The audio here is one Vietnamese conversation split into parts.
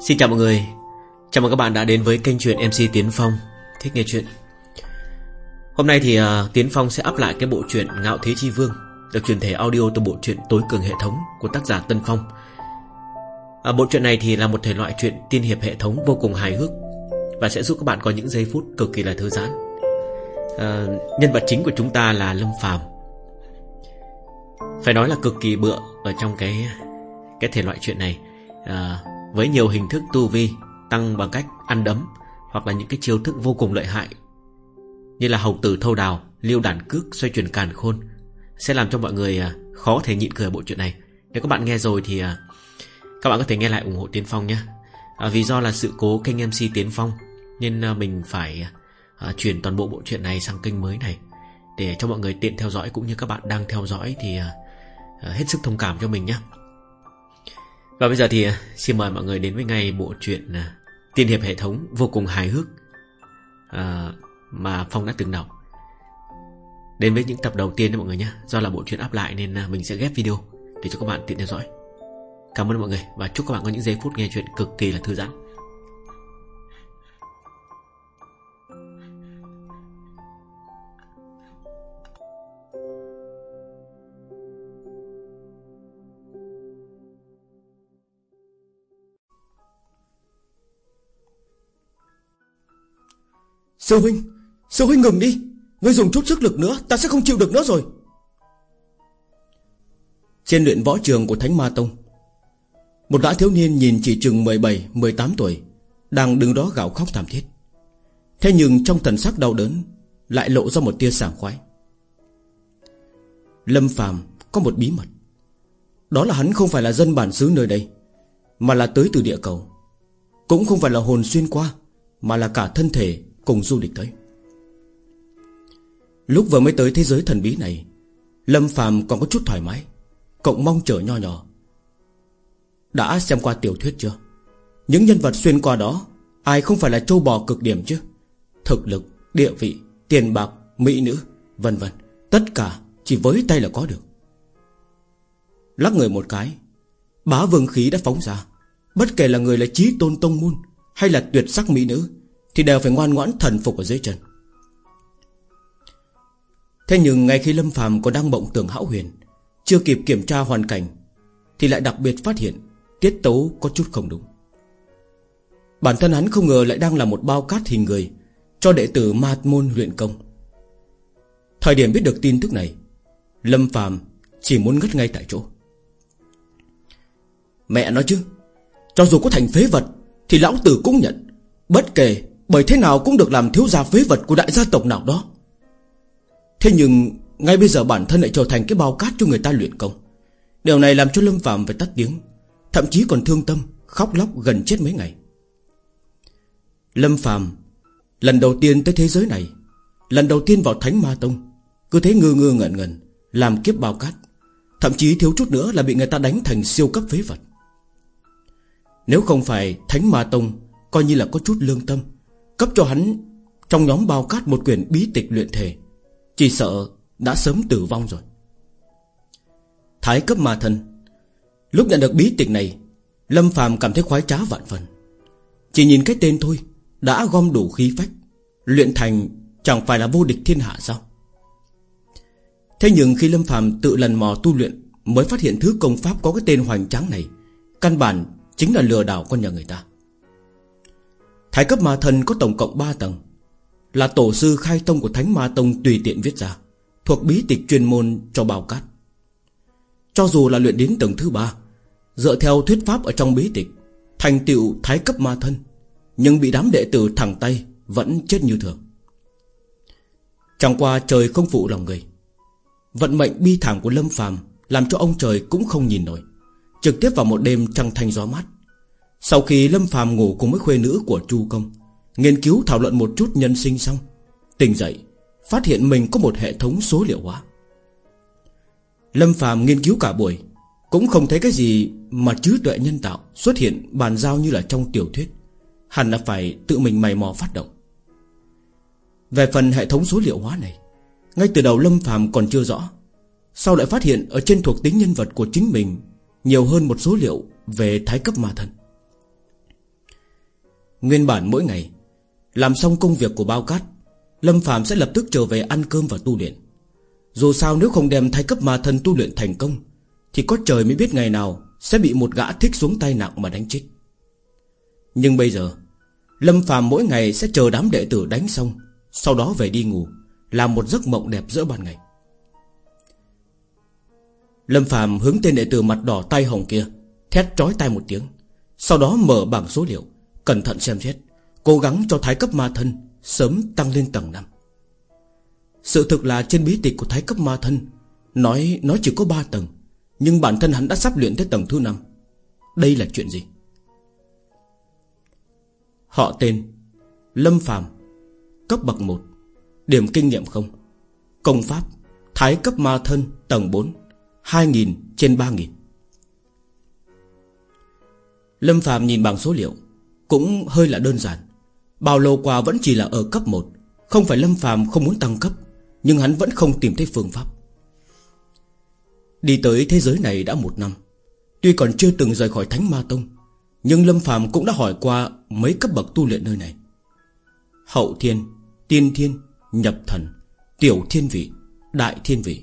Xin chào mọi người. Chào mừng các bạn đã đến với kênh truyện MC Tiến Phong. Thích nghe chuyện. Hôm nay thì uh, Tiến Phong sẽ up lại cái bộ truyện Ngạo Thế Chi Vương Được truyền thể audio từ bộ truyện Tối Cường Hệ Thống Của tác giả Tân Phong. À, Bộ truyện này thì là một thể loại truyện tiên hiệp hệ thống vô cùng hài hước Và sẽ giúp các bạn có những giây phút cực kỳ là thư giãn. À, Nhân vật chính của chúng ta là Lâm Phàm. Phải nói là cực kỳ bựa Ở trong cái cái thể loại chuyện này. À, với nhiều hình thức tu vi tăng bằng cách ăn đấm hoặc là những cái chiêu thức vô cùng lợi hại như là hầu tử thâu đào, liêu đản cước, xoay chuyển càn khôn sẽ làm cho mọi người à, khó thể nhịn cười bộ chuyện này. Nếu các bạn nghe rồi thì à, các bạn có thể nghe lại ủng hộ Tiến Phong nhé. À, vì do là sự cố kênh MC Tiến Phong nên à, mình phải à, chuyển toàn bộ bộ truyện này sang kênh mới này để cho mọi người tiện theo dõi cũng như các bạn đang theo dõi thì à, hết sức thông cảm cho mình nhé. Và bây giờ thì à, xin mời mọi người đến với ngay bộ truyện à, Tiên hiệp hệ thống vô cùng hài hước à, Mà Phong đã từng đọc. Đến với những tập đầu tiên đó mọi người nhé. Do là bộ truyện áp lại nên à, mình sẽ ghép video Để cho các bạn tiện theo dõi. Cảm ơn mọi người Và chúc các bạn có những giây phút nghe chuyện cực kỳ là thư giãn. Sư huynh Sư huynh ngừng đi. Ngươi dùng chút sức lực nữa, Ta sẽ không chịu được nữa rồi. Trên luyện võ trường của Thánh Ma Tông, Một gã thiếu niên nhìn chỉ chừng 17-18 tuổi, Đang đứng đó gào khóc thảm thiết. Thế nhưng trong thần sắc đau đớn, Lại lộ ra một tia sảng khoái. Lâm Phàm có một bí mật. Đó là hắn không phải là dân bản xứ nơi đây, Mà là tới từ địa cầu. Cũng không phải là hồn xuyên qua, Mà là cả thân thể cùng du lịch tới. Lúc vừa mới tới thế giới thần bí này Lâm Phàm còn có chút thoải mái Cộng mong chờ nho nhỏ. Đã xem qua tiểu thuyết chưa? Những nhân vật xuyên qua đó Ai không phải là châu bò cực điểm chứ? Thực lực, địa vị, tiền bạc, mỹ nữ Vân vân Tất cả chỉ với tay là có được. Lắc người một cái Bá vương khí đã phóng ra. Bất kể là người là trí tôn tông môn Hay là tuyệt sắc mỹ nữ thì đều phải ngoan ngoãn thần phục ở dưới chân. Thế nhưng ngay khi Lâm phàm còn đang mộng tưởng hão huyền, Chưa kịp kiểm tra hoàn cảnh, Thì lại đặc biệt phát hiện Tiết tấu có chút không đúng. Bản thân hắn không ngờ lại đang là một bao cát hình người Cho đệ tử ma môn luyện công. Thời điểm biết được tin tức này, Lâm phàm chỉ muốn ngất ngay tại chỗ. Mẹ nói chứ, Cho dù có thành phế vật Thì lão tử cũng nhận, Bất kể bởi thế nào cũng được làm thiếu gia phế vật của đại gia tộc nào đó. Thế nhưng, Ngay bây giờ bản thân lại trở thành cái bao cát cho người ta luyện công. Điều này làm cho Lâm Phạm phải tắt tiếng, Thậm chí còn thương tâm, Khóc lóc gần chết mấy ngày. Lâm Phạm Lần đầu tiên tới thế giới này, Lần đầu tiên vào Thánh Ma Tông, Cứ thế ngơ ngơ ngẩn ngẩn, Làm kiếp bao cát, Thậm chí thiếu chút nữa là bị người ta đánh thành siêu cấp phế vật. Nếu không phải Thánh Ma Tông Coi như là có chút lương tâm Cấp cho hắn Trong nhóm bao cát một quyển bí tịch luyện thể. Chỉ sợ đã sớm tử vong rồi. Thái cấp ma thân Lúc nhận được bí tịch này, Lâm phàm cảm thấy khoái trá vạn phần. Chỉ nhìn cái tên thôi, Đã gom đủ khí phách, Luyện thành chẳng phải là vô địch thiên hạ sao? Thế nhưng khi Lâm phàm tự lần mò tu luyện Mới phát hiện thứ công pháp có cái tên hoành tráng này, Căn bản chính là lừa đảo con nhà người ta. Thái cấp ma thần có tổng cộng 3 tầng. Là tổ sư khai tông của Thánh Ma Tông tùy tiện viết ra, Thuộc bí tịch chuyên môn cho bao cát. Cho dù là luyện đến tầng thứ ba, Dựa theo thuyết pháp ở trong bí tịch, Thành tựu thái cấp ma thân, Nhưng bị đám đệ tử thẳng tay Vẫn chết như thường. Chẳng qua trời không phụ lòng người. Vận mệnh bi thảm của Lâm phàm Làm cho ông trời cũng không nhìn nổi, Trực tiếp vào một đêm trăng thanh gió mát sau khi Lâm phàm ngủ cùng với khuê nữ của Chu Công, Nghiên cứu thảo luận một chút nhân sinh xong, Tỉnh dậy, Phát hiện mình có một hệ thống số liệu hóa. Lâm phàm nghiên cứu cả buổi, Cũng không thấy cái gì Mà trí tuệ nhân tạo xuất hiện bàn giao như là trong tiểu thuyết. Hẳn là phải tự mình mày mò phát động. Về phần hệ thống số liệu hóa này, Ngay từ đầu Lâm phàm còn chưa rõ, Sau lại phát hiện ở trên thuộc tính nhân vật của chính mình Nhiều hơn một số liệu về thái cấp ma thần. Nguyên bản mỗi ngày, Làm xong công việc của bao cát, Lâm Phạm sẽ lập tức trở về ăn cơm và tu luyện. Dù sao nếu không đem thái cấp ma thân tu luyện thành công, Thì có trời mới biết ngày nào Sẽ bị một gã thích xuống tay nặng mà đánh chết. Nhưng bây giờ, Lâm Phạm mỗi ngày sẽ chờ đám đệ tử đánh xong, Sau đó về đi ngủ, Làm một giấc mộng đẹp giữa ban ngày. Lâm Phạm hướng tên đệ tử mặt đỏ tay hồng kia, Thét trói tay một tiếng, Sau đó mở bảng số liệu. Cẩn thận xem xét. Cố gắng cho thái cấp ma thân Sớm tăng lên tầng 5 Sự thực là trên bí tịch của thái cấp ma thân, Nói nó chỉ có 3 tầng, Nhưng bản thân hắn đã sắp luyện tới tầng thứ 5 Đây là chuyện gì? Họ tên Lâm Phàm, Cấp bậc 1 Điểm kinh nghiệm không. Công pháp, Thái cấp ma thân tầng 4 2.000 trên 3.000 Lâm Phạm nhìn bằng số liệu. Cũng hơi là đơn giản. Bao lâu qua vẫn chỉ là ở cấp 1 Không phải Lâm phàm không muốn tăng cấp, Nhưng hắn vẫn không tìm thấy phương pháp. Đi tới thế giới này đã một năm, Tuy còn chưa từng rời khỏi Thánh Ma Tông, Nhưng Lâm phàm cũng đã hỏi qua Mấy cấp bậc tu luyện nơi này. Hậu Thiên, Tiên Thiên, Nhập Thần, Tiểu Thiên Vị, Đại Thiên Vị,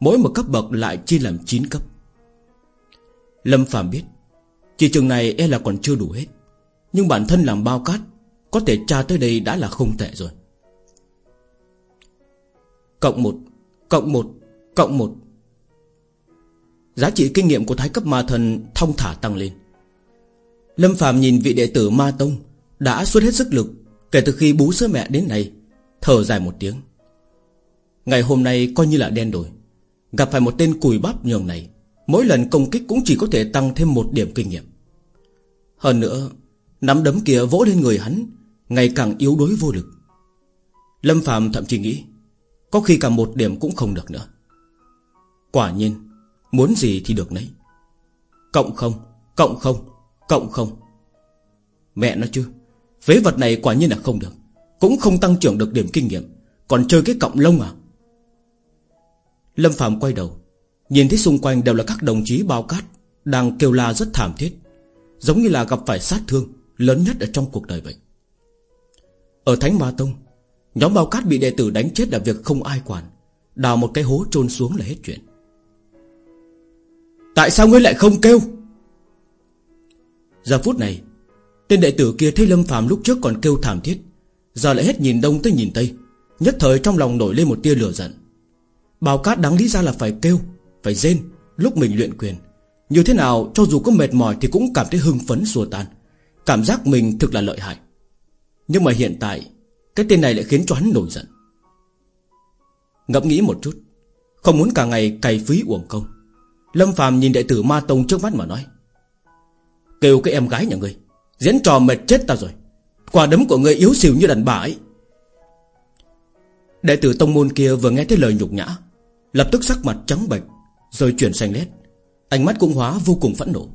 Mỗi một cấp bậc lại chia làm 9 cấp. Lâm phàm biết, Chỉ trường này e là còn chưa đủ hết. Nhưng bản thân làm bao cát, Có thể tra tới đây đã là không tệ rồi. Cộng 1 Cộng 1 Cộng 1 Giá trị kinh nghiệm của thái cấp ma thần Thông thả tăng lên. Lâm Phạm nhìn vị đệ tử ma tông Đã xuất hết sức lực Kể từ khi bú sữa mẹ đến nay, Thở dài một tiếng. Ngày hôm nay coi như là đen đổi. Gặp phải một tên cùi bắp nhường này, Mỗi lần công kích cũng chỉ có thể tăng thêm một điểm kinh nghiệm. Hơn nữa Nắm đấm kia vỗ lên người hắn, Ngày càng yếu đuối vô lực. Lâm Phạm thậm chí nghĩ, Có khi cả một điểm cũng không được nữa. Quả nhiên, Muốn gì thì được nấy. Cộng không Cộng không Cộng không. Mẹ nó chứ, Phế vật này quả nhiên là không được. Cũng không tăng trưởng được điểm kinh nghiệm. Còn chơi cái cộng lông à? Lâm Phạm quay đầu, Nhìn thấy xung quanh đều là các đồng chí bao cát Đang kêu la rất thảm thiết, Giống như là gặp phải sát thương. Lớn nhất ở trong cuộc đời vậy. Ở Thánh Ma Tông, Nhóm bao cát bị đệ tử đánh chết là việc không ai quản, Đào một cái hố chôn xuống là hết chuyện. Tại sao ngươi lại không kêu? Giờ phút này, Tên đệ tử kia thấy Lâm phàm lúc trước còn kêu thảm thiết, Giờ lại hết nhìn đông tới nhìn tây, Nhất thời trong lòng nổi lên một tia lửa giận. Bào cát đáng lý ra là phải kêu, Phải rên, lúc mình luyện quyền. Như thế nào, cho dù có mệt mỏi Thì cũng cảm thấy hưng phấn xua tan. Cảm giác mình thực là lợi hại. Nhưng mà hiện tại, Cái tên này lại khiến cho hắn nổi giận. Ngẫm nghĩ một chút, Không muốn cả ngày cày phí uổng công. Lâm Phàm nhìn đệ tử Ma Tông trước mắt mà nói, Kêu cái em gái nhà ngươi, Diễn trò mệt chết ta rồi. Quả đấm của ngươi yếu xìu như đàn bà ấy. Đệ tử tông môn kia vừa nghe thấy lời nhục nhã, Lập tức sắc mặt trắng bệch, Rồi chuyển xanh lét Ánh mắt cũng hóa vô cùng phẫn nộ.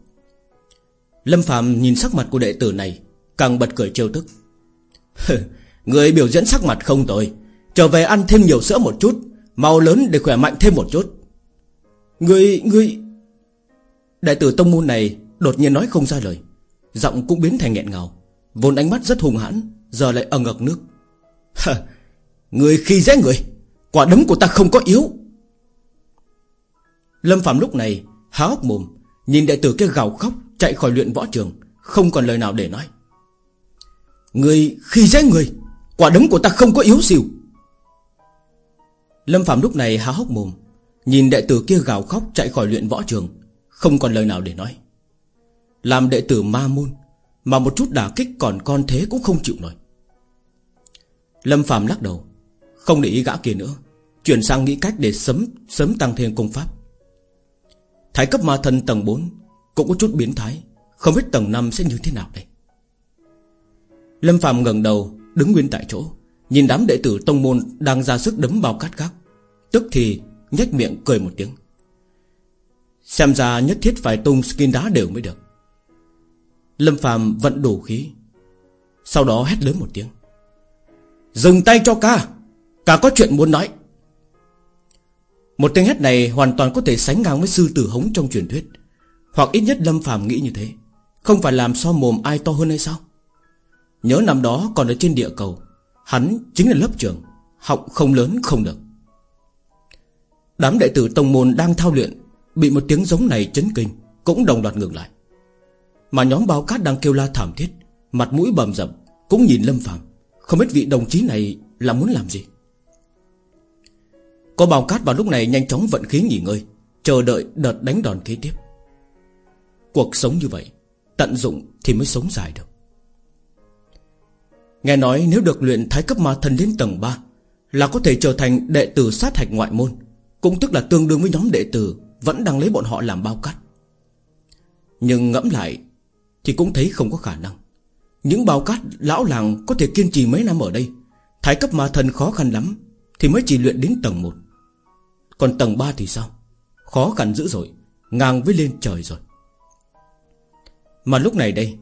Lâm Phạm nhìn sắc mặt của đệ tử này Càng bật cười trêu tức. Người biểu diễn sắc mặt không tồi Trở về ăn thêm nhiều sữa một chút Màu lớn để khỏe mạnh thêm một chút. Người, người Đại tử tông môn này Đột nhiên nói không ra lời Giọng cũng biến thành nghẹn ngào Vốn ánh mắt rất hùng hãn Giờ lại ẩn ngực nước. Người khi dễ người Quả đấm của ta không có yếu. Lâm Phạm lúc này há hốc mồm Nhìn đệ tử kia gào khóc Chạy khỏi luyện võ trường, Không còn lời nào để nói. Người khi dễ người, Quả đấm của ta không có yếu xìu. Lâm Phạm lúc này há hốc mồm, Nhìn đệ tử kia gào khóc chạy khỏi luyện võ trường, Không còn lời nào để nói. Làm đệ tử ma môn, Mà một chút đả kích còn con thế cũng không chịu nổi. Lâm Phạm lắc đầu, Không để ý gã kia nữa, Chuyển sang nghĩ cách để sớm sớm tăng thêm công pháp. Thái cấp ma thân tầng 4 cũng có chút biến thái. Không biết tầng 5 sẽ như thế nào đây? Lâm Phạm ngẩng đầu, Đứng nguyên tại chỗ, Nhìn đám đệ tử tông môn Đang ra sức đấm bao cát khác Tức thì nhếch miệng cười một tiếng. Xem ra nhất thiết phải tung skin đá đều mới được. Lâm Phạm vận đủ khí, Sau đó hét lớn một tiếng. Dừng tay cho ca Ca có chuyện muốn nói. Một tiếng hét này hoàn toàn có thể sánh ngang với sư tử hống trong truyền thuyết. Hoặc ít nhất Lâm Phàm nghĩ như thế. Không phải làm so mồm ai to hơn hay sao? Nhớ năm đó còn ở trên địa cầu, Hắn chính là lớp trưởng, Học không lớn không được. Đám đệ tử tông môn đang thao luyện, Bị một tiếng giống này chấn kinh, Cũng đồng loạt ngừng lại. Mà nhóm bao cát đang kêu la thảm thiết, Mặt mũi bầm dập, Cũng nhìn Lâm Phạm Không biết vị đồng chí này là muốn làm gì? Có bao cát vào lúc này nhanh chóng vận khí nghỉ ngơi, Chờ đợi đợt đánh đòn kế tiếp. Cuộc sống như vậy, Tận dụng thì mới sống dài được. Nghe nói nếu được luyện thái cấp ma thần đến tầng 3 Là có thể trở thành đệ tử sát hạch ngoại môn, Cũng tức là tương đương với nhóm đệ tử Vẫn đang lấy bọn họ làm bao cát. Nhưng ngẫm lại Thì cũng thấy không có khả năng. Những bao cát lão làng có thể kiên trì mấy năm ở đây, Thái cấp ma thần khó khăn lắm Thì mới chỉ luyện đến tầng 1 Còn tầng 3 thì sao? Khó khăn dữ rồi Ngang với lên trời rồi. Mà lúc này đây,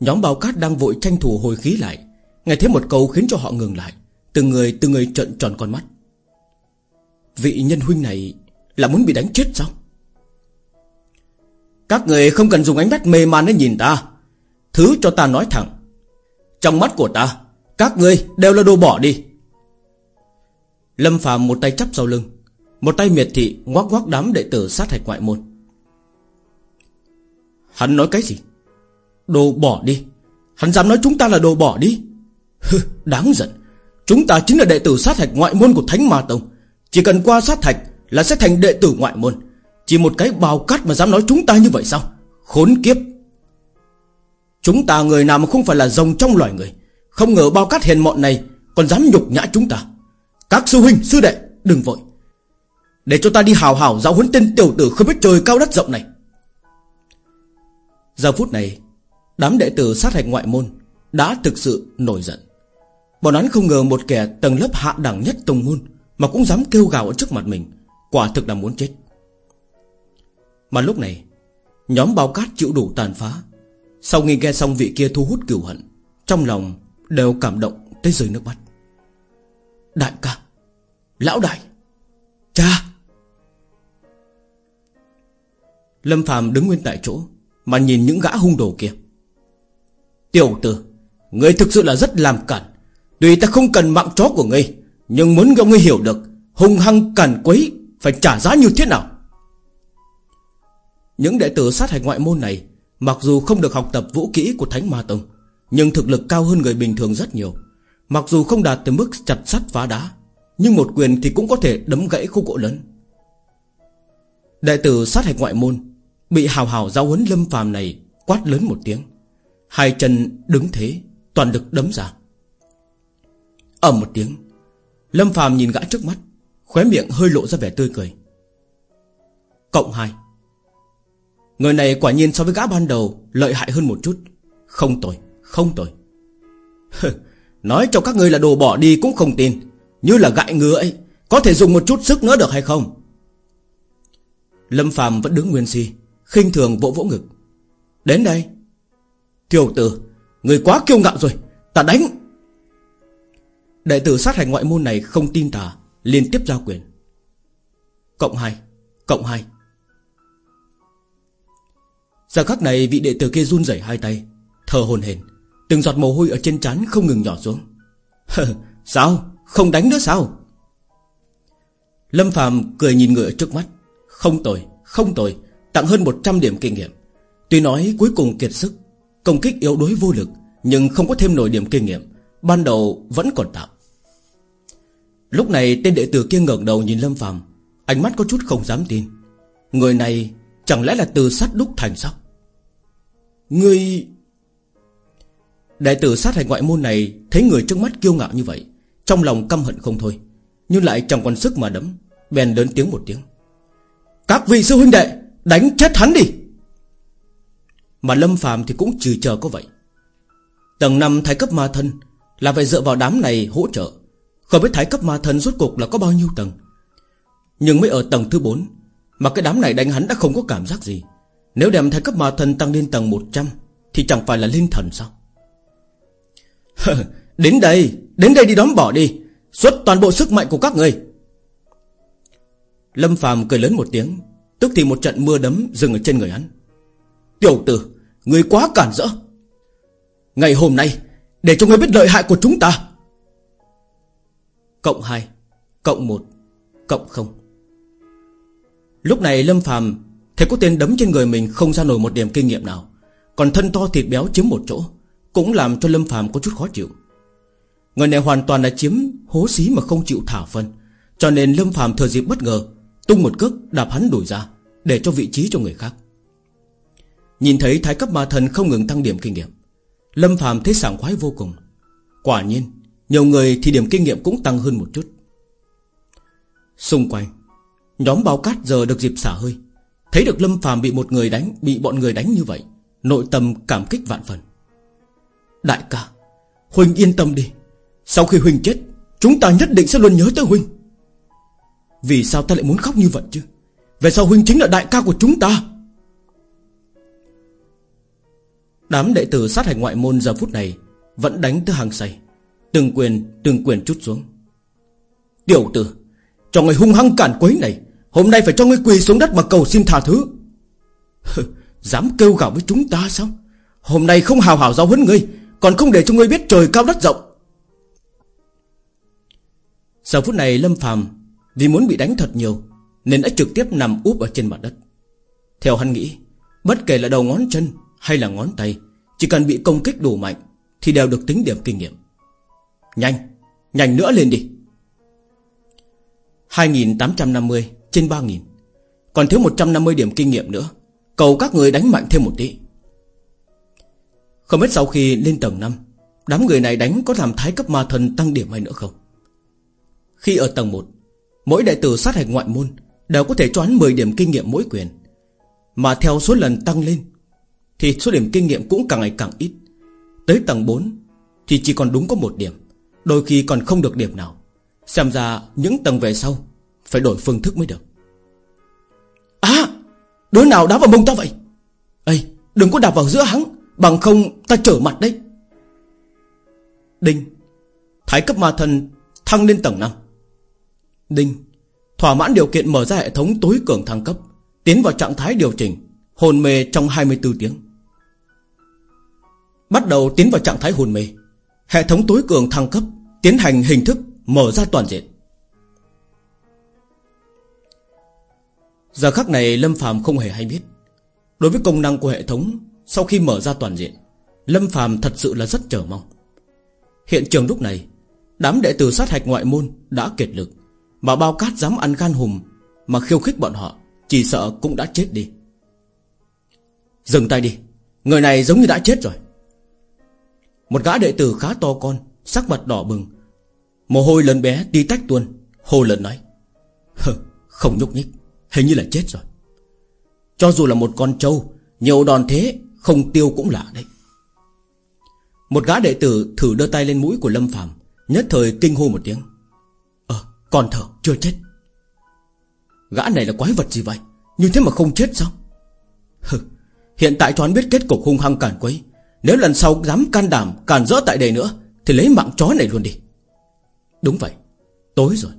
Nhóm bao cát đang vội tranh thủ hồi khí lại, Nghe thấy một câu khiến cho họ ngừng lại, Từng người từng người trợn tròn con mắt. Vị nhân huynh này Là muốn bị đánh chết sao? Các người không cần dùng ánh mắt mê man để nhìn ta. Thứ cho ta nói thẳng, Trong mắt của ta, Các người đều là đồ bỏ đi. Lâm phàm một tay chắp sau lưng, Một tay miệt thị ngoác ngoác đám đệ tử sát hạch ngoại môn. Hắn nói cái gì? Đồ bỏ đi. Hắn dám nói chúng ta là đồ bỏ đi. Hừ, đáng giận. Chúng ta chính là đệ tử sát hạch ngoại môn của Thánh Ma Tông. Chỉ cần qua sát hạch Là sẽ thành đệ tử ngoại môn. Chỉ một cái bào cát mà dám nói chúng ta như vậy sao? Khốn kiếp. Chúng ta người nào mà không phải là rồng trong loài người. Không ngờ bao cát hiền mọn này Còn dám nhục nhã chúng ta. Các sư huynh sư đệ đừng vội. Để cho ta đi hào hào giáo huấn tên tiểu tử Không biết trời cao đất rộng này. Giờ phút này Đám đệ tử sát hạch ngoại môn Đã thực sự nổi giận. Bọn hắn không ngờ một kẻ tầng lớp hạ đẳng nhất tông môn Mà cũng dám kêu gào ở trước mặt mình, Quả thực là muốn chết. Mà lúc này, Nhóm bao cát chịu đủ tàn phá. Sau khi nghe xong vị kia thu hút cửu hận, Trong lòng đều cảm động tới rơi nước mắt. Đại ca, Lão đại, Cha. Lâm phàm đứng nguyên tại chỗ Mà nhìn những gã hung đồ kia. Tiểu tử ngươi thực sự là rất làm cản. Tuy ta không cần mạng chó của ngươi, Nhưng muốn cho ngươi hiểu được, Hung hăng cản quấy Phải trả giá như thế nào? Những đệ tử sát hạch ngoại môn này, Mặc dù không được học tập vũ kỹ của Thánh Ma Tông, Nhưng thực lực cao hơn người bình thường rất nhiều. Mặc dù không đạt tới mức chặt sắt phá đá, Nhưng một quyền thì cũng có thể đấm gãy khu gỗ lớn. Đệ tử sát hạch ngoại môn Bị hào hào giáo huấn lâm phàm này Quát lớn một tiếng. Hai chân đứng thế Toàn lực đấm ra. Ầm một tiếng Lâm phàm nhìn gã trước mắt Khóe miệng hơi lộ ra vẻ tươi cười. Cộng hai Người này quả nhiên so với gã ban đầu Lợi hại hơn một chút. Không tồi, không tồi. Nói cho các người là đồ bỏ đi cũng không tin. Như là gại ngứa ấy Có thể dùng một chút sức nữa được hay không? Lâm phàm vẫn đứng nguyên si khinh thường vỗ vỗ ngực. Đến đây kiều tử. Người quá kiêu ngạo rồi, Ta đánh. Đệ tử sát hành ngoại môn này không tin tà Liên tiếp giao quyền. Cộng hai Cộng hai. Giờ khắc này vị đệ tử kia run rẩy hai tay, Thở hồn hển, Từng giọt mồ hôi ở trên trán không ngừng nhỏ xuống. Sao? Không đánh nữa sao? Lâm Phạm cười nhìn người ở trước mắt. Không tồi Không tồi, Tặng hơn 100 điểm kinh nghiệm. Tuy nói cuối cùng kiệt sức Công kích yếu đuối vô lực, Nhưng không có thêm nổi điểm kinh nghiệm. Ban đầu vẫn còn tạm Lúc này tên đệ tử kia ngẩng đầu nhìn Lâm Phàm, Ánh mắt có chút không dám tin. Người này chẳng lẽ là từ sát đúc thành sao? Người Đệ tử sát hành ngoại môn này Thấy người trước mắt kiêu ngạo như vậy, Trong lòng căm hận không thôi, Nhưng lại chẳng còn sức mà đấm, Bèn lớn tiếng một tiếng. Các vị sư huynh đệ, Đánh chết hắn đi! Mà Lâm Phàm thì cũng trừ chờ có vậy. Tầng năm thái cấp ma thân Là phải dựa vào đám này hỗ trợ. Không biết thái cấp ma thần rốt cuộc là có bao nhiêu tầng. Nhưng mới ở tầng thứ 4 Mà cái đám này đánh hắn đã không có cảm giác gì. Nếu đem thái cấp ma thần tăng lên tầng 100 Thì chẳng phải là linh thần sao? Đến đây Đến đây đi đón bỏ đi. Xuất toàn bộ sức mạnh của các người Lâm phàm cười lớn một tiếng, Tức thì một trận mưa đấm dừng ở trên người hắn. Tiểu tử Người quá cản rỡ. Ngày hôm nay, Để cho ngươi biết lợi hại của chúng ta. Cộng 2 Cộng 1 Cộng 0 Lúc này Lâm Phàm Thấy có tên đấm trên người mình không ra nổi một điểm kinh nghiệm nào, Còn thân to thịt béo chiếm một chỗ, Cũng làm cho Lâm Phàm có chút khó chịu. Người này hoàn toàn là chiếm hố xí mà không chịu thả phân, Cho nên Lâm Phàm thừa dịp bất ngờ, Tung một cước đạp hắn đuổi ra, Để cho vị trí cho người khác. Nhìn thấy thái cấp ma thần không ngừng tăng điểm kinh nghiệm, Lâm Phàm thấy sảng khoái vô cùng. Quả nhiên, Nhiều người thì điểm kinh nghiệm cũng tăng hơn một chút. Xung quanh, Nhóm bao cát giờ được dịp xả hơi. Thấy được Lâm Phàm bị một người đánh, Bị bọn người đánh như vậy, Nội tâm cảm kích vạn phần. Đại ca Huynh yên tâm đi. Sau khi Huynh chết, Chúng ta nhất định sẽ luôn nhớ tới Huynh Vì sao ta lại muốn khóc như vậy chứ? Về sau Huynh chính là đại ca của chúng ta. Đám đệ tử sát hành ngoại môn giờ phút này Vẫn đánh tới hàng say. Từng quyền từng quyền chút xuống. Tiểu tử, Cho người hung hăng cản quấy này, Hôm nay phải cho ngươi quỳ xuống đất mà cầu xin tha thứ. Dám kêu gào với chúng ta sao? Hôm nay không hào hào giáo huấn ngươi, Còn không để cho ngươi biết trời cao đất rộng. Giờ phút này Lâm phàm Vì muốn bị đánh thật nhiều, Nên đã trực tiếp nằm úp ở trên mặt đất. Theo hắn nghĩ, Bất kể là đầu ngón chân hay là ngón tay Chỉ cần bị công kích đủ mạnh Thì đều được tính điểm kinh nghiệm. Nhanh, nhanh nữa lên đi. 2850 trên 3.000 Còn thiếu 150 điểm kinh nghiệm nữa Cầu các người đánh mạnh thêm một tí. Không biết sau khi lên tầng 5 Đám người này đánh có làm thái cấp ma thần tăng điểm hay nữa không? Khi ở tầng 1 Mỗi đại tử sát hạch ngoại môn Đều có thể cho hắn 10 điểm kinh nghiệm mỗi quyền Mà theo số lần tăng lên thì số điểm kinh nghiệm cũng càng ngày càng ít. Tới tầng 4 Thì chỉ còn đúng có một điểm, Đôi khi còn không được điểm nào. Xem ra những tầng về sau Phải đổi phương thức mới được. À Đứa nào đá vào mông ta vậy? Ê, đừng có đạp vào giữa hắn, Bằng không ta trở mặt đấy. Đinh, Thái cấp ma thần thăng lên tầng 5 Đinh, Thỏa mãn điều kiện mở ra hệ thống tối cường thăng cấp, Tiến vào trạng thái điều chỉnh Hồn mê trong 24 tiếng. Bắt đầu tiến vào trạng thái hồn mê. Hệ thống tối cường thăng cấp, Tiến hành hình thức mở ra toàn diện. Giờ khắc này, Lâm Phàm không hề hay biết, Đối với công năng của hệ thống, Sau khi mở ra toàn diện, Lâm Phàm thật sự là rất chờ mong. Hiện trường lúc này, Đám đệ tử sát hạch ngoại môn đã kiệt lực, Mà bao cát dám ăn gan hùm Mà khiêu khích bọn họ, Chỉ sợ cũng đã chết đi. Dừng tay đi, Người này giống như đã chết rồi. Một gã đệ tử khá to con, Sắc mặt đỏ bừng. Mồ hôi lần bé đi tách tuôn Hồ lần nói Không nhúc nhích, Hình như là chết rồi. Cho dù là một con trâu, Nhiều đòn thế không tiêu cũng lạ đấy. Một gã đệ tử thử đưa tay lên mũi của Lâm Phạm Nhất thời kinh hô một tiếng Ờ còn thở chưa chết. Gã này là quái vật gì vậy? Như thế mà không chết sao? Hừ, Hiện tại cho hắn biết kết cục hung hăng cản quấy nếu lần sau dám can đảm, Càn rỡ tại đây nữa, Thì lấy mạng chó này luôn đi. Đúng vậy. Tối rồi.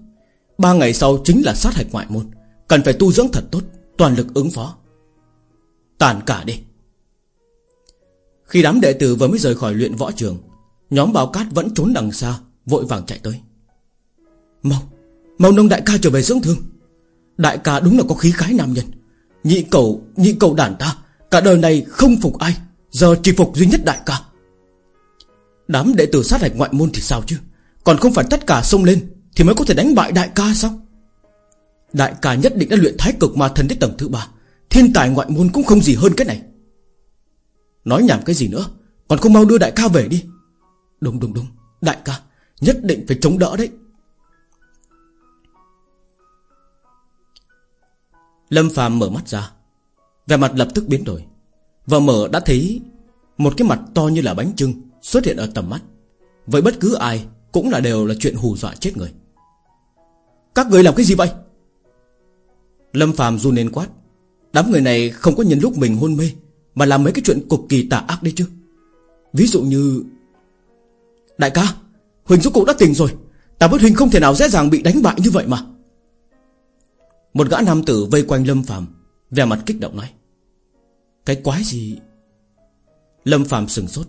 Ba ngày sau chính là sát hạch ngoại môn. Cần phải tu dưỡng thật tốt, Toàn lực ứng phó. Tàn cả đi. Khi đám đệ tử vừa mới rời khỏi luyện võ trường, Nhóm bào cát vẫn trốn đằng xa, Vội vàng chạy tới. Mau Mau nông đại ca trở về dưỡng thương. Đại ca đúng là có khí khái nam nhân. Nhị cầu Nhị cầu đàn ta, Cả đời này không phục ai. Giờ chỉ phục duy nhất đại ca. Đám đệ tử sát hạch ngoại môn thì sao chứ? Còn không phải tất cả xông lên Thì mới có thể đánh bại đại ca sao? Đại ca nhất định đã luyện thái cực ma thần đến tầng thứ ba. Thiên tài ngoại môn cũng không gì hơn cái này. Nói nhảm cái gì nữa? Còn không mau đưa đại ca về đi. Đúng đúng đúng. Đại ca, Nhất định phải chống đỡ đấy. Lâm phàm mở mắt ra. Vẻ mặt lập tức biến đổi. Và mở đã thấy Một cái mặt to như là bánh trưng Xuất hiện ở tầm mắt. Với bất cứ ai Cũng là đều là chuyện hù dọa chết người. Các người làm cái gì vậy? Lâm Phạm run lên quát. Đám người này không có nhân lúc mình hôn mê, Mà làm mấy cái chuyện cực kỳ tà ác đấy chứ. Ví dụ như, Đại ca, Huỳnh rốt cuộc đã tỉnh rồi. Ta biết Huỳnh không thể nào dễ dàng bị đánh bại như vậy mà. Một gã nam tử vây quanh Lâm Phạm Vẻ mặt kích động nói. Cái quái gì? Lâm Phạm sừng sốt.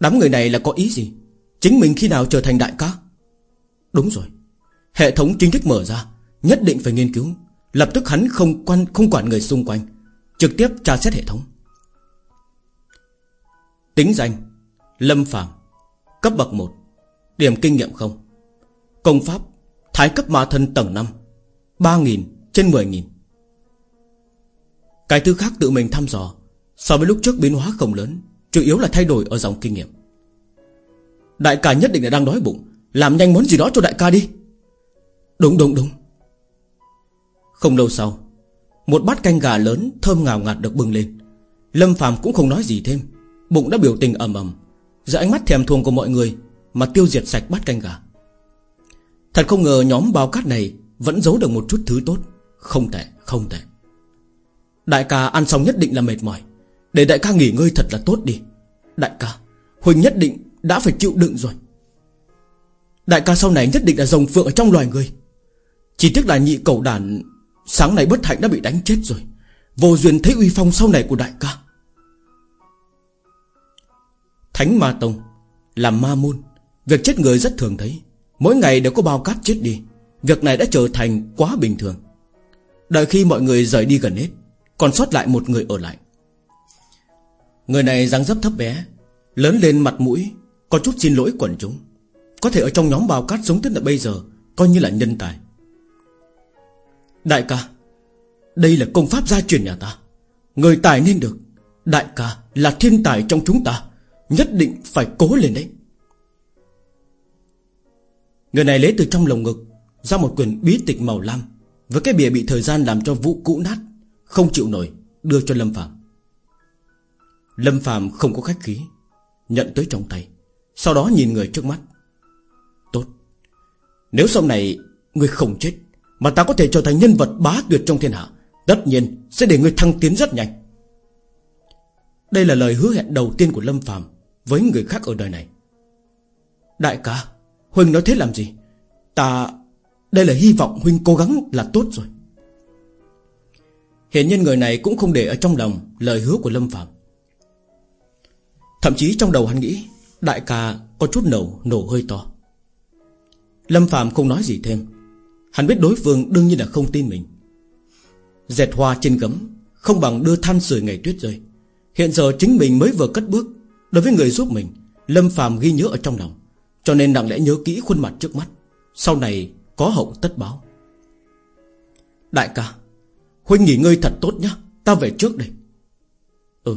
Đám người này là có ý gì? Chính mình khi nào trở thành đại ca? Đúng rồi. Hệ thống chính thức mở ra, Nhất định phải nghiên cứu. Lập tức hắn không quan, không quản người xung quanh, Trực tiếp tra xét hệ thống. Tính danh, Lâm Phạm Cấp bậc 1 Điểm kinh nghiệm không. Công pháp, Thái cấp ma thân tầng 5 3.000 trên 10.000 Cái thứ khác tự mình thăm dò So với lúc trước biến hóa không lớn, Chủ yếu là thay đổi ở dòng kinh nghiệm. Đại ca nhất định là đang đói bụng, Làm nhanh món gì đó cho đại ca đi. Đúng đúng đúng. Không lâu sau, Một bát canh gà lớn thơm ngào ngạt được bưng lên. Lâm Phàm cũng không nói gì thêm, Bụng đã biểu tình ầm ầm. Giữa ánh mắt thèm thuồng của mọi người Mà tiêu diệt sạch bát canh gà. Thật không ngờ nhóm bao cát này Vẫn giấu được một chút thứ tốt. Không tệ không tệ. Đại ca ăn xong nhất định là mệt mỏi. Để đại ca nghỉ ngơi thật là tốt đi. Đại ca, Huỳnh nhất định đã phải chịu đựng rồi. Đại ca sau này nhất định là rồng phượng ở trong loài người. Chỉ tiếc là nhị cầu đàn Sáng nay bất hạnh đã bị đánh chết rồi. Vô duyên thấy uy phong sau này của đại ca. Thánh Ma Tông, Làm ma môn, Việc chết người rất thường thấy. Mỗi ngày đều có bao cát chết đi. Việc này đã trở thành quá bình thường. Đợi khi mọi người rời đi gần hết, Còn sót lại một người ở lại. Người này dáng dấp thấp bé, Lớn lên mặt mũi, Có chút xin lỗi quần chúng. Có thể ở trong nhóm bao cát sống tới tận bây giờ, Coi như là nhân tài. Đại ca, Đây là công pháp gia truyền nhà ta. Người tài nên được. Đại ca là thiên tài trong chúng ta, Nhất định phải cố lên đấy. Người này lấy từ trong lồng ngực, Ra một quyển bí tịch màu lam, Với cái bìa bị thời gian làm cho vũ cũ nát, Không chịu nổi, Đưa cho Lâm Phạm. Lâm Phạm không có khách khí, Nhận tới trong tay, Sau đó nhìn người trước mắt. Tốt, Nếu sau này người không chết, Mà ta có thể trở thành nhân vật bá tuyệt trong thiên hạ, Tất nhiên sẽ để người thăng tiến rất nhanh. Đây là lời hứa hẹn đầu tiên của Lâm Phạm Với người khác ở đời này. Đại ca Huynh nói thế làm gì? Ta, Đây là hy vọng Huynh cố gắng là tốt rồi. Hiện nhân người này cũng không để ở trong lòng Lời hứa của Lâm Phạm Thậm chí trong đầu hắn nghĩ, Đại ca có chút nổ nổ hơi to. Lâm Phạm không nói gì thêm. Hắn biết đối phương đương nhiên là không tin mình. Dẹt hoa trên gấm, Không bằng đưa than sưởi ngày tuyết rơi. Hiện giờ chính mình mới vừa cất bước, Đối với người giúp mình, Lâm Phạm ghi nhớ ở trong lòng. Cho nên nặng lẽ nhớ kỹ khuôn mặt trước mắt. Sau này có hậu tất báo. Đại ca, Huynh nghỉ ngơi thật tốt nhá. Ta về trước đây. Ừ.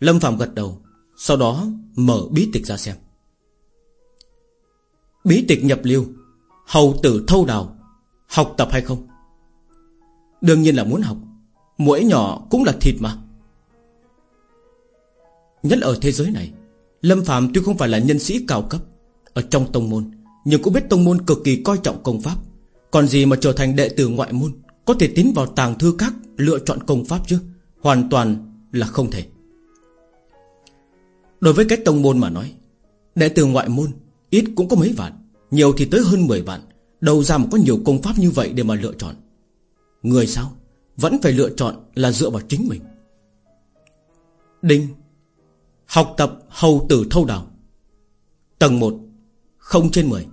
Lâm Phạm gật đầu, Sau đó mở bí tịch ra xem. Bí tịch nhập lưu, Hầu tử thâu đào, Học tập hay không? Đương nhiên là muốn học Mũi nhỏ cũng là thịt mà. Nhất ở thế giới này, Lâm Phạm tuy không phải là nhân sĩ cao cấp Ở trong tông môn, Nhưng cũng biết tông môn cực kỳ coi trọng công pháp. Còn gì mà trở thành đệ tử ngoại môn, Có thể tiến vào tàng thư các Lựa chọn công pháp chứ? Hoàn toàn là không thể. Đối với cách tông môn mà nói, Đệ tử ngoại môn Ít cũng có mấy vạn, Nhiều thì tới hơn 10 vạn. Đầu ra mà có nhiều công pháp như vậy để mà lựa chọn. Người sao? Vẫn phải lựa chọn là dựa vào chính mình. Đinh. Học tập hầu tử thâu đào. Tầng 1 Không trên 10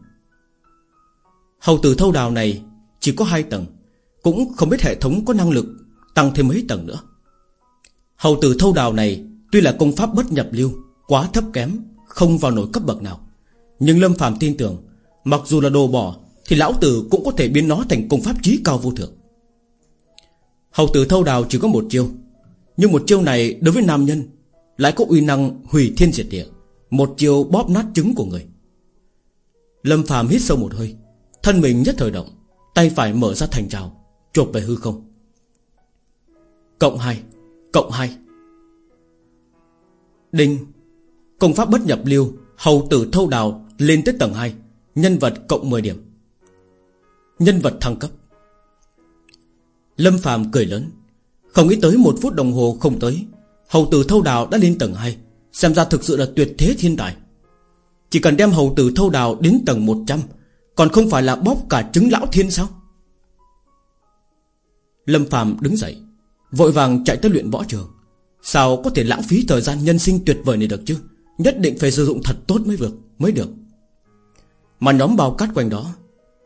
Hầu tử thâu đào này Chỉ có 2 tầng, Cũng không biết hệ thống có năng lực Tăng thêm mấy tầng nữa. Hầu tử thâu đào này Tuy là công pháp bất nhập lưu Quá thấp kém, Không vào nổi cấp bậc nào. Nhưng Lâm phàm tin tưởng, Mặc dù là đồ bỏ, Thì lão tử cũng có thể biến nó thành công pháp trí cao vô thượng. Hầu tử thâu đào chỉ có một chiêu, Nhưng một chiêu này đối với nam nhân Lại có uy năng hủy thiên diệt địa, Một chiêu bóp nát trứng của người. Lâm phàm hít sâu một hơi, Thân mình nhất thời động, Tay phải mở ra thành trào Chộp về hư không. Cộng 2 Cộng 2 Đinh Công pháp bất nhập lưu, Hầu tử thâu đào, lên tới tầng 2 Nhân vật cộng 10 điểm. Nhân vật thăng cấp. Lâm Phạm cười lớn. Không nghĩ tới một phút đồng hồ không tới, Hầu tử thâu đào đã lên tầng 2 Xem ra thực sự là tuyệt thế thiên tài. Chỉ cần đem hầu tử thâu đào đến tầng 100 Còn không phải là bóp cả trứng lão thiên sao? Lâm Phạm đứng dậy, Vội vàng chạy tới luyện võ trường. Sao có thể lãng phí thời gian nhân sinh tuyệt vời này được chứ? Nhất định phải sử dụng thật tốt mới được mới được. Mà nhóm bao cát quanh đó,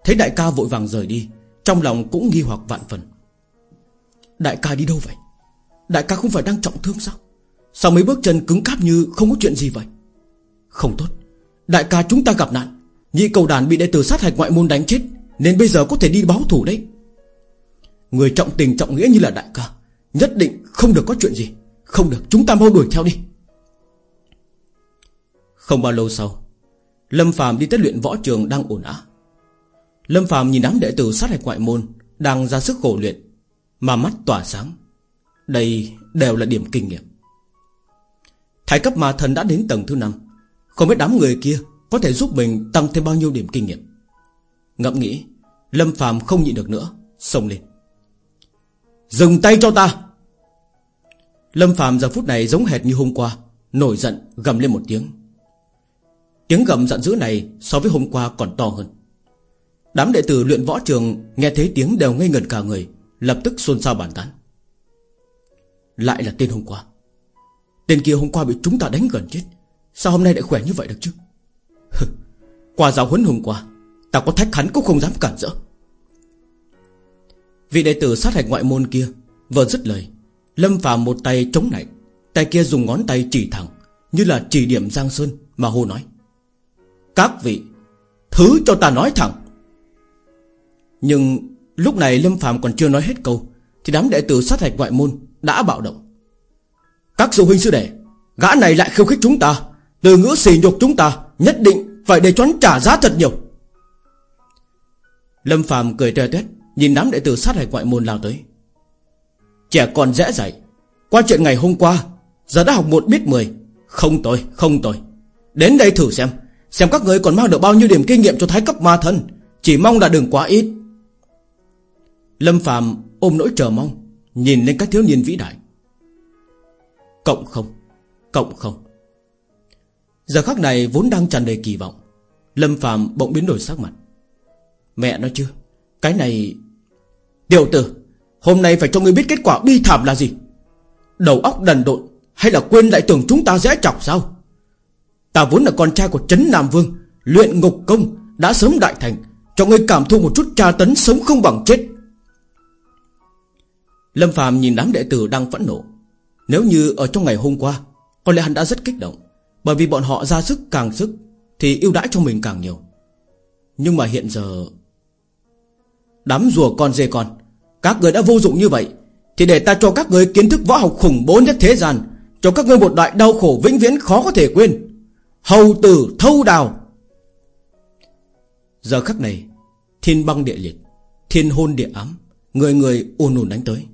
Thấy đại ca vội vàng rời đi, Trong lòng cũng nghi hoặc vạn phần. Đại ca đi đâu vậy? Đại ca không phải đang trọng thương sao? Sao mấy bước chân cứng cáp như không có chuyện gì vậy? Không tốt. Đại ca chúng ta gặp nạn. Nhị cầu đàn bị đệ tử sát hạch ngoại môn đánh chết, Nên bây giờ có thể đi báo thủ đấy. Người trọng tình trọng nghĩa như là đại ca, Nhất định không được có chuyện gì. Không được, chúng ta mau đuổi theo đi. Không bao lâu sau, Lâm Phạm đi tới luyện võ trường đang ổn ả Lâm Phạm nhìn đám đệ tử sát hạch ngoại môn Đang ra sức khổ luyện, Mà mắt tỏa sáng. Đây đều là điểm kinh nghiệm. Thái cấp ma thần đã đến tầng thứ 5 Không biết đám người kia Có thể giúp mình tăng thêm bao nhiêu điểm kinh nghiệm. Ngẫm nghĩ, Lâm Phạm không nhịn được nữa, Xông lên. Dừng tay cho ta! Lâm Phạm giờ phút này giống hệt như hôm qua, Nổi giận gầm lên một tiếng. Tiếng gầm giận dữ này So với hôm qua còn to hơn. Đám đệ tử luyện võ trường Nghe thấy tiếng đều ngây ngẩn cả người, Lập tức xôn xao bàn tán. Lại là tên hôm qua. Tên kia hôm qua bị chúng ta đánh gần chết. Sao hôm nay lại khỏe như vậy được chứ? Qua giáo huấn hôm qua, Ta có thách hắn cũng không dám cản rỡ. Vị đệ tử sát hạch ngoại môn kia Vừa dứt lời, Lâm phàm một tay chống nạnh, Tay kia dùng ngón tay chỉ thẳng, Như là chỉ điểm Giang Sơn Mà hô nói. Các vị Thứ cho ta nói thẳng. Nhưng lúc này Lâm phàm còn chưa nói hết câu Thì đám đệ tử sát hạch ngoại môn Đã bạo động. Các sư huynh sư đệ Gã này lại khiêu khích chúng ta Từ ngữ xỉ nhục chúng ta Nhất định phải để cho hắn trả giá thật nhiều. Lâm phàm cười tê tét Nhìn đám đệ tử sát hạch ngoại môn lao tới. Trẻ còn dễ dạy Qua chuyện ngày hôm qua Giờ đã học một biết mười. Không tôi, không tôi. Đến đây thử xem. Xem các người còn mang được bao nhiêu điểm kinh nghiệm cho thái cấp ma thân Chỉ mong là đừng quá ít. Lâm Phạm ôm nỗi chờ mong, Nhìn lên các thiếu niên vĩ đại. Cộng không Cộng không. Giờ khắc này vốn đang tràn đầy kỳ vọng, Lâm Phạm bỗng biến đổi sắc mặt. Mẹ nói chưa Cái này, Tiểu tử, Hôm nay phải cho ngươi biết kết quả bi thảm là gì. Đầu óc đần độn Hay là quên lại tưởng chúng ta dễ chọc sao? Ta vốn là con trai của Trấn Nam Vương, Luyện ngục công, Đã sớm đại thành, Cho ngươi cảm thu một chút tra tấn sống không bằng chết. Lâm Phạm nhìn đám đệ tử đang phẫn nộ. Nếu như ở trong ngày hôm qua, Có lẽ hắn đã rất kích động, Bởi vì bọn họ ra sức càng sức Thì ưu đãi cho mình càng nhiều. Nhưng mà hiện giờ, Đám rùa con dê con, Các người đã vô dụng như vậy, Thì để ta cho các người kiến thức võ học khủng bố nhất thế gian, Cho các người một đại đau khổ vĩnh viễn khó có thể quên. Hầu tử thâu đào. Giờ khắc này, Thiên băng địa liệt, Thiên hôn địa ám, Người người ồn ồn đánh tới.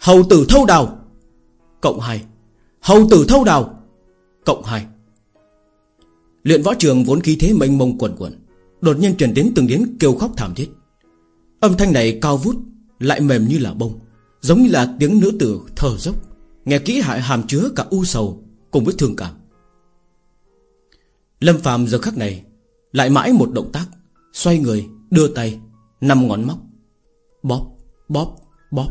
Hầu tử thâu đào, Cộng 2 Hầu tử thâu đào, Cộng 2 Luyện võ trường vốn khí thế mênh mông quần quần, Đột nhiên truyền đến từng tiếng kêu khóc thảm thiết. Âm thanh này cao vút, Lại mềm như là bông, Giống như là tiếng nữ tử thở dốc, Nghe kỹ hại hàm chứa cả u sầu Cùng với thương cảm. Lâm Phạm giờ khắc này Lại mãi một động tác Xoay người, đưa tay Năm ngón móc. Bóp, bóp, bóp.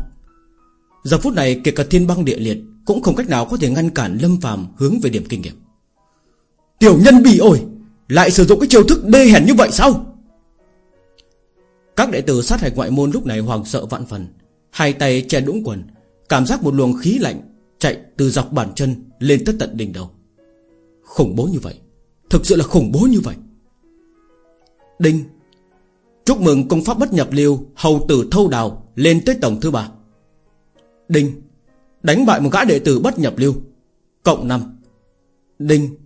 Giờ phút này kể cả thiên băng địa liệt Cũng không cách nào có thể ngăn cản Lâm Phạm hướng về điểm kinh nghiệm. Tiểu nhân bị ổi Lại sử dụng cái chiêu thức đê hèn như vậy sao? Các đệ tử sát hạch ngoại môn lúc này hoàng sợ vạn phần Hai tay che đũng quần Cảm giác một luồng khí lạnh Chạy từ dọc bàn chân lên tất tận đỉnh đầu. Khủng bố như vậy. Thực sự là khủng bố như vậy. Đinh, Chúc mừng công pháp bất nhập liêu Hầu tử thâu đào lên tới tổng thứ ba. Đinh, Đánh bại một gã đệ tử bất nhập liêu Cộng 5 Đinh,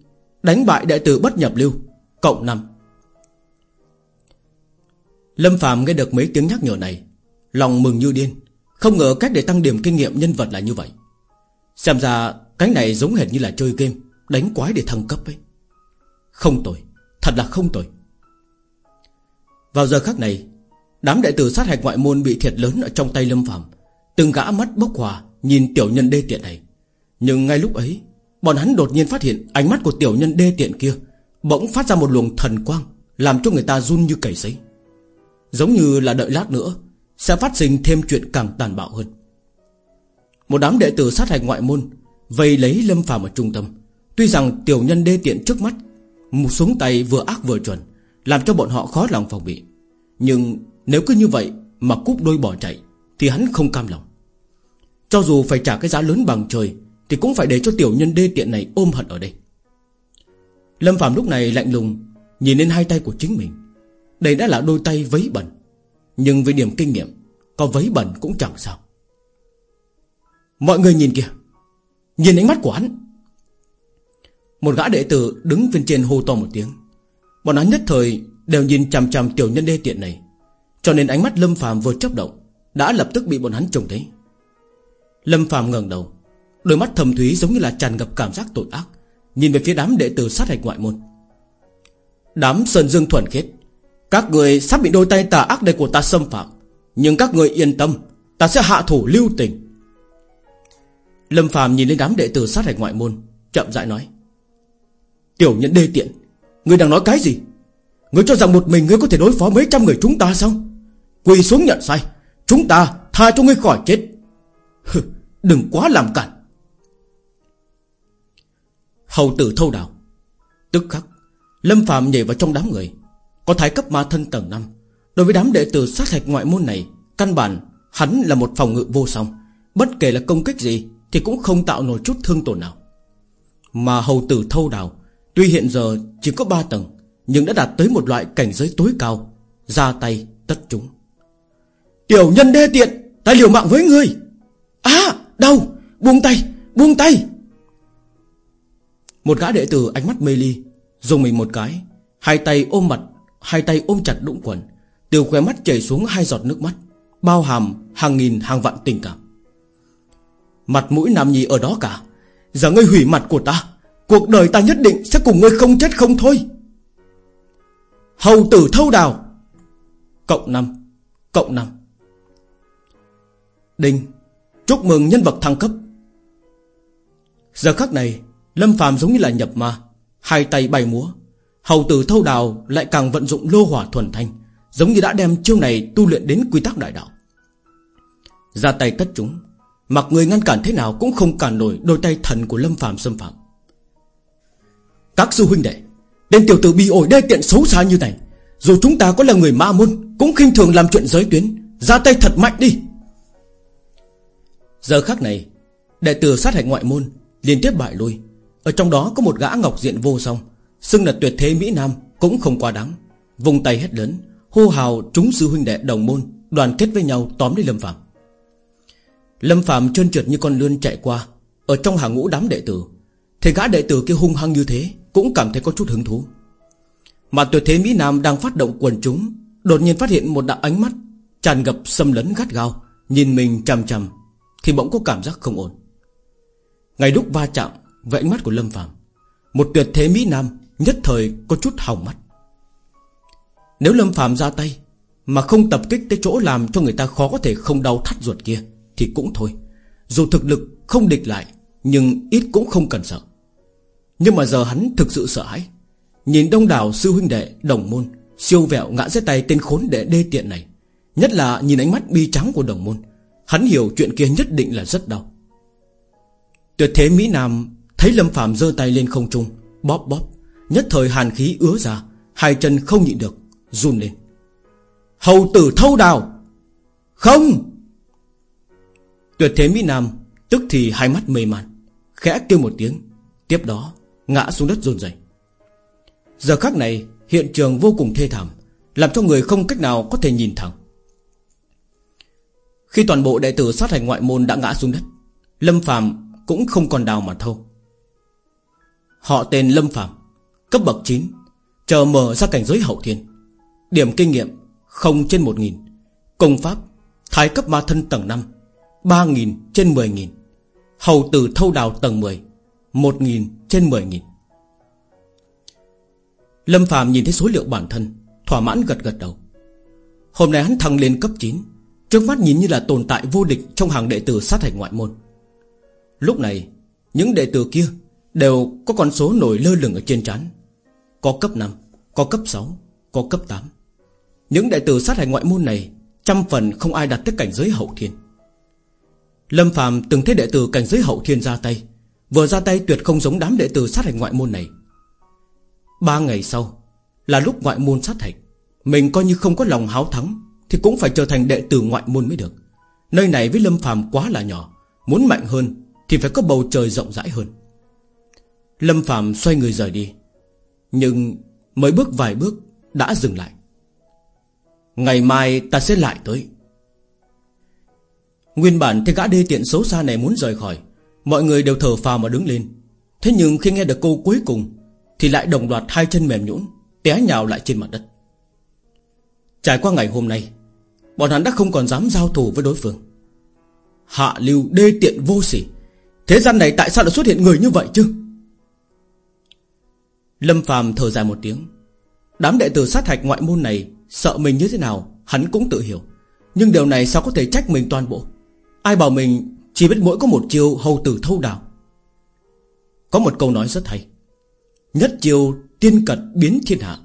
Đánh bại đệ tử bất nhập lưu, Cộng 5 Lâm Phạm nghe được mấy tiếng nhắc nhở này, Lòng mừng như điên, Không ngờ cách để tăng điểm kinh nghiệm nhân vật là như vậy. Xem ra cái này giống hệt như là chơi game, Đánh quái để thăng cấp ấy. Không tồi Thật là không tồi Vào giờ khắc này, Đám đệ tử sát hạch ngoại môn bị thiệt lớn ở trong tay Lâm Phạm Từng gã mắt bốc hòa Nhìn tiểu nhân đê tiện này. Nhưng ngay lúc ấy, Bọn hắn đột nhiên phát hiện ánh mắt của tiểu nhân đê tiện kia Bỗng phát ra một luồng thần quang, Làm cho người ta run như cầy sấy. Giống như là đợi lát nữa, Sẽ phát sinh thêm chuyện càng tàn bạo hơn. Một đám đệ tử sát hạch ngoại môn Vây lấy lâm phạm ở trung tâm. Tuy rằng tiểu nhân đê tiện trước mắt một xuống tay vừa ác vừa chuẩn, Làm cho bọn họ khó lòng phòng bị. Nhưng nếu cứ như vậy Mà cúp đôi bỏ chạy, Thì hắn không cam lòng. Cho dù phải trả cái giá lớn bằng trời, Thì cũng phải để cho tiểu nhân đê tiện này ôm hận ở đây. Lâm Phạm lúc này lạnh lùng, Nhìn lên hai tay của chính mình. Đây đã là đôi tay vấy bẩn, Nhưng với điểm kinh nghiệm, Có vấy bẩn cũng chẳng sao. Mọi người nhìn kìa, Nhìn ánh mắt của hắn. Một gã đệ tử đứng bên trên hô to một tiếng. Bọn hắn nhất thời Đều nhìn chằm chằm tiểu nhân đê tiện này. Cho nên ánh mắt Lâm phàm vừa chớp động, Đã lập tức bị bọn hắn trông thấy. Lâm phàm ngẩng đầu, Đôi mắt thầm thúy giống như là tràn ngập cảm giác tội ác, Nhìn về phía đám đệ tử sát hạch ngoại môn. Đám Sơn Dương thuần khiết, Các người sắp bị đôi tay tà ác đây của ta xâm phạm, Nhưng các người yên tâm, Ta sẽ hạ thủ lưu tình. Lâm phàm nhìn lên đám đệ tử sát hạch ngoại môn, Chậm rãi nói. Tiểu nhân đê tiện Ngươi đang nói cái gì? Ngươi cho rằng một mình ngươi có thể đối phó mấy trăm người chúng ta sao? Quỳ xuống nhận sai, Chúng ta tha cho ngươi khỏi chết. Đừng quá làm cản. Hầu tử thâu đào Tức khắc, Lâm Phạm nhảy vào trong đám người. Có thái cấp ma thân tầng 5 Đối với đám đệ tử sát hạch ngoại môn này, Căn bản hắn là một phòng ngự vô song. Bất kể là công kích gì Thì cũng không tạo nổi chút thương tổn nào. Mà hầu tử thâu đào Tuy hiện giờ chỉ có 3 tầng, Nhưng đã đạt tới một loại cảnh giới tối cao. Ra tay tất chúng. Tiểu nhân đê tiện, Ta liều mạng với ngươi. À đau, Buông tay Buông tay. Một gã đệ tử ánh mắt mê ly, Dùng mình một cái, Hai tay ôm mặt, Hai tay ôm chặt đũng quần, Từ khóe mắt chảy xuống hai giọt nước mắt, Bao hàm hàng nghìn hàng vạn tình cảm. Mặt mũi nam nhi ở đó cả, Giờ ngươi hủy mặt của ta. Cuộc đời ta nhất định sẽ cùng ngươi không chết không thôi. Hầu tử thâu đào. Cộng năm. Cộng năm. Đinh. Chúc mừng nhân vật thăng cấp. Giờ khắc này, Lâm phàm giống như là nhập ma, Hai tay bay múa. Hầu tử thâu đào lại càng vận dụng lô hỏa thuần thanh, Giống như đã đem chiêu này tu luyện đến quy tắc đại đạo. Ra tay tất chúng, Mặc người ngăn cản thế nào cũng không cản nổi Đôi tay thần của Lâm phàm xâm phạm. Các sư huynh đệ Đến tiểu tử bị ổi đê tiện xấu xa như này, Dù chúng ta có là người ma môn, Cũng khinh thường làm chuyện giới tuyến, Ra tay thật mạnh đi. Giờ khắc này, Đệ tử sát hạch ngoại môn Liên tiếp bại lui. Ở trong đó có một gã ngọc diện vô song, Xưng là tuyệt thế Mỹ Nam, Cũng không quá đáng. Vùng tay hét lớn, Hô hào chúng sư huynh đệ đồng môn, Đoàn kết với nhau tóm lấy Lâm Phạm Lâm Phạm trơn trượt như con lươn chạy qua, Ở trong hàng ngũ đám đệ tử, Thì gã đệ tử kia hung hăng như thế cũng cảm thấy có chút hứng thú. Mà tuyệt thế Mỹ Nam đang phát động quần chúng, Đột nhiên phát hiện một đạo ánh mắt Tràn ngập xâm lấn gắt gao, Nhìn mình chằm chằm, Thì bỗng có cảm giác không ổn. Ngày lúc va chạm với ánh mắt của Lâm Phạm Một tuyệt thế Mỹ Nam Nhất thời có chút hỏng mắt. Nếu Lâm Phạm ra tay Mà không tập kích tới chỗ làm cho người ta khó có thể không đau thắt ruột kia, Thì cũng thôi. Dù thực lực không địch lại, Nhưng ít cũng không cần sợ. Nhưng mà giờ hắn thực sự sợ hãi. Nhìn đông đảo sư huynh đệ, đồng môn, Siêu vẹo ngã dưới tay tên khốn đệ đê tiện này, Nhất là nhìn ánh mắt bi trắng của đồng môn, Hắn hiểu chuyện kia nhất định là rất đau. Tuyệt thế Mỹ Nam Thấy Lâm Phạm giơ tay lên không trung, Bóp bóp, Nhất thời hàn khí ứa ra, Hai chân không nhịn được, Run lên. Hầu tử thâu đào! Không! Tuyệt thế Mỹ Nam Tức thì hai mắt mê man, Khẽ kêu một tiếng, Tiếp đó ngã xuống đất run rẩy. Giờ khắc này, hiện trường vô cùng thê thảm, Làm cho người không cách nào có thể nhìn thẳng. Khi toàn bộ đệ tử sát hành ngoại môn đã ngã xuống đất, Lâm Phạm cũng không còn đào mà thâu. Họ tên Lâm Phạm Cấp bậc 9 Chờ mở ra cảnh giới hậu thiên. Điểm kinh nghiệm 0 trên 1.000 Công pháp Thái cấp ma thân tầng 5 3.000 trên 10.000 Hầu tử thâu đào tầng 10 1.000 trên mười nghìn. Lâm Phạm nhìn thấy số liệu bản thân, Thỏa mãn gật gật đầu. Hôm nay hắn thăng lên cấp 9 Trước mắt nhìn như là tồn tại vô địch Trong hàng đệ tử sát hạch ngoại môn. Lúc này, Những đệ tử kia Đều có con số nổi lơ lửng ở trên trán. Có cấp 5 Có cấp 6 Có cấp 8 Những đệ tử sát hạch ngoại môn này Trăm phần không ai đạt tới cảnh giới hậu thiên. Lâm Phạm từng thấy đệ tử cảnh giới hậu thiên ra tay Vừa ra tay tuyệt không giống đám đệ tử sát hạch ngoại môn này. Ba ngày sau, Là lúc ngoại môn sát hạch, Mình coi như không có lòng háo thắng, Thì cũng phải trở thành đệ tử ngoại môn mới được. Nơi này với Lâm phàm quá là nhỏ, Muốn mạnh hơn Thì phải có bầu trời rộng rãi hơn. Lâm phàm xoay người rời đi, Nhưng mới bước vài bước Đã dừng lại. Ngày mai ta sẽ lại tới. Nguyên bản thì gã đê tiện xấu xa này muốn rời khỏi Mọi người đều thở phào mà đứng lên. Thế nhưng khi nghe được câu cuối cùng, Thì lại đồng loạt hai chân mềm nhũn, Té nhào lại trên mặt đất. Trải qua ngày hôm nay, Bọn hắn đã không còn dám giao thủ với đối phương. Hạ lưu đê tiện vô sỉ. Thế gian này tại sao lại xuất hiện người như vậy chứ? Lâm phàm thở dài một tiếng. Đám đệ tử sát hạch ngoại môn này Sợ mình như thế nào, Hắn cũng tự hiểu. Nhưng điều này sao có thể trách mình toàn bộ? Ai bảo mình chỉ biết mỗi có một chiêu hầu tử thâu đào. Có một câu nói rất hay. Nhất chiêu tiên cật biến thiên hạ,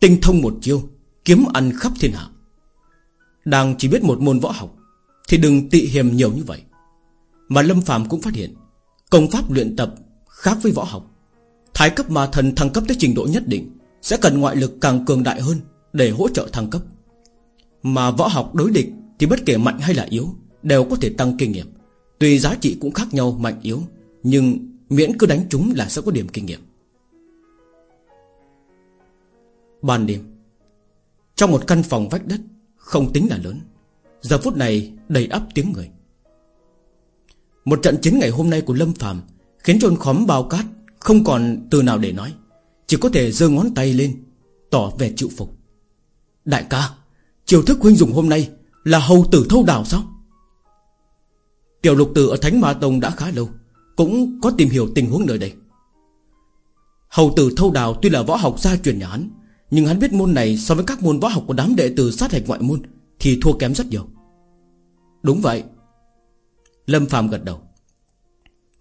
Tinh thông một chiêu Kiếm ăn khắp thiên hạ. Đang chỉ biết một môn võ học, Thì đừng tị hiềm nhiều như vậy. Mà Lâm phàm cũng phát hiện, Công pháp luyện tập khác với võ học. Thái cấp ma thần thăng cấp tới trình độ nhất định, Sẽ cần ngoại lực càng cường đại hơn Để hỗ trợ thăng cấp. Mà võ học đối địch Thì bất kể mạnh hay là yếu, Đều có thể tăng kinh nghiệm. Tuy giá trị cũng khác nhau mạnh yếu, Nhưng miễn cứ đánh chúng là sẽ có điểm kinh nghiệm. Ban đêm, Trong một căn phòng vách đất Không tính là lớn, Giờ phút này đầy ắp tiếng người. Một trận chiến ngày hôm nay của Lâm Phàm Khiến trôn khóm bao cát Không còn từ nào để nói, Chỉ có thể giơ ngón tay lên, Tỏ vẻ chịu phục. Đại ca Chiều thức huynh dùng hôm nay Là hầu tử thâu đảo sao? Tiểu lục tử ở Thánh Ma Tông đã khá lâu, Cũng có tìm hiểu tình huống nơi đây. Hầu tử thâu đào tuy là võ học gia truyền nhà hắn, Nhưng hắn biết môn này so với các môn võ học của đám đệ tử sát hạch ngoại môn Thì thua kém rất nhiều. Đúng vậy. Lâm phàm gật đầu.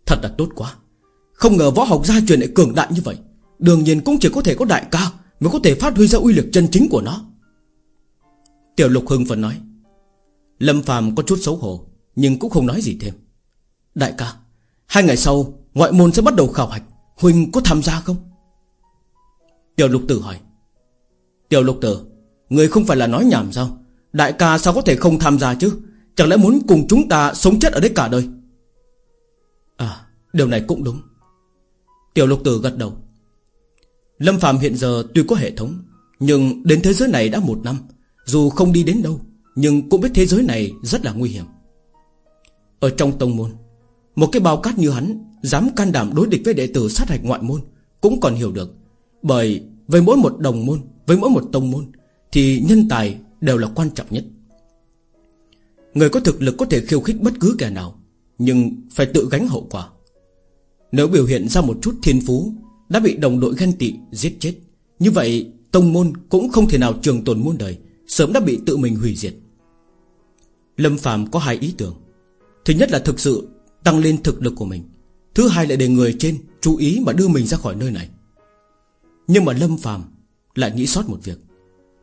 Thật là tốt quá. Không ngờ võ học gia truyền lại cường đại như vậy. Đương nhiên cũng chỉ có thể có đại ca Mới có thể phát huy ra uy lực chân chính của nó. Tiểu lục hưng vẫn nói. Lâm phàm có chút xấu hổ nhưng cũng không nói gì thêm. Đại ca, Hai ngày sau, ngoại môn sẽ bắt đầu khảo hạch. Huynh có tham gia không? Tiểu lục tử hỏi. Tiểu lục tử, Người không phải là nói nhảm sao? Đại ca sao có thể không tham gia chứ? Chẳng lẽ muốn cùng chúng ta sống chết ở đây cả đời? À điều này cũng đúng. Tiểu lục tử gật đầu. Lâm Phạm hiện giờ tuy có hệ thống, Nhưng đến thế giới này đã một năm. Dù không đi đến đâu, Nhưng cũng biết thế giới này rất là nguy hiểm ở trong tông môn. Một cái bao cát như hắn, Dám can đảm đối địch với đệ tử sát hạch ngoại môn, Cũng còn hiểu được. Bởi với mỗi một đồng môn, Với mỗi một tông môn, Thì nhân tài đều là quan trọng nhất. Người có thực lực có thể khiêu khích bất cứ kẻ nào, Nhưng phải tự gánh hậu quả. Nếu biểu hiện ra một chút thiên phú, Đã bị đồng đội ghen tị, giết chết, Như vậy tông môn cũng không thể nào trường tồn muôn đời, Sớm đã bị tự mình hủy diệt. Lâm Phạm có hai ý tưởng. Thứ nhất là thực sự tăng lên thực lực của mình. Thứ hai là để người trên chú ý mà đưa mình ra khỏi nơi này. Nhưng mà Lâm phàm lại nghĩ sót một việc.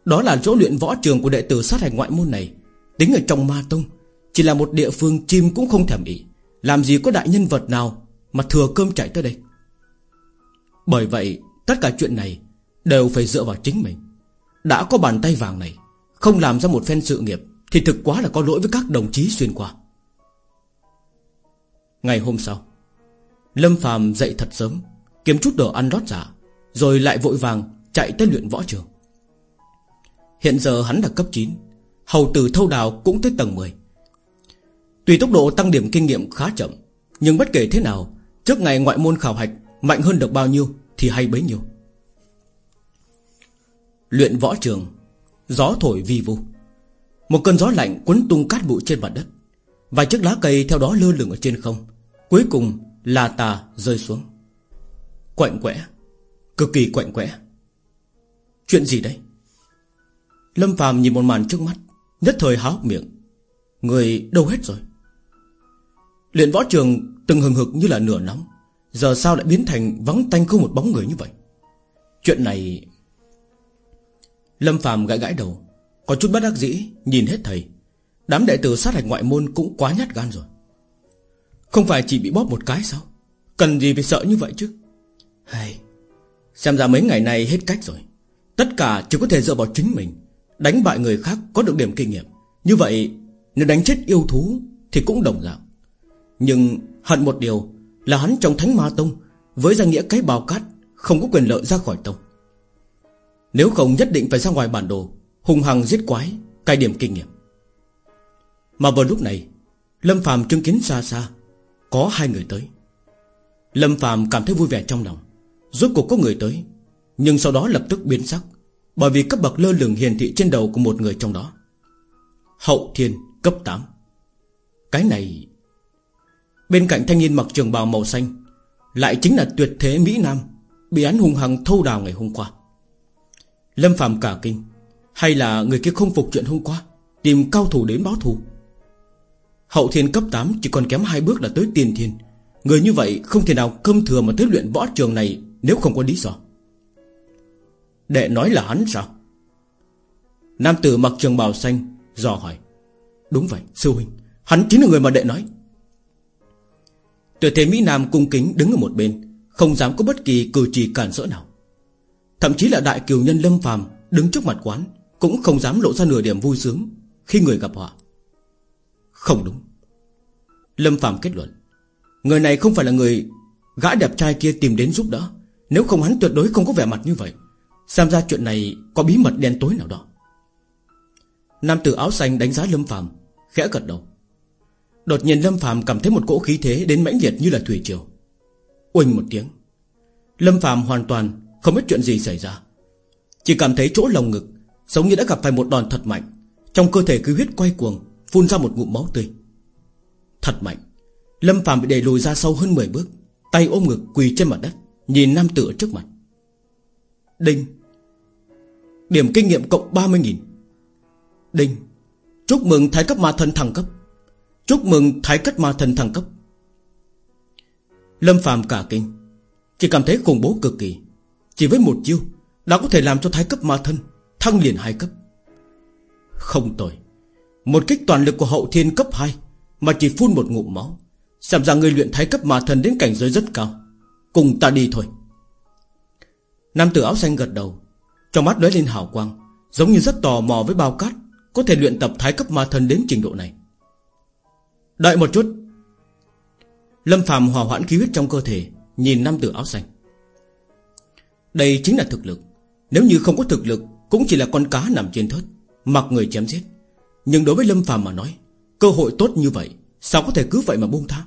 Đó là chỗ luyện võ trường của đệ tử sát hạch ngoại môn này, Tính ở trong ma tông, Chỉ là một địa phương chim cũng không thèm ý Làm gì có đại nhân vật nào Mà thừa cơm chạy tới đây? Bởi vậy, tất cả chuyện này Đều phải dựa vào chính mình. Đã có bàn tay vàng này, Không làm ra một phen sự nghiệp, Thì thực quá là có lỗi với các đồng chí xuyên qua. Ngày hôm sau, Lâm Phạm dậy thật sớm, Kiếm chút đồ ăn rót giả Rồi lại vội vàng chạy tới luyện võ trường. Hiện giờ hắn là cấp 9 Hầu tử thâu đào cũng tới tầng 10 Tùy tốc độ tăng điểm kinh nghiệm khá chậm, Nhưng bất kể thế nào, Trước ngày ngoại môn khảo hạch Mạnh hơn được bao nhiêu thì hay bấy nhiêu. Luyện võ trường, Gió thổi vi vu. Một cơn gió lạnh cuốn tung cát bụi trên mặt đất, Vài chiếc lá cây theo đó lơ lửng ở trên không. Cuối cùng là tà rơi xuống. Quạnh quẽ, Cực kỳ quạnh quẽ. Chuyện gì đấy Lâm phàm nhìn một màn trước mắt, Nhất thời háo miệng. Người đâu hết rồi? Luyện võ trường từng hừng hực như là nửa nóng, Giờ sao lại biến thành vắng tanh không một bóng người như vậy? Chuyện này Lâm phàm gãi gãi đầu, Có chút bất đắc dĩ, Nhìn hết thầy. Đám đệ tử sát hạch ngoại môn cũng quá nhát gan rồi không phải chỉ bị bóp một cái sao? Cần gì phải sợ như vậy chứ? Hay, Xem ra mấy ngày nay hết cách rồi. Tất cả chỉ có thể dựa vào chính mình, Đánh bại người khác có được điểm kinh nghiệm. Như vậy, nếu đánh chết yêu thú Thì cũng đồng dạng. Nhưng hận một điều Là hắn trong thánh ma tông Với danh nghĩa cái bào cát Không có quyền lợi ra khỏi tông. Nếu không nhất định phải ra ngoài bản đồ Hùng hằng giết quái Cài điểm kinh nghiệm. Mà vào lúc này, Lâm phàm chứng kiến xa xa có hai người tới. Lâm phàm cảm thấy vui vẻ trong lòng. Rốt cuộc có người tới, Nhưng sau đó lập tức biến sắc, Bởi vì cấp bậc lơ lửng hiển thị trên đầu của một người trong đó. Hậu thiên, cấp 8 Cái này, Bên cạnh thanh niên mặc trường bào màu xanh, Lại chính là tuyệt thế Mỹ Nam, Bị án hung hăng thâu đào ngày hôm qua. Lâm phàm cả kinh, Hay là người kia không phục chuyện hôm qua, Tìm cao thủ đến báo thù? Hậu thiên cấp 8 chỉ còn kém hai bước là tới tiền thiên. Người như vậy không thể nào cơm thừa mà tới luyện võ trường này Nếu không có lý do. Đệ nói là hắn sao? Nam tử mặc trường bào xanh, Dò hỏi. Đúng vậy, sư huynh, Hắn chính là người mà đệ nói. Tuyệt thế Mỹ Nam cung kính đứng ở một bên, Không dám có bất kỳ cử chỉ cản rỡ nào. Thậm chí là đại kiều nhân lâm phàm Đứng trước mặt quán, Cũng không dám lộ ra nửa điểm vui sướng Khi người gặp họ không đúng. Lâm Phạm kết luận, Người này không phải là người Gã đẹp trai kia tìm đến giúp đỡ. Nếu không hắn tuyệt đối không có vẻ mặt như vậy. Xem ra chuyện này có bí mật đen tối nào đó. Nam tử áo xanh đánh giá Lâm Phạm Khẽ gật đầu. Đột nhiên Lâm Phạm cảm thấy một cỗ khí thế Đến mãnh liệt như là thủy triều. Uỳnh một tiếng. Lâm Phạm hoàn toàn không biết chuyện gì xảy ra. Chỉ cảm thấy chỗ lồng ngực Giống như đã gặp phải một đòn thật mạnh. Trong cơ thể cứ huyết quay cuồng Phun ra một ngụm máu tươi. Thật mạnh, Lâm Phạm bị đẩy lùi ra sâu hơn 10 bước, Tay ôm ngực quỳ trên mặt đất, Nhìn nam tử trước mặt. Đinh, Điểm kinh nghiệm cộng 30.000 Đinh, Chúc mừng thái cấp ma thần thăng cấp. Chúc mừng thái cấp ma thần thăng cấp. Lâm phàm cả kinh, Chỉ cảm thấy khủng bố cực kỳ. Chỉ với một chiêu, Đã có thể làm cho thái cấp ma thân Thăng liền hai cấp. Không tồi. Một kích toàn lực của hậu thiên cấp 2 Mà chỉ phun một ngụm máu. Xem ra người luyện thái cấp ma thần đến cảnh giới rất cao. Cùng ta đi thôi. Nam tử áo xanh gật đầu. Trong mắt lóe lên hào quang, Giống như rất tò mò với bao cát, có thể luyện tập thái cấp ma thần đến trình độ này. Đợi một chút. Lâm phàm hòa hoãn khí huyết trong cơ thể, Nhìn nam tử áo xanh. Đây chính là thực lực. Nếu như không có thực lực, Cũng chỉ là con cá nằm trên thớt, Mặc người chém giết. Nhưng đối với Lâm phàm mà nói, Cơ hội tốt như vậy, Sao có thể cứ vậy mà buông tha?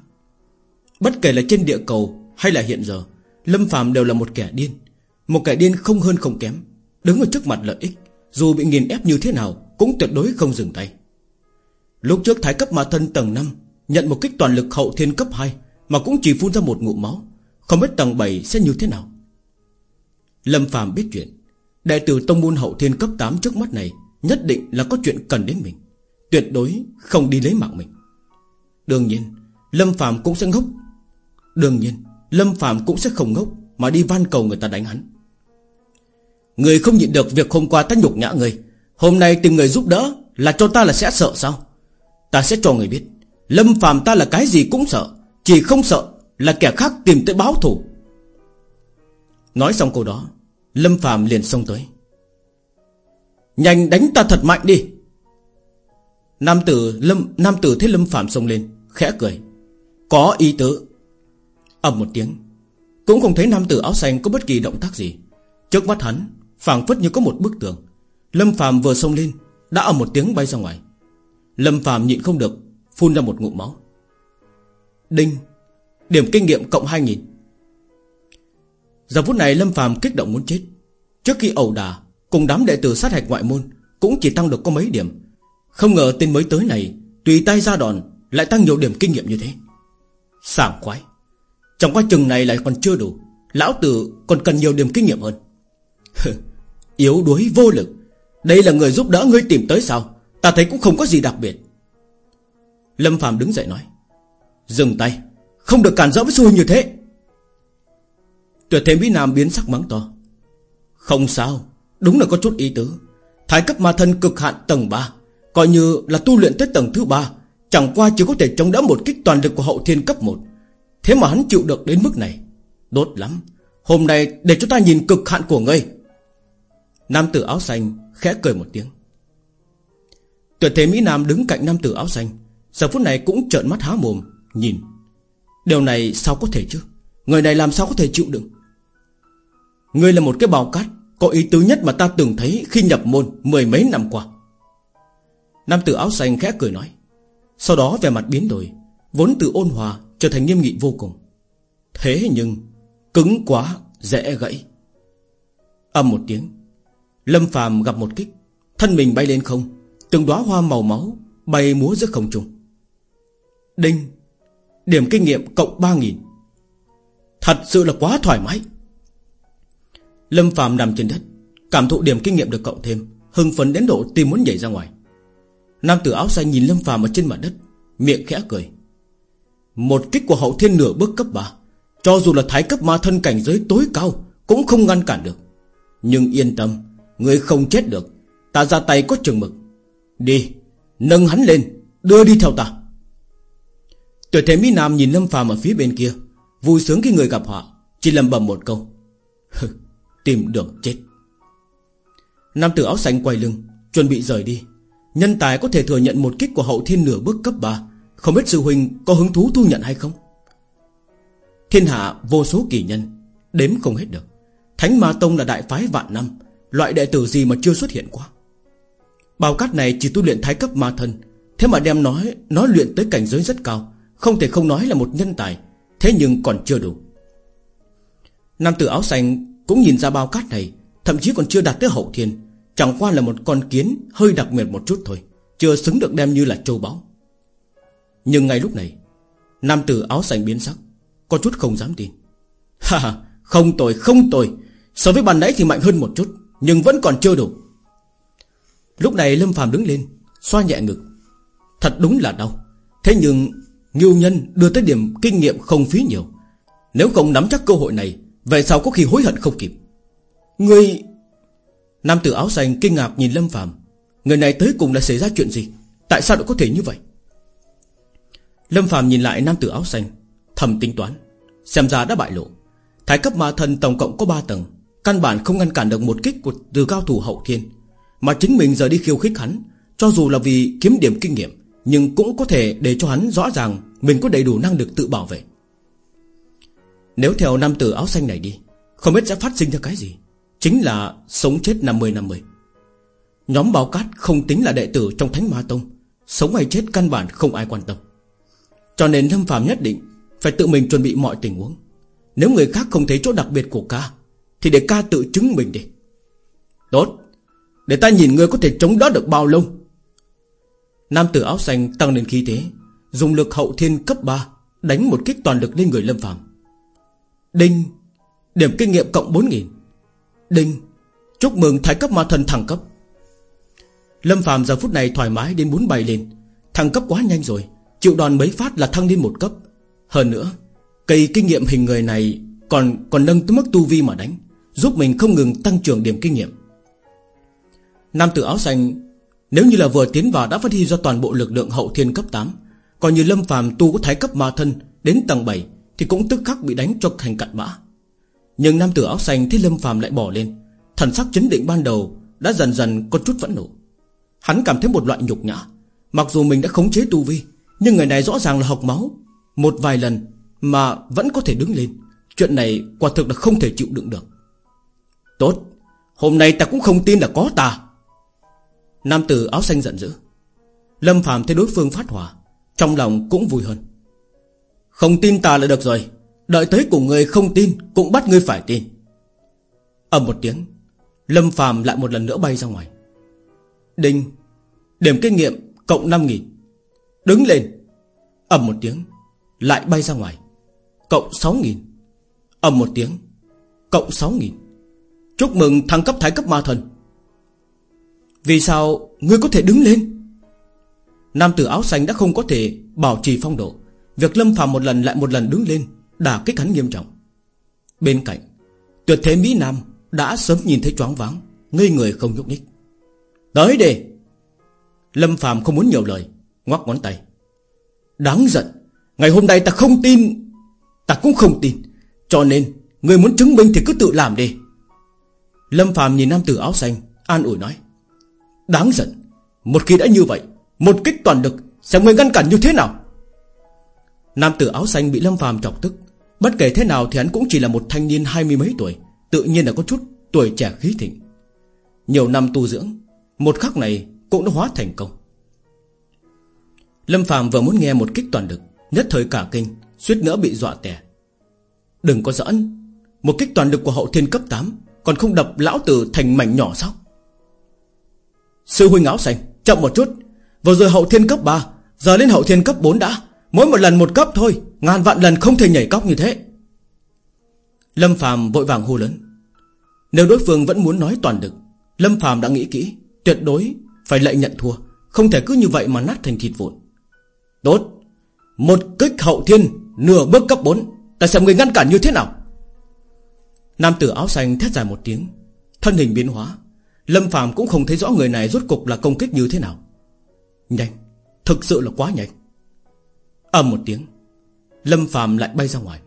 Bất kể là trên địa cầu hay là hiện giờ, Lâm phàm đều là một kẻ điên. Một kẻ điên không hơn không kém, Đứng ở trước mặt lợi ích, Dù bị nghiền ép như thế nào cũng tuyệt đối không dừng tay. Lúc trước thái cấp ma thân tầng 5 Nhận một kích toàn lực hậu thiên cấp 2 Mà cũng chỉ phun ra một ngụm máu, Không biết tầng 7 sẽ như thế nào. Lâm phàm biết chuyện, Đệ tử tông môn hậu thiên cấp 8 trước mắt này Nhất định là có chuyện cần đến mình. Tuyệt đối không đi lấy mạng mình. Đương nhiên, Lâm phàm cũng sẽ ngốc. Đương nhiên, Lâm phàm cũng sẽ không ngốc Mà đi van cầu người ta đánh hắn. Người không nhịn được việc hôm qua ta nhục nhã người. Hôm nay tìm người giúp đỡ Là cho ta là sẽ sợ sao? Ta sẽ cho người biết, Lâm phàm ta là cái gì cũng sợ, Chỉ không sợ là kẻ khác tìm tới báo thù. Nói xong câu đó, Lâm phàm liền xông tới. Nhanh đánh ta thật mạnh đi Nam tử Lâm, Nam tử thấy Lâm phạm xông lên, Khẽ cười. Có ý tứ. Ầm một tiếng. Cũng không thấy nam tử áo xanh có bất kỳ động tác gì. Trước mắt hắn, phảng phất như có một bức tường. Lâm Phạm vừa xông lên, Đã ầm một tiếng bay ra ngoài. Lâm Phạm nhịn không được, Phun ra một ngụm máu. Đinh. Điểm kinh nghiệm cộng 2.000 Giờ phút này Lâm Phạm kích động muốn chết. Trước khi ẩu đà Cùng đám đệ tử sát hạch ngoại môn Cũng chỉ tăng được có mấy điểm. Không ngờ tên mới tới này, Tùy tay ra đòn, Lại tăng nhiều điểm kinh nghiệm như thế. Sảng khoái. Trong quá trình này lại còn chưa đủ, Lão tử còn cần nhiều điểm kinh nghiệm hơn. Yếu đuối vô lực. Đây là người giúp đỡ ngươi tìm tới sao? Ta thấy cũng không có gì đặc biệt. Lâm Phạm đứng dậy nói, Dừng tay, Không được cản rỡ với xui như thế. Tuyệt thế Mỹ Nam biến sắc mắng to, Không sao, Đúng là có chút ý tứ. Thái cấp ma thân cực hạn tầng 3 Coi như là tu luyện tới tầng thứ 3 Chẳng qua chỉ có thể chống đỡ một kích toàn lực của hậu thiên cấp 1 Thế mà hắn chịu được đến mức này. Đốt lắm. Hôm nay để cho ta nhìn cực hạn của ngươi. Nam tử áo xanh khẽ cười một tiếng. Tuyệt thế Mỹ Nam đứng cạnh nam tử áo xanh, Giờ phút này cũng trợn mắt há mồm, Nhìn. Điều này sao có thể chứ? Người này làm sao có thể chịu đựng? Ngươi là một cái bào cát, Có ý tứ nhất mà ta từng thấy khi nhập môn Mười mấy năm qua. Nam tử áo xanh khẽ cười nói. Sau đó về mặt biến đổi, Vốn từ ôn hòa trở thành nghiêm nghị vô cùng. Thế nhưng, Cứng quá, dễ gãy. Âm một tiếng, Lâm phàm gặp một kích, Thân mình bay lên không, Từng đóa hoa màu máu Bay múa giữa không trung. Đinh, Điểm kinh nghiệm cộng 3.000 Thật sự là quá thoải mái. Lâm phàm nằm trên đất, Cảm thụ điểm kinh nghiệm được cộng thêm, Hưng phấn đến độ tim muốn nhảy ra ngoài. Nam tử áo xanh nhìn Lâm phàm ở trên mặt đất, Miệng khẽ cười. Một kích của hậu thiên nửa bước cấp 3 Cho dù là thái cấp ma thân cảnh giới tối cao Cũng không ngăn cản được. Nhưng yên tâm, Người không chết được, Ta ra tay có chừng mực. Đi, Nâng hắn lên, Đưa đi theo ta. Tuổi thế Mỹ Nam nhìn Lâm phàm ở phía bên kia, Vui sướng khi người gặp họ Chỉ lầm bầm một câu. Tìm đường chết. Nam tử áo xanh quay lưng, Chuẩn bị rời đi. Nhân tài có thể thừa nhận một kích của hậu thiên nửa bước cấp 3 Không biết sư huynh có hứng thú thu nhận hay không? Thiên hạ vô số kỳ nhân, Đếm không hết được. Thánh Ma Tông là đại phái vạn năm, Loại đệ tử gì mà chưa xuất hiện qua? Bào cát này chỉ tu luyện thái cấp ma thân, Thế mà đem nói Nói luyện tới cảnh giới rất cao, Không thể không nói là một nhân tài, Thế nhưng còn chưa đủ. Nam tử áo xanh cũng nhìn ra bao cát này, Thậm chí còn chưa đạt tới hậu thiên. Chẳng qua là một con kiến hơi đặc biệt một chút thôi, Chưa xứng được đem như là châu báu. Nhưng ngay lúc này, Nam tử áo xanh biến sắc, Có chút không dám tin. Ha ha, không tồi không tồi. So với bàn nãy thì mạnh hơn một chút, Nhưng vẫn còn chưa đủ. Lúc này Lâm phàm đứng lên, Xoa nhẹ ngực. Thật đúng là đau. Thế nhưng Ngưu nhân đưa tới điểm kinh nghiệm không phí nhiều. Nếu không nắm chắc cơ hội này Về sau có khi hối hận không kịp? Người Nam tử áo xanh kinh ngạc nhìn Lâm Phạm Người này tới cùng là xảy ra chuyện gì? Tại sao lại có thể như vậy? Lâm Phạm nhìn lại nam tử áo xanh, Thầm tính toán, Xem ra đã bại lộ. Thái cấp ma thần tổng cộng có 3 tầng, Căn bản không ngăn cản được một kích của từ cao thủ hậu thiên. Mà chính mình giờ đi khiêu khích hắn, Cho dù là vì kiếm điểm kinh nghiệm, Nhưng cũng có thể để cho hắn rõ ràng Mình có đầy đủ năng lực tự bảo vệ. Nếu theo nam tử áo xanh này đi, Không biết sẽ phát sinh ra cái gì. Chính là sống chết 50-50 Nhóm báo cát không tính là đệ tử trong Thánh Ma Tông, Sống hay chết căn bản không ai quan tâm. Cho nên Lâm Phạm nhất định Phải tự mình chuẩn bị mọi tình huống. Nếu người khác không thấy chỗ đặc biệt của ca, Thì để ca tự chứng mình đi. Tốt. Để ta nhìn người có thể chống đỡ được bao lâu? Nam tử áo xanh tăng lên khí thế, Dùng lực hậu thiên cấp 3 Đánh một kích toàn lực lên người Lâm Phạm Đinh. Điểm kinh nghiệm cộng 4.000 Đinh, Chúc mừng thái cấp ma thần thẳng cấp. Lâm Phạm giờ phút này thoải mái đến muốn bay lên. Thăng cấp quá nhanh rồi Chịu đòn mấy phát là thăng lên một cấp. Hơn nữa, Cây kinh nghiệm hình người này Còn còn nâng tới mức tu vi mà đánh, Giúp mình không ngừng tăng trưởng điểm kinh nghiệm. Nam tử áo xanh, Nếu như là vừa tiến vào đã phát huy ra toàn bộ lực lượng hậu thiên cấp 8 Còn như Lâm Phạm tu có thái cấp ma thân Đến tầng 7 Thì cũng tức khắc bị đánh cho thành cặn bã nhưng nam tử áo xanh thấy Lâm phàm lại bỏ lên. Thần sắc chấn định ban đầu Đã dần dần có chút phẫn nộ. Hắn cảm thấy một loại nhục nhã. Mặc dù mình đã khống chế tu vi, Nhưng người này rõ ràng là học máu. Một vài lần mà vẫn có thể đứng lên. Chuyện này quả thực là không thể chịu đựng được. Tốt, Hôm nay ta cũng không tin là có ta. Nam tử áo xanh giận dữ. Lâm phàm thấy đối phương phát hỏa, Trong lòng cũng vui hơn. Không tin ta là được rồi. Đợi tới cùng người không tin, Cũng bắt ngươi phải tin. Ầm một tiếng, Lâm phàm lại một lần nữa bay ra ngoài. Đinh, Điểm kinh nghiệm cộng 5.000 Đứng lên. Ầm một tiếng, Lại bay ra ngoài. Cộng 6.000 ầm một tiếng, Cộng 6.000 Chúc mừng thăng cấp thái cấp ma thần. Vì sao ngươi có thể đứng lên? Nam tử áo xanh đã không có thể Bảo trì phong độ. Việc lâm phàm một lần lại một lần đứng lên Đả kích hắn nghiêm trọng. Bên cạnh, Tuyệt thế Mỹ Nam đã sớm nhìn thấy choáng váng, Ngây người không nhúc nhích. Tới đi Lâm Phạm không muốn nhiều lời, Ngoắc ngón tay. Đáng giận, Ngày hôm nay ta không tin, Ta cũng không tin, Cho nên Người muốn chứng minh thì cứ tự làm đi. Lâm Phạm nhìn nam tử áo xanh, An ủi nói, Đáng giận, Một khi đã như vậy, Một kích toàn lực Sẽ người ngăn cản như thế nào? Nam tử áo xanh bị Lâm Phạm chọc tức Bất kể thế nào thì hắn cũng chỉ là một thanh niên hai mươi mấy tuổi, Tự nhiên là có chút tuổi trẻ khí thịnh. Nhiều năm tu dưỡng, Một khắc này cũng đã hóa thành công. Lâm Phạm vừa muốn nghe một kích toàn lực, Nhất thời cả kinh, Suýt nữa bị dọa tè. Đừng có giỡn, Một kích toàn lực của hậu thiên cấp 8 Còn không đập lão tử thành mảnh nhỏ sao? Sư huynh áo xanh, Chậm một chút, Vừa rồi hậu thiên cấp 3 Giờ lên hậu thiên cấp 4 đã. Mỗi một lần một cấp thôi, Ngàn vạn lần không thể nhảy cóc như thế. Lâm Phạm vội vàng hô lớn. Nếu đối phương vẫn muốn nói toàn lực, Lâm Phạm đã nghĩ kỹ, Tuyệt đối phải lệnh nhận thua, Không thể cứ như vậy mà nát thành thịt vụn. Tốt, Một kích hậu thiên, Nửa bước cấp 4 Ta xem người ngăn cản như thế nào. Nam tử áo xanh thét dài một tiếng, Thân hình biến hóa. Lâm Phạm cũng không thấy rõ người này rốt cục là công kích như thế nào. Nhanh, Thực sự là quá nhanh ầm một tiếng, Lâm Phạm lại bay ra ngoài.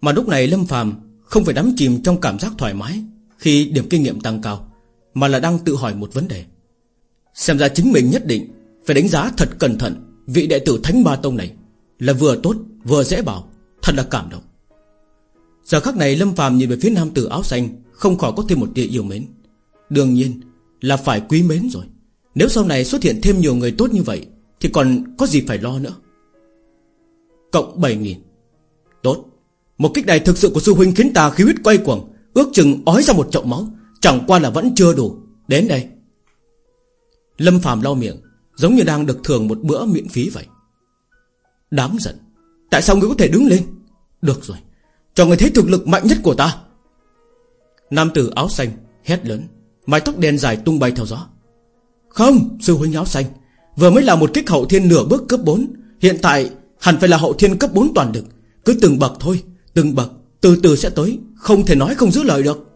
Mà lúc này Lâm Phạm Không phải đắm chìm trong cảm giác thoải mái Khi điểm kinh nghiệm tăng cao, Mà là đang tự hỏi một vấn đề. Xem ra chính mình nhất định Phải đánh giá thật cẩn thận Vị đệ tử Thánh Ba Tông này Là vừa tốt, vừa dễ bảo, Thật là cảm động. Giờ khắc này Lâm Phạm nhìn về phía nam tử áo xanh, Không khỏi có thêm một tia yêu mến. Đương nhiên là phải quý mến rồi. Nếu sau này xuất hiện thêm nhiều người tốt như vậy thì còn có gì phải lo nữa? Cộng 7.000 Tốt. Một kích này thực sự của sư huynh khiến ta khí huyết quay cuồng, Ước chừng ói ra một chậu máu, Chẳng qua là vẫn chưa đủ. Đến đây. Lâm Phạm lau miệng, Giống như đang được thưởng một bữa miễn phí vậy. Đám giận. Tại sao ngươi có thể đứng lên? Được rồi. Cho người thấy thực lực mạnh nhất của ta. Nam tử áo xanh hét lớn, Mái tóc đen dài tung bay theo gió. Không, sư huynh áo xanh. Vừa mới là một kích hậu thiên nửa bước cấp 4 Hiện tại, hẳn phải là hậu thiên cấp 4 toàn lực. Cứ từng bậc thôi, Từng bậc, từ từ sẽ tới. Không thể nói không giữ lời được.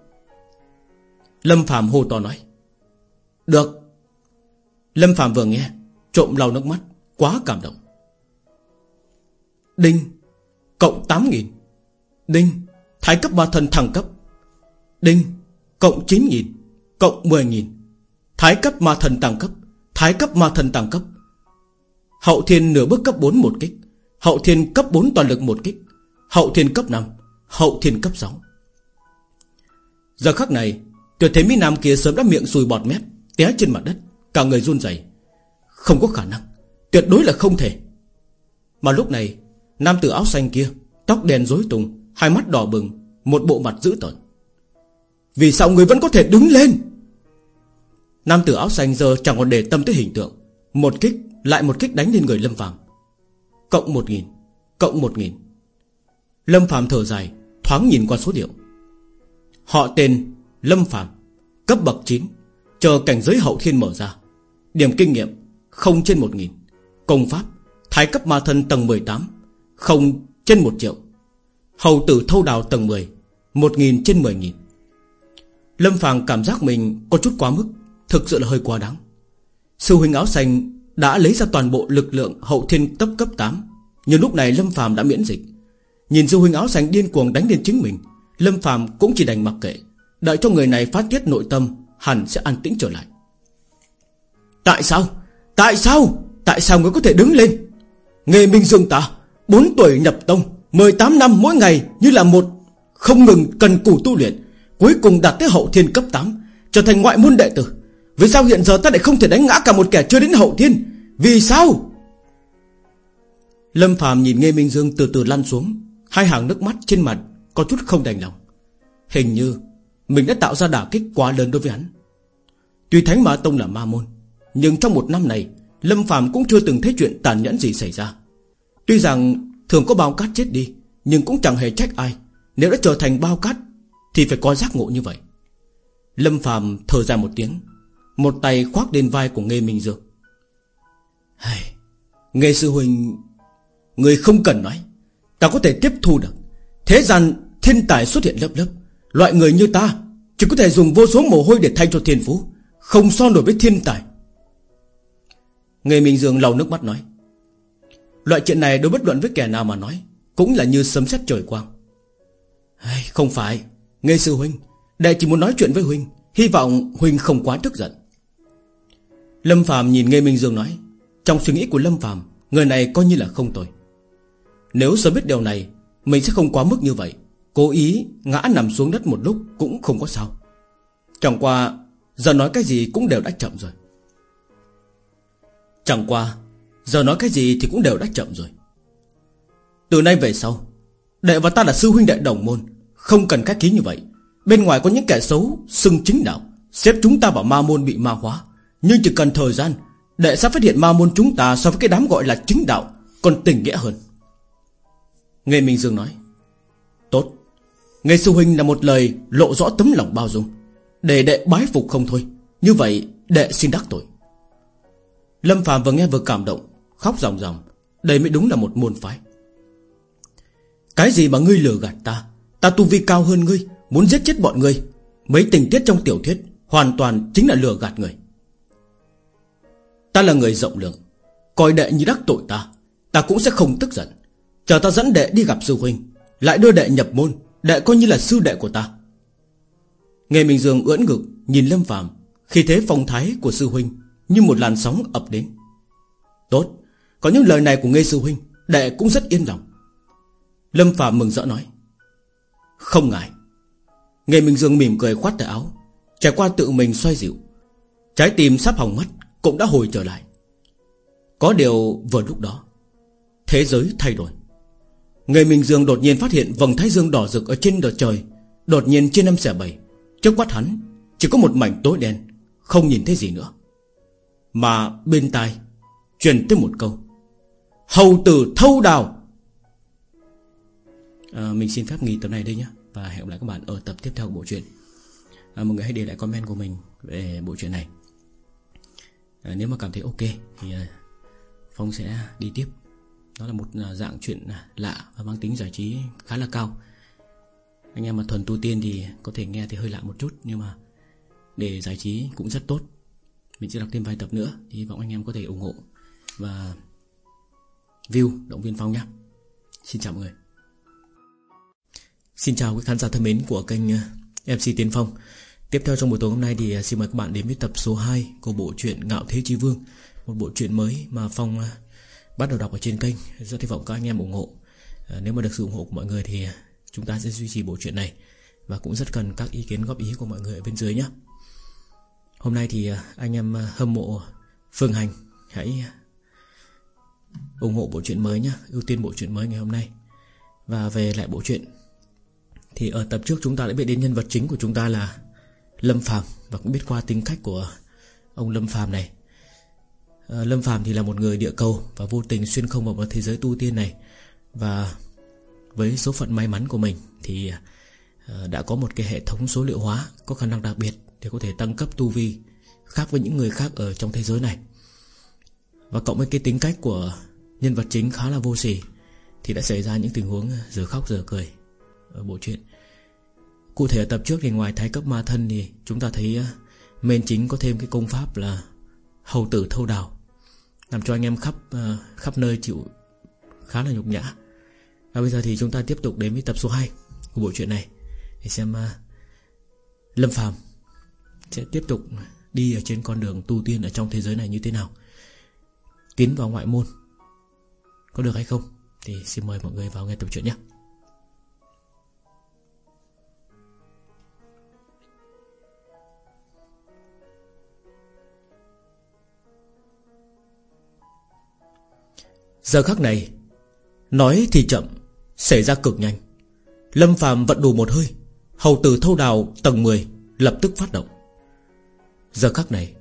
Lâm Phạm hô to nói. Được. Lâm Phạm vừa nghe, Trộm lau nước mắt, Quá cảm động. Đinh, Cộng 8.000 Đinh, Thái cấp ma thần thăng cấp. Đinh, Cộng 9.000 Cộng 10.000 Thái cấp ma thần tăng cấp. Thái cấp ma thần tăng cấp. Hậu thiên nửa bước cấp 4 một kích. Hậu thiên cấp 4 toàn lực một kích. Hậu thiên cấp 5 Hậu thiên cấp 6 Giờ khắc này, Tuyệt thế Mỹ Nam kia sớm đã miệng sùi bọt mép, Té trên mặt đất, Cả người run rẩy. Không có khả năng. Tuyệt đối là không thể. Mà lúc này, Nam tử áo xanh kia, Tóc đen rối tung, Hai mắt đỏ bừng, Một bộ mặt dữ tợn. Vì sao người vẫn có thể đứng lên? Nam tử áo xanh giờ chẳng còn để tâm tới hình tượng. Một kích, Lại một kích đánh lên người Lâm Phạm Cộng một nghìn, Cộng một nghìn. Lâm Phạm thở dài, Thoáng nhìn qua số điệu. Họ tên Lâm Phạm Cấp bậc 9 Chờ cảnh giới hậu thiên mở ra. Điểm kinh nghiệm, Không trên một nghìn. Công pháp, Thái cấp ma thân tầng 18 Không trên một triệu. Hầu tử thâu đào tầng 10 Một nghìn trên mười nghìn. Lâm Phàng cảm giác mình có chút quá mức. Thực sự là hơi quá đáng. Sư huynh áo xanh đã lấy ra toàn bộ lực lượng hậu thiên cấp cấp 8 Nhưng lúc này Lâm Phàm đã miễn dịch. Nhìn sư huynh áo xanh điên cuồng đánh lên chính mình, Lâm Phàm cũng chỉ đành mặc kệ. Đợi cho người này phát tiết nội tâm, Hẳn sẽ an tĩnh trở lại. Tại sao? Tại sao? Tại sao người có thể đứng lên? Nghề minh dương ta 4 tuổi nhập tông 18 năm mỗi ngày như là một Không ngừng cần cù tu luyện, Cuối cùng đạt tới hậu thiên cấp 8 Trở thành ngoại môn đệ tử. Vì sao hiện giờ ta lại không thể đánh ngã cả một kẻ chưa đến hậu thiên? Vì sao? Lâm Phạm nhìn Nghe Minh Dương từ từ lăn xuống, Hai hàng nước mắt trên mặt Có chút không đành lòng. Hình như mình đã tạo ra đả kích quá lớn đối với hắn. Tuy Thánh Ma Tông là ma môn, Nhưng trong một năm này, Lâm Phạm cũng chưa từng thấy chuyện tàn nhẫn gì xảy ra. Tuy rằng Thường có bao cát chết đi, Nhưng cũng chẳng hề trách ai. Nếu đã trở thành bao cát, Thì phải có giác ngộ như vậy. Lâm Phạm thở dài một tiếng một tay khoác lên vai của Nghê Minh Dương. Hey, Nghê Sư Huynh Người không cần nói. Ta có thể tiếp thu được. Thế gian thiên tài xuất hiện lớp lớp. Loại người như ta Chỉ có thể dùng vô số mồ hôi để thay cho thiên phú Không so nổi với thiên tài. Nghề Minh Dương lau nước mắt nói. Loại chuyện này đối bất luận với kẻ nào mà nói Cũng là như sấm sét trời quang. Không phải. Nghe sư huynh Đệ chỉ muốn nói chuyện với huynh. Hy vọng huynh không quá tức giận. Lâm Phạm nhìn Nghe Minh Dương nói, Trong suy nghĩ của Lâm Phạm Người này coi như là không tồi. Nếu sớm biết điều này, Mình sẽ không quá mức như vậy, Cố ý ngã nằm xuống đất một lúc Cũng không có sao. Chẳng qua, Giờ nói cái gì cũng đều đã chậm rồi. Chẳng qua, Giờ nói cái gì thì cũng đều đã chậm rồi. Từ nay về sau, Đệ và ta là sư huynh đệ đồng môn, Không cần cách ký như vậy. Bên ngoài có những kẻ xấu, Xưng chính đạo, Xếp chúng ta vào ma môn bị ma hóa. Nhưng chỉ cần thời gian Đệ sẽ phát hiện ma môn chúng ta so với cái đám gọi là chính đạo Còn tình nghĩa hơn. Nghe Minh Dương nói, Tốt, Nghe sư huynh là một lời lộ rõ tấm lòng bao dung. Để đệ bái phục không thôi, Như vậy đệ xin đắc tội. Lâm Phạm vừa nghe vừa cảm động, Khóc ròng ròng, Đây mới đúng là một môn phái. Cái gì mà ngươi lừa gạt ta? Ta tu vi cao hơn ngươi, Muốn giết chết bọn ngươi. Mấy tình tiết trong tiểu thuyết Hoàn toàn chính là lừa gạt người. Ta là người rộng lượng. Coi đệ như đắc tội ta Ta cũng sẽ không tức giận. Chờ ta dẫn đệ đi gặp sư huynh, Lại đưa đệ nhập môn, Đệ coi như là sư đệ của ta. Nghe Minh Dương ưỡn ngực, Nhìn Lâm Phạm Khi thế phong thái của sư huynh Như một làn sóng ập đến. Tốt, Có những lời này của Nghe sư huynh, Đệ cũng rất yên lòng. Lâm Phạm mừng rỡ nói, Không ngại. Nghe Minh Dương mỉm cười khoát tay áo, Trải qua tự mình xoay dịu, Trái tim sắp hỏng mất. Cũng đã hồi trở lại. Có điều vừa lúc đó Thế giới thay đổi. Người Minh Dương đột nhiên phát hiện vầng thái dương đỏ rực ở trên đợt trời Đột nhiên trên năm xẻ bảy. Trước mắt hắn Chỉ có một mảnh tối đen Không nhìn thấy gì nữa. Mà bên tai Truyền tới một câu Hầu tử thâu đào. À, Mình xin phép nghỉ tập này đây nhé Và hẹn gặp lại các bạn ở tập tiếp theo của bộ truyện. À, Mọi người hãy để lại comment của mình Về bộ truyện này à, Nếu mà cảm thấy ok Thì à, Phong sẽ đi tiếp. Đó là một à, dạng chuyện à, lạ Và mang tính giải trí khá là cao. Anh em mà thuần tu tiên thì Có thể nghe thì hơi lạ một chút Nhưng mà để giải trí cũng rất tốt. Mình sẽ đọc thêm vài tập nữa Thì hy vọng anh em có thể ủng hộ Và View động viên Phong nhé. Xin chào mọi người. Xin chào quý khán giả thân mến của kênh MC Tiến Phong. Tiếp theo trong buổi tối hôm nay thì à, xin mời các bạn đến với tập số 2 Của bộ truyện Ngạo Thế Chi Vương, Một bộ truyện mới mà Phong à, bắt đầu đọc ở trên kênh. Rất hy vọng các anh em ủng hộ. À, nếu mà được sự ủng hộ của mọi người thì chúng ta sẽ duy trì bộ truyện này Và cũng rất cần các ý kiến góp ý của mọi người ở bên dưới nhé. Hôm nay thì anh em hâm mộ Phương Hành, Hãy ủng hộ bộ truyện mới nhé, Ưu tiên bộ truyện mới ngày hôm nay. Và về lại bộ truyện, Thì ở tập trước chúng ta đã biết đến nhân vật chính của chúng ta là Lâm Phàm Và cũng biết qua tính cách của ông Lâm Phàm này. À, Lâm Phàm thì là một người địa cầu Và vô tình xuyên không vào một thế giới tu tiên này. Và với số phận may mắn của mình Thì à, đã có một cái hệ thống số liệu hóa Có khả năng đặc biệt Để có thể tăng cấp tu vi Khác với những người khác ở trong thế giới này. Và cộng với cái tính cách của nhân vật chính khá là vô sỉ Thì đã xảy ra những tình huống giờ khóc giờ cười Ở bộ truyện. Cụ thể tập trước thì ngoài thái cấp ma thân thì Chúng ta thấy Mên chính có thêm cái công pháp là Hầu tử thâu đào Làm cho anh em khắp ờ, khắp nơi chịu Khá là nhục nhã. Và bây giờ thì chúng ta tiếp tục đến với tập số 2 Của bộ truyện này Để xem uh, Lâm Phàm Sẽ tiếp tục đi ở trên con đường tu tiên Ở trong thế giới này như thế nào. Tiến vào ngoại môn Có được hay không Thì xin mời mọi người vào nghe tập truyện nhé. Giờ khắc này, Nói thì chậm, Xảy ra cực nhanh. Lâm phàm vận đủ một hơi, Hầu tử thâu đào tầng 10 Lập tức phát động. Giờ khắc này,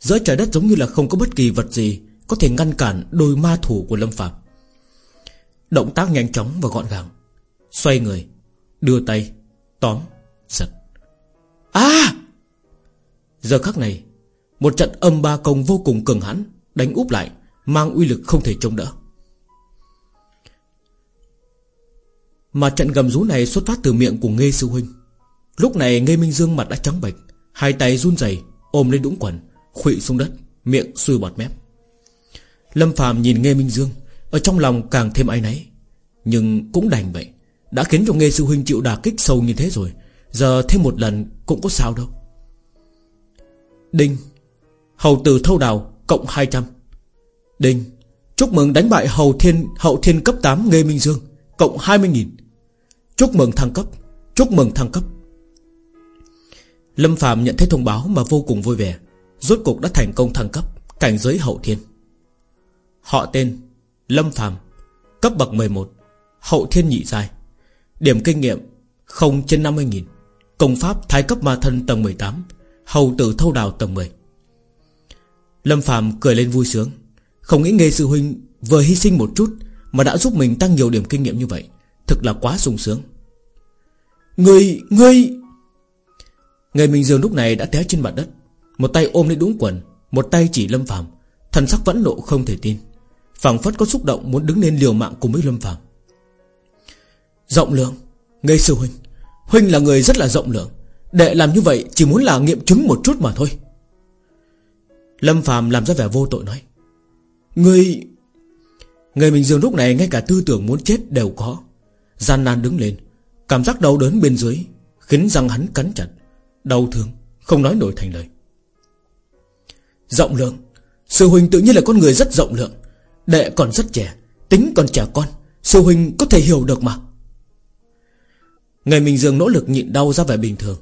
Giữa trời đất giống như là không có bất kỳ vật gì có thể ngăn cản đôi ma thủ của Lâm phàm. Động tác nhanh chóng và gọn gàng, Xoay người, Đưa tay, Tóm, Giật. À! Giờ khắc này, Một trận âm ba công vô cùng cường hãn Đánh úp lại, Mang uy lực không thể chống đỡ. Mà trận gầm rú này xuất phát từ miệng của Nghê Sư Huynh. Lúc này Nghê Minh Dương mặt đã trắng bệch, Hai tay run rẩy, ôm lên đũng quần Khụy xuống đất, Miệng xuôi bọt mép. Lâm Phạm nhìn Nghe Minh Dương, Ở trong lòng càng thêm áy náy. Nhưng cũng đành vậy, Đã khiến cho nghe sư huynh chịu đả kích sâu như thế rồi, Giờ thêm một lần cũng có sao đâu. Đinh, Hầu tử thâu đào cộng 200 Đinh, Chúc mừng đánh bại hầu thiên, hậu thiên cấp 8 Nghê Minh Dương Cộng 20.000 Chúc mừng thăng cấp. Chúc mừng thăng cấp. Lâm Phạm nhận thấy thông báo mà vô cùng vui vẻ. Rốt cục đã thành công thăng cấp, Cảnh giới hậu thiên. Họ tên Lâm Phạm Cấp bậc 11 Hậu thiên nhị giai. Điểm kinh nghiệm 0 trên 50.000 Công pháp thái cấp ma thân tầng 18 Hầu tử thâu đào tầng 10 Lâm Phạm cười lên vui sướng. Không nghĩ nghề sư huynh vừa hy sinh một chút Mà đã giúp mình tăng nhiều điểm kinh nghiệm như vậy. Thực là quá sung sướng. Người, người Người Minh Dương lúc này đã té trên mặt đất. Một tay ôm lấy đúng quần Một tay chỉ Lâm Phạm Thần sắc vẫn nộ không thể tin. Phảng phất có xúc động muốn đứng lên liều mạng cùng với Lâm Phạm Rộng lượng Ngây sư huynh. Huynh là người rất là rộng lượng. Đệ làm như vậy chỉ muốn là nghiệm chứng một chút mà thôi. Lâm Phạm làm ra vẻ vô tội nói. Người Người mình Dương lúc này ngay cả tư tưởng muốn chết đều có. Gian nan đứng lên, Cảm giác đau đớn bên dưới Khiến răng hắn cắn chặt, Đau thương, Không nói nổi thành lời. Rộng lượng, Sư huynh tự nhiên là con người rất rộng lượng, Đệ còn rất trẻ, Tính còn trẻ con, Sư huynh có thể hiểu được mà. Ngày Minh Dương nỗ lực nhịn đau ra vẻ bình thường,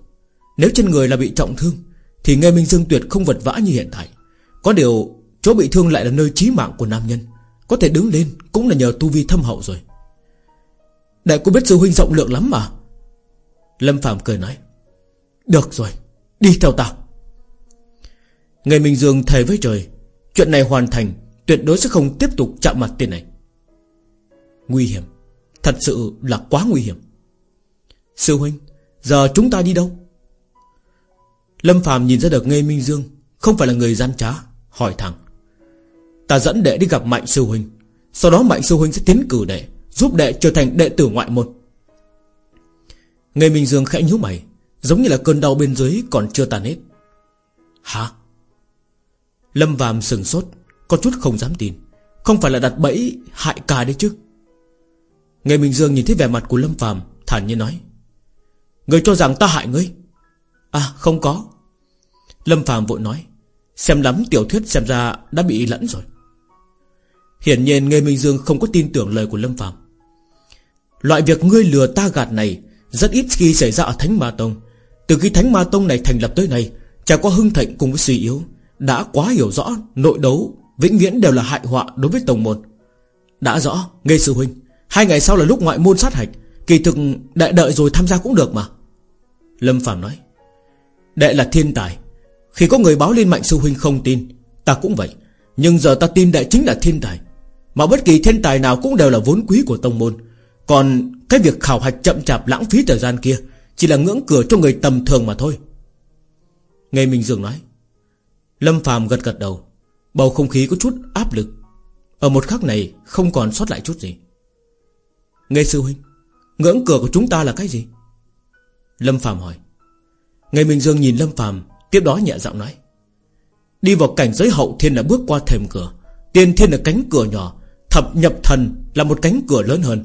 Nếu trên người là bị trọng thương, Thì Nghe Minh Dương tuyệt không vật vã như hiện tại. Có điều, Chỗ bị thương lại là nơi chí mạng của nam nhân, Có thể đứng lên cũng là nhờ tu vi thâm hậu rồi. Đại cô biết sư huynh rộng lượng lắm mà. Lâm Phạm cười nói, Được rồi, Đi theo ta. Ngày Minh Dương thề với trời, Chuyện này hoàn thành, Tuyệt đối sẽ không tiếp tục chạm mặt tiền này. Nguy hiểm, Thật sự là quá nguy hiểm. Sư huynh, Giờ chúng ta đi đâu? Lâm Phạm nhìn ra được Ngây Minh Dương Không phải là người gian trá, Hỏi thẳng, Ta dẫn đệ đi gặp Mạnh Sư Huynh, Sau đó Mạnh Sư Huynh sẽ tiến cử đệ. Giúp đệ trở thành đệ tử ngoại môn. Nghe Minh Dương khẽ nhíu mày, Giống như là cơn đau bên dưới còn chưa tàn hết. Hả? Lâm Phạm sừng sốt, Có chút không dám tin. Không phải là đặt bẫy hại cả đấy chứ? Nghe Minh Dương nhìn thấy vẻ mặt của Lâm Phạm Thản nhiên nói. Người cho rằng ta hại ngươi. À không có. Lâm Phạm vội nói. Xem lắm tiểu thuyết xem ra đã bị lẫn rồi. Hiển nhiên Nghe Minh Dương không có tin tưởng lời của Lâm Phạm Loại việc ngươi lừa ta gạt này, Rất ít khi xảy ra ở Thánh Ma Tông. Từ khi Thánh Ma Tông này thành lập tới nay, Trải qua hưng thịnh cùng với suy yếu, Đã quá hiểu rõ nội đấu Vĩnh viễn đều là hại họa đối với Tông Môn. Đã rõ nghe Sư Huynh, Hai ngày sau là lúc ngoại môn sát hạch, Kỳ thực đại đợi rồi tham gia cũng được mà. Lâm Phạm nói, Đệ là thiên tài. Khi có người báo lên mạnh sư huynh không tin, Ta cũng vậy. Nhưng giờ ta tin đệ chính là thiên tài. Mà bất kỳ thiên tài nào cũng đều là vốn quý của tông môn. Còn cái việc khảo hạch chậm chạp lãng phí thời gian kia Chỉ là ngưỡng cửa cho người tầm thường mà thôi. Nghe Minh Dương nói, Lâm Phạm gật gật đầu, Bầu không khí có chút áp lực. Ở một khắc này không còn sót lại chút gì. Nghe sư huynh, Ngưỡng cửa của chúng ta là cái gì? Lâm Phạm hỏi. Ngày Minh Dương nhìn Lâm Phạm Tiếp đó nhẹ giọng nói. Đi vào cảnh giới hậu thiên là bước qua thềm cửa, Tiên thiên là cánh cửa nhỏ, Thập nhập thần là một cánh cửa lớn hơn.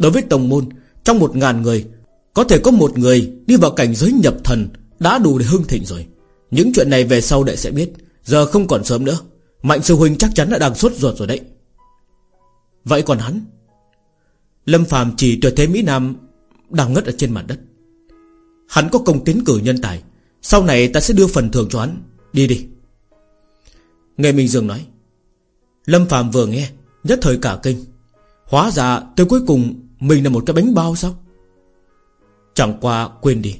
Đối với tổng môn, Trong một ngàn người, Có thể có một người đi vào cảnh giới nhập thần Đã đủ để hưng thịnh rồi. Những chuyện này về sau đệ sẽ biết, Giờ không còn sớm nữa. Mạnh sư huynh chắc chắn đã đang sốt ruột rồi đấy. Vậy còn hắn? Lâm phàm chỉ tuyệt thế Mỹ Nam Đang ngất ở trên mặt đất. Hắn có công tiến cử nhân tài, Sau này ta sẽ đưa phần thưởng cho hắn. Đi đi. Nghe Minh Dương nói, Lâm phàm vừa nghe, Nhất thời cả kinh. Hóa ra tới cuối cùng mình là một cái bánh bao sao? Chẳng qua quên đi.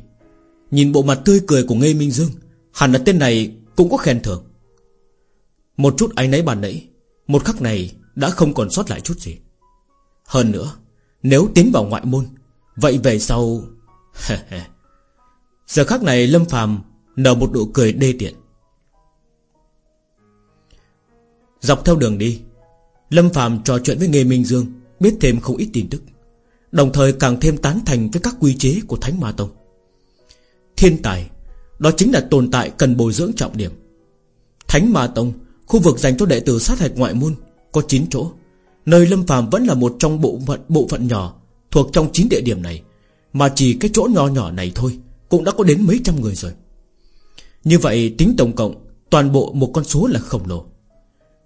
Nhìn bộ mặt tươi cười của Nghe Minh Dương Hẳn là tên này cũng có khen thưởng. Một chút ánh nấy bàn nãy Một khắc này đã không còn sót lại chút gì. Hơn nữa Nếu tiến vào ngoại môn Vậy về sau Giờ khắc này Lâm Phàm nở một nụ cười đê tiện. Dọc theo đường đi, Lâm Phàm trò chuyện với Nghề Minh Dương, biết thêm không ít tin tức, đồng thời càng thêm tán thành với các quy chế của Thánh Ma Tông. Thiên tài, đó chính là tồn tại cần bồi dưỡng trọng điểm. Thánh Ma Tông, khu vực dành cho đệ tử sát hạch ngoại môn, có 9 chỗ, nơi Lâm Phàm vẫn là một trong bộ phận bộ phận nhỏ Thuộc trong 9 địa điểm này Mà chỉ cái chỗ nhỏ nhỏ này thôi Cũng đã có đến mấy trăm người rồi Như vậy tính tổng cộng Toàn bộ một con số là khổng lồ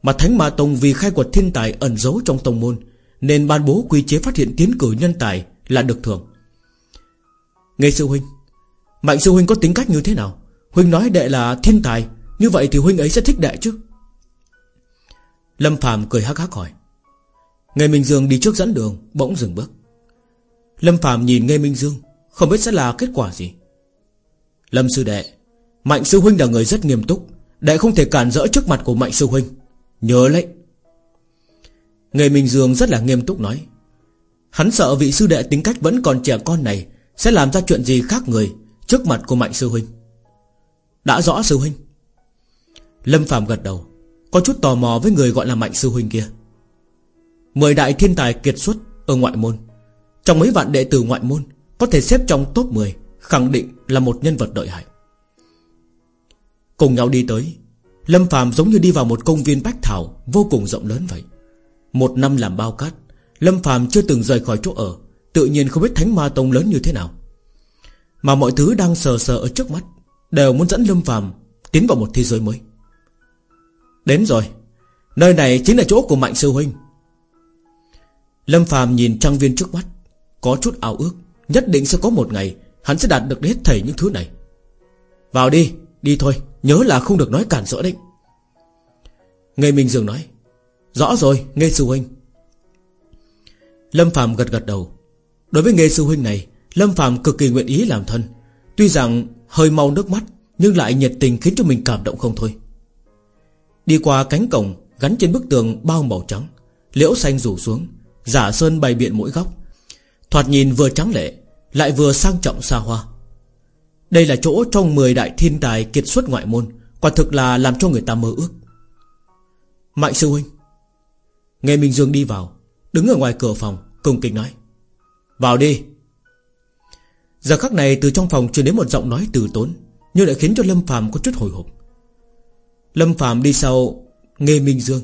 Mà Thánh Ma Tông vì khai quật thiên tài ẩn giấu trong tông môn nên ban bố quy chế phát hiện tiến cử nhân tài Là được thưởng. Nghe sư huynh, Mạnh sư huynh có tính cách như thế nào? Huynh nói đệ là thiên tài, Như vậy thì huynh ấy sẽ thích đệ chứ? Lâm Phạm cười hắc hắc hỏi. Nghe Minh Dương đi trước dẫn đường, Bỗng dừng bước. Lâm Phạm nhìn Nghe Minh Dương, Không biết sẽ là kết quả gì. Lâm sư đệ, Mạnh sư huynh là người rất nghiêm túc, Đệ không thể cản rỡ trước mặt của Mạnh sư huynh. Nhớ lấy người Minh Dương rất là nghiêm túc nói, Hắn sợ vị sư đệ tính cách vẫn còn trẻ con này Sẽ làm ra chuyện gì khác người Trước mặt của Mạnh sư huynh? Đã rõ, sư huynh. Lâm Phạm gật đầu, Có chút tò mò với người gọi là Mạnh sư huynh kia. Mười đại thiên tài kiệt xuất Ở ngoại môn, Trong mấy vạn đệ tử ngoại môn Có thể xếp trong top 10 Khẳng định là một nhân vật đợi hại. Cùng nhau đi tới, Lâm Phạm giống như đi vào một công viên bách thảo Vô cùng rộng lớn vậy. Một năm làm bao cát Lâm Phạm chưa từng rời khỏi chỗ ở Tự nhiên không biết Thánh Ma Tông lớn như thế nào. Mà mọi thứ đang sờ sờ ở trước mắt Đều muốn dẫn Lâm Phạm Tiến vào một thế giới mới. Đến rồi Nơi này chính là chỗ của Mạnh Sư Huynh. Lâm Phạm nhìn trang viên trước mắt Có chút ảo ước Nhất định sẽ có một ngày Hắn sẽ đạt được hết thảy những thứ này. Vào đi, đi thôi Nhớ là không được nói cản rỡ đấy. Nghe mình dường nói Rõ rồi, nghe sư huynh. Lâm Phạm gật gật đầu. Đối với nghe sư huynh này Lâm Phạm cực kỳ nguyện ý làm thân. Tuy rằng hơi mau nước mắt Nhưng lại nhiệt tình khiến cho mình cảm động không thôi. Đi qua cánh cổng Gắn trên bức tường bao màu trắng Liễu xanh rủ xuống Giả sơn bày biện mỗi góc. Thoạt nhìn vừa trắng lệ Lại vừa sang trọng xa hoa. Đây là chỗ trong 10 đại thiên tài kiệt xuất ngoại môn Quả thực là làm cho người ta mơ ước. Mạnh sư huynh Nghe Minh Dương đi vào, Đứng ở ngoài cửa phòng Cùng kính nói, Vào đi. Giờ khắc này từ trong phòng truyền đến một giọng nói từ tốn, Nhưng lại khiến cho Lâm Phạm có chút hồi hộp. Lâm Phạm đi sau, Nghe Minh Dương,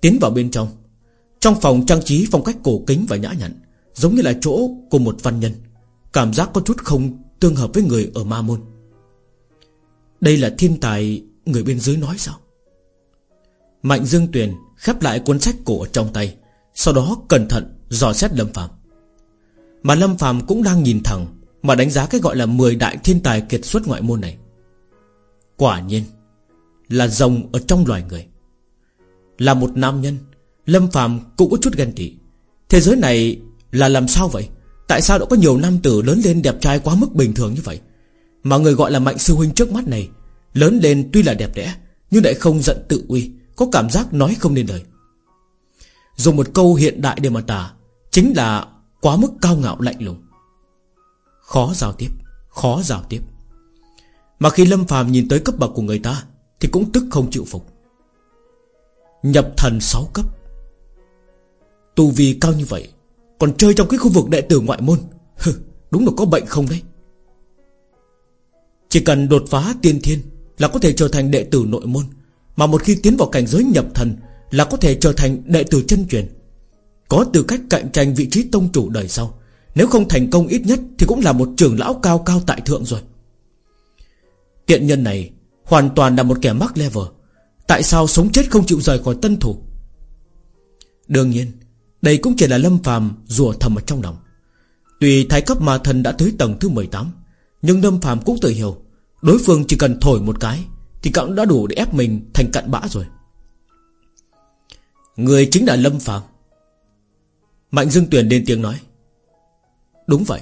Tiến vào bên trong. Trong phòng trang trí phong cách cổ kính và nhã nhặn, Giống như là chỗ của một văn nhân, Cảm giác có chút không tương hợp với người ở Ma Môn. Đây là thiên tài Người bên dưới nói sao? Mạnh Dương Tuyền khép lại cuốn sách cổ trong tay, Sau đó cẩn thận dò xét Lâm Phạm Mà Lâm Phạm cũng đang nhìn thẳng, Mà đánh giá cái gọi là 10 đại thiên tài kiệt xuất ngoại môn này. Quả nhiên, Là rồng ở trong loài người. Là một nam nhân, Lâm Phạm cũng có chút ghen tị. Thế giới này là làm sao vậy? Tại sao đã có nhiều nam tử lớn lên đẹp trai quá mức bình thường như vậy? Mà người gọi là mạnh sư huynh trước mắt này, Lớn lên tuy là đẹp đẽ, Nhưng lại không giận tự uy. Có cảm giác nói không nên lời. Dùng một câu hiện đại để mà tả Chính là quá mức cao ngạo lạnh lùng. Khó giao tiếp Khó giao tiếp. Mà khi Lâm phàm nhìn tới cấp bậc của người ta Thì cũng tức không chịu phục. Nhập thần 6 cấp. Tu vi cao như vậy Còn chơi trong cái khu vực đệ tử ngoại môn Hừ, Đúng là có bệnh không đấy. Chỉ cần đột phá tiên thiên Là có thể trở thành đệ tử nội môn. Mà một khi tiến vào cảnh giới nhập thần Là có thể trở thành đệ tử chân truyền. Có tư cách cạnh tranh vị trí tông chủ đời sau. Nếu không thành công ít nhất Thì cũng là một trưởng lão cao cao tại thượng rồi. Tiện nhân này Hoàn toàn là một kẻ mắc level. Tại sao sống chết không chịu rời khỏi tân thủ? Đương nhiên, Đây cũng chỉ là lâm phàm rùa thầm ở trong lòng. Tùy thái cấp ma thần đã tới tầng thứ 18 Nhưng lâm phàm cũng tự hiểu, Đối phương chỉ cần thổi một cái thì cậu đã đủ để ép mình thành cặn bã rồi. Người chính là Lâm Phàm. Mạnh Dương Tuyền lên tiếng nói. Đúng vậy.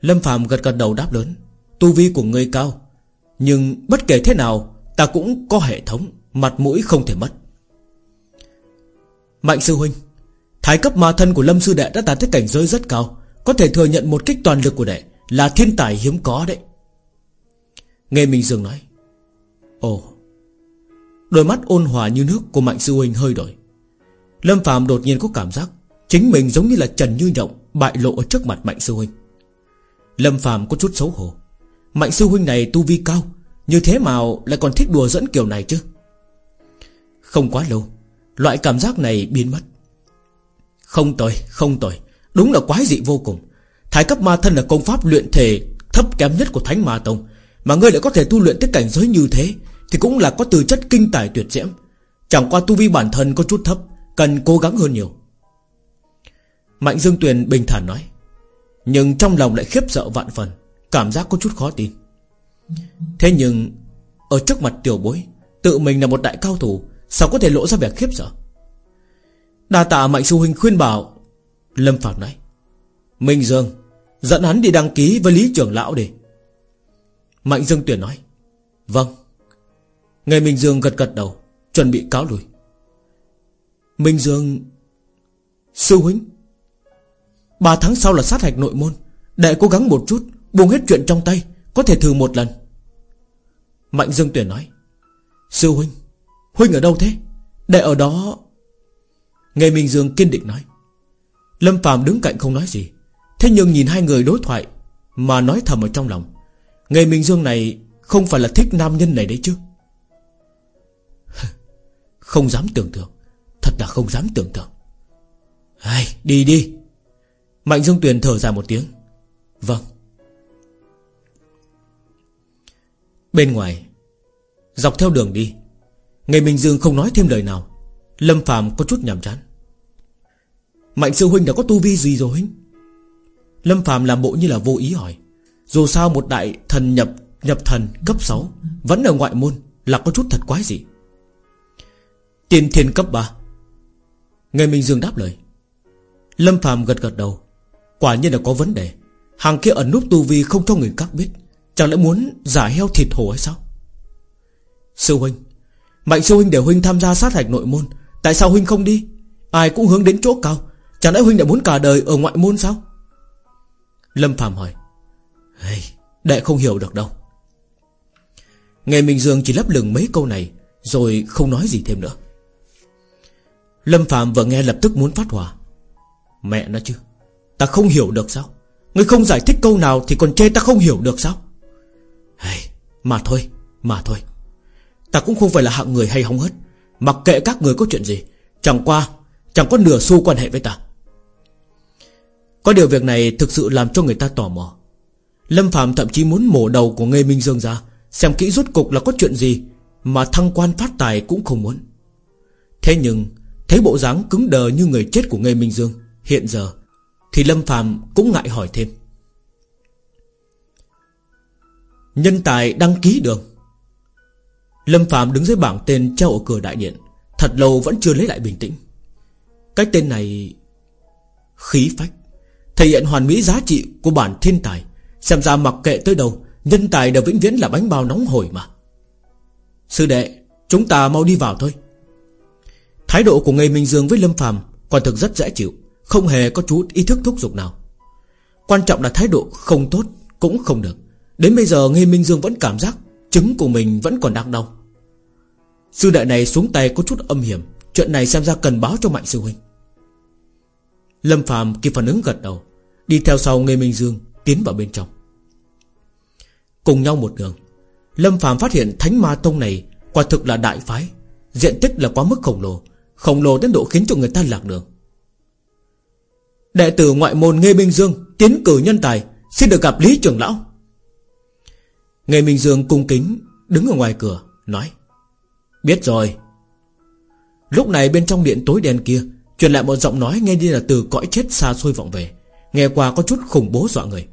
Lâm Phàm gật gật đầu đáp lớn. Tu vi của người cao, Nhưng bất kể thế nào, Ta cũng có hệ thống, Mặt mũi không thể mất. Mạnh Sư Huynh, Thái cấp ma thân của Lâm Sư Đệ đã đạt tới cảnh giới rất cao, Có thể thừa nhận một kích toàn lực của đệ Là thiên tài hiếm có đấy. Nghe Minh Dương nói Ồ Đôi mắt ôn hòa như nước của Mạnh Sư Huynh hơi đổi. Lâm Phạm đột nhiên có cảm giác Chính mình giống như là Trần Như Nhộng Bại lộ ở trước mặt Mạnh Sư Huynh. Lâm Phạm có chút xấu hổ. Mạnh Sư Huynh này tu vi cao Như thế mà lại còn thích đùa dẫn kiểu này chứ? Không quá lâu Loại cảm giác này biến mất. Không tồi, không tồi Đúng là quái dị vô cùng. Thái cấp ma thân là công pháp luyện thể Thấp kém nhất của Thánh Ma Tông Mà ngươi lại có thể tu luyện tới cảnh giới như thế thì cũng là có tư chất kinh tài tuyệt diễm. Chẳng qua tu vi bản thân có chút thấp, Cần cố gắng hơn nhiều. Mạnh Dương Tuyền bình thản nói, Nhưng trong lòng lại khiếp sợ vạn phần, Cảm giác có chút khó tin. Thế nhưng, Ở trước mặt tiểu bối, Tự mình là một đại cao thủ, Sao có thể lộ ra vẻ khiếp sợ? Đa tạ Mạnh Sư Huynh khuyên bảo, Lâm Phạm nói, Minh Dương, Dẫn hắn đi đăng ký với Lý trưởng lão đi. Mạnh Dương Tuyền nói Vâng. Ngày Minh Dương gật gật đầu, Chuẩn bị cáo lùi Minh Dương, Sư huynh, Ba tháng sau là sát hạch nội môn, Đệ cố gắng một chút, Buông hết chuyện trong tay, Có thể thử một lần. Mạnh Dương Tuyển nói, Sư huynh Huynh ở đâu thế? Đệ ở đó. Ngày Minh Dương kiên định nói, Lâm Phạm đứng cạnh không nói gì, Thế nhưng nhìn hai người đối thoại Mà nói thầm ở trong lòng. Ngày Minh Dương này Không phải là thích nam nhân này đấy chứ. Không dám tưởng tượng. Thật là không dám tưởng tượng. Ai, Đi đi. Mạnh Dương Tuyền thở dài một tiếng. Vâng. Bên ngoài Dọc theo đường đi Ngày Minh Dương không nói thêm lời nào. Lâm Phạm có chút nhàm chán. Mạnh sư huynh đã có tu vi gì rồi? Huynh Lâm Phạm làm bộ như là vô ý hỏi. Dù sao một đại thần nhập Nhập thần cấp 6 Vẫn ở ngoại môn là có chút thật quái gì. Tiên thiên cấp 3 Ngày Minh Dương đáp lời. Lâm Phạm gật gật đầu. Quả nhiên là có vấn đề. Hàng kia ẩn núp tu vi không cho người khác biết. Chẳng lẽ muốn giả heo thịt hổ hay sao? Sư huynh. Mạnh sư huynh để huynh tham gia sát hạch nội môn. Tại sao huynh không đi? Ai cũng hướng đến chỗ cao. Chẳng lẽ huynh đã muốn cả đời ở ngoại môn sao? Lâm Phạm hỏi. Hey, Đệ không hiểu được đâu. Nghe Minh Dương chỉ lấp lửng mấy câu này Rồi không nói gì thêm nữa. Lâm Phạm vừa nghe lập tức muốn phát hỏa. Mẹ nó chứ Ta không hiểu được sao? Ngươi không giải thích câu nào thì còn chê ta không hiểu được sao? Hey, Mà thôi Mà thôi. Ta cũng không phải là hạng người hay hóng hết Mặc kệ các người có chuyện gì Chẳng qua Chẳng có nửa xu quan hệ với ta. Có điều việc này thực sự làm cho người ta tò mò. Lâm Phạm thậm chí muốn mổ đầu của ngây Minh Dương ra Xem kỹ rốt cục là có chuyện gì Mà thăng quan phát tài cũng không muốn. Thế nhưng Thấy bộ dáng cứng đờ như người chết của Ngây Minh Dương, Hiện giờ Thì Lâm Phạm cũng ngại hỏi thêm. Nhân tài đăng ký đường. Lâm Phạm đứng dưới bảng tên treo ở cửa đại điện, Thật lâu vẫn chưa lấy lại bình tĩnh. Cái tên này, Khí phách, Thể hiện hoàn mỹ giá trị của bản thiên tài. Xem ra mặc kệ tới đâu, Nhân tài đều vĩnh viễn là bánh bao nóng hổi mà. Sư đệ, Chúng ta mau đi vào thôi. Thái độ của người Minh Dương với Lâm Phàm Còn thực rất dễ chịu, Không hề có chút ý thức thúc giục nào. Quan trọng là thái độ không tốt Cũng không được. Đến bây giờ Nghê Minh Dương vẫn cảm giác Trứng của mình vẫn còn đang đau. Sư đại này xuống tay có chút âm hiểm, Chuyện này xem ra cần báo cho mạnh sư huynh. Lâm Phạm kịp phản ứng gật đầu, Đi theo sau Nghê Minh Dương Tiến vào bên trong. Cùng nhau một đường, Lâm Phạm phát hiện Thánh Ma Tông này Quả thực là đại phái, Diện tích là quá mức khổng lồ Khổng lồ đến độ khiến cho người ta lạc đường. Đệ tử ngoại môn Nghê Minh Dương Tiến cử nhân tài, Xin được gặp Lý trưởng lão. Nghê Minh Dương cung kính, Đứng ở ngoài cửa, Nói, Biết rồi. Lúc này bên trong điện tối đen kia, Truyền lại một giọng nói nghe như là từ cõi chết xa xôi vọng về, Nghe qua có chút khủng bố dọa người.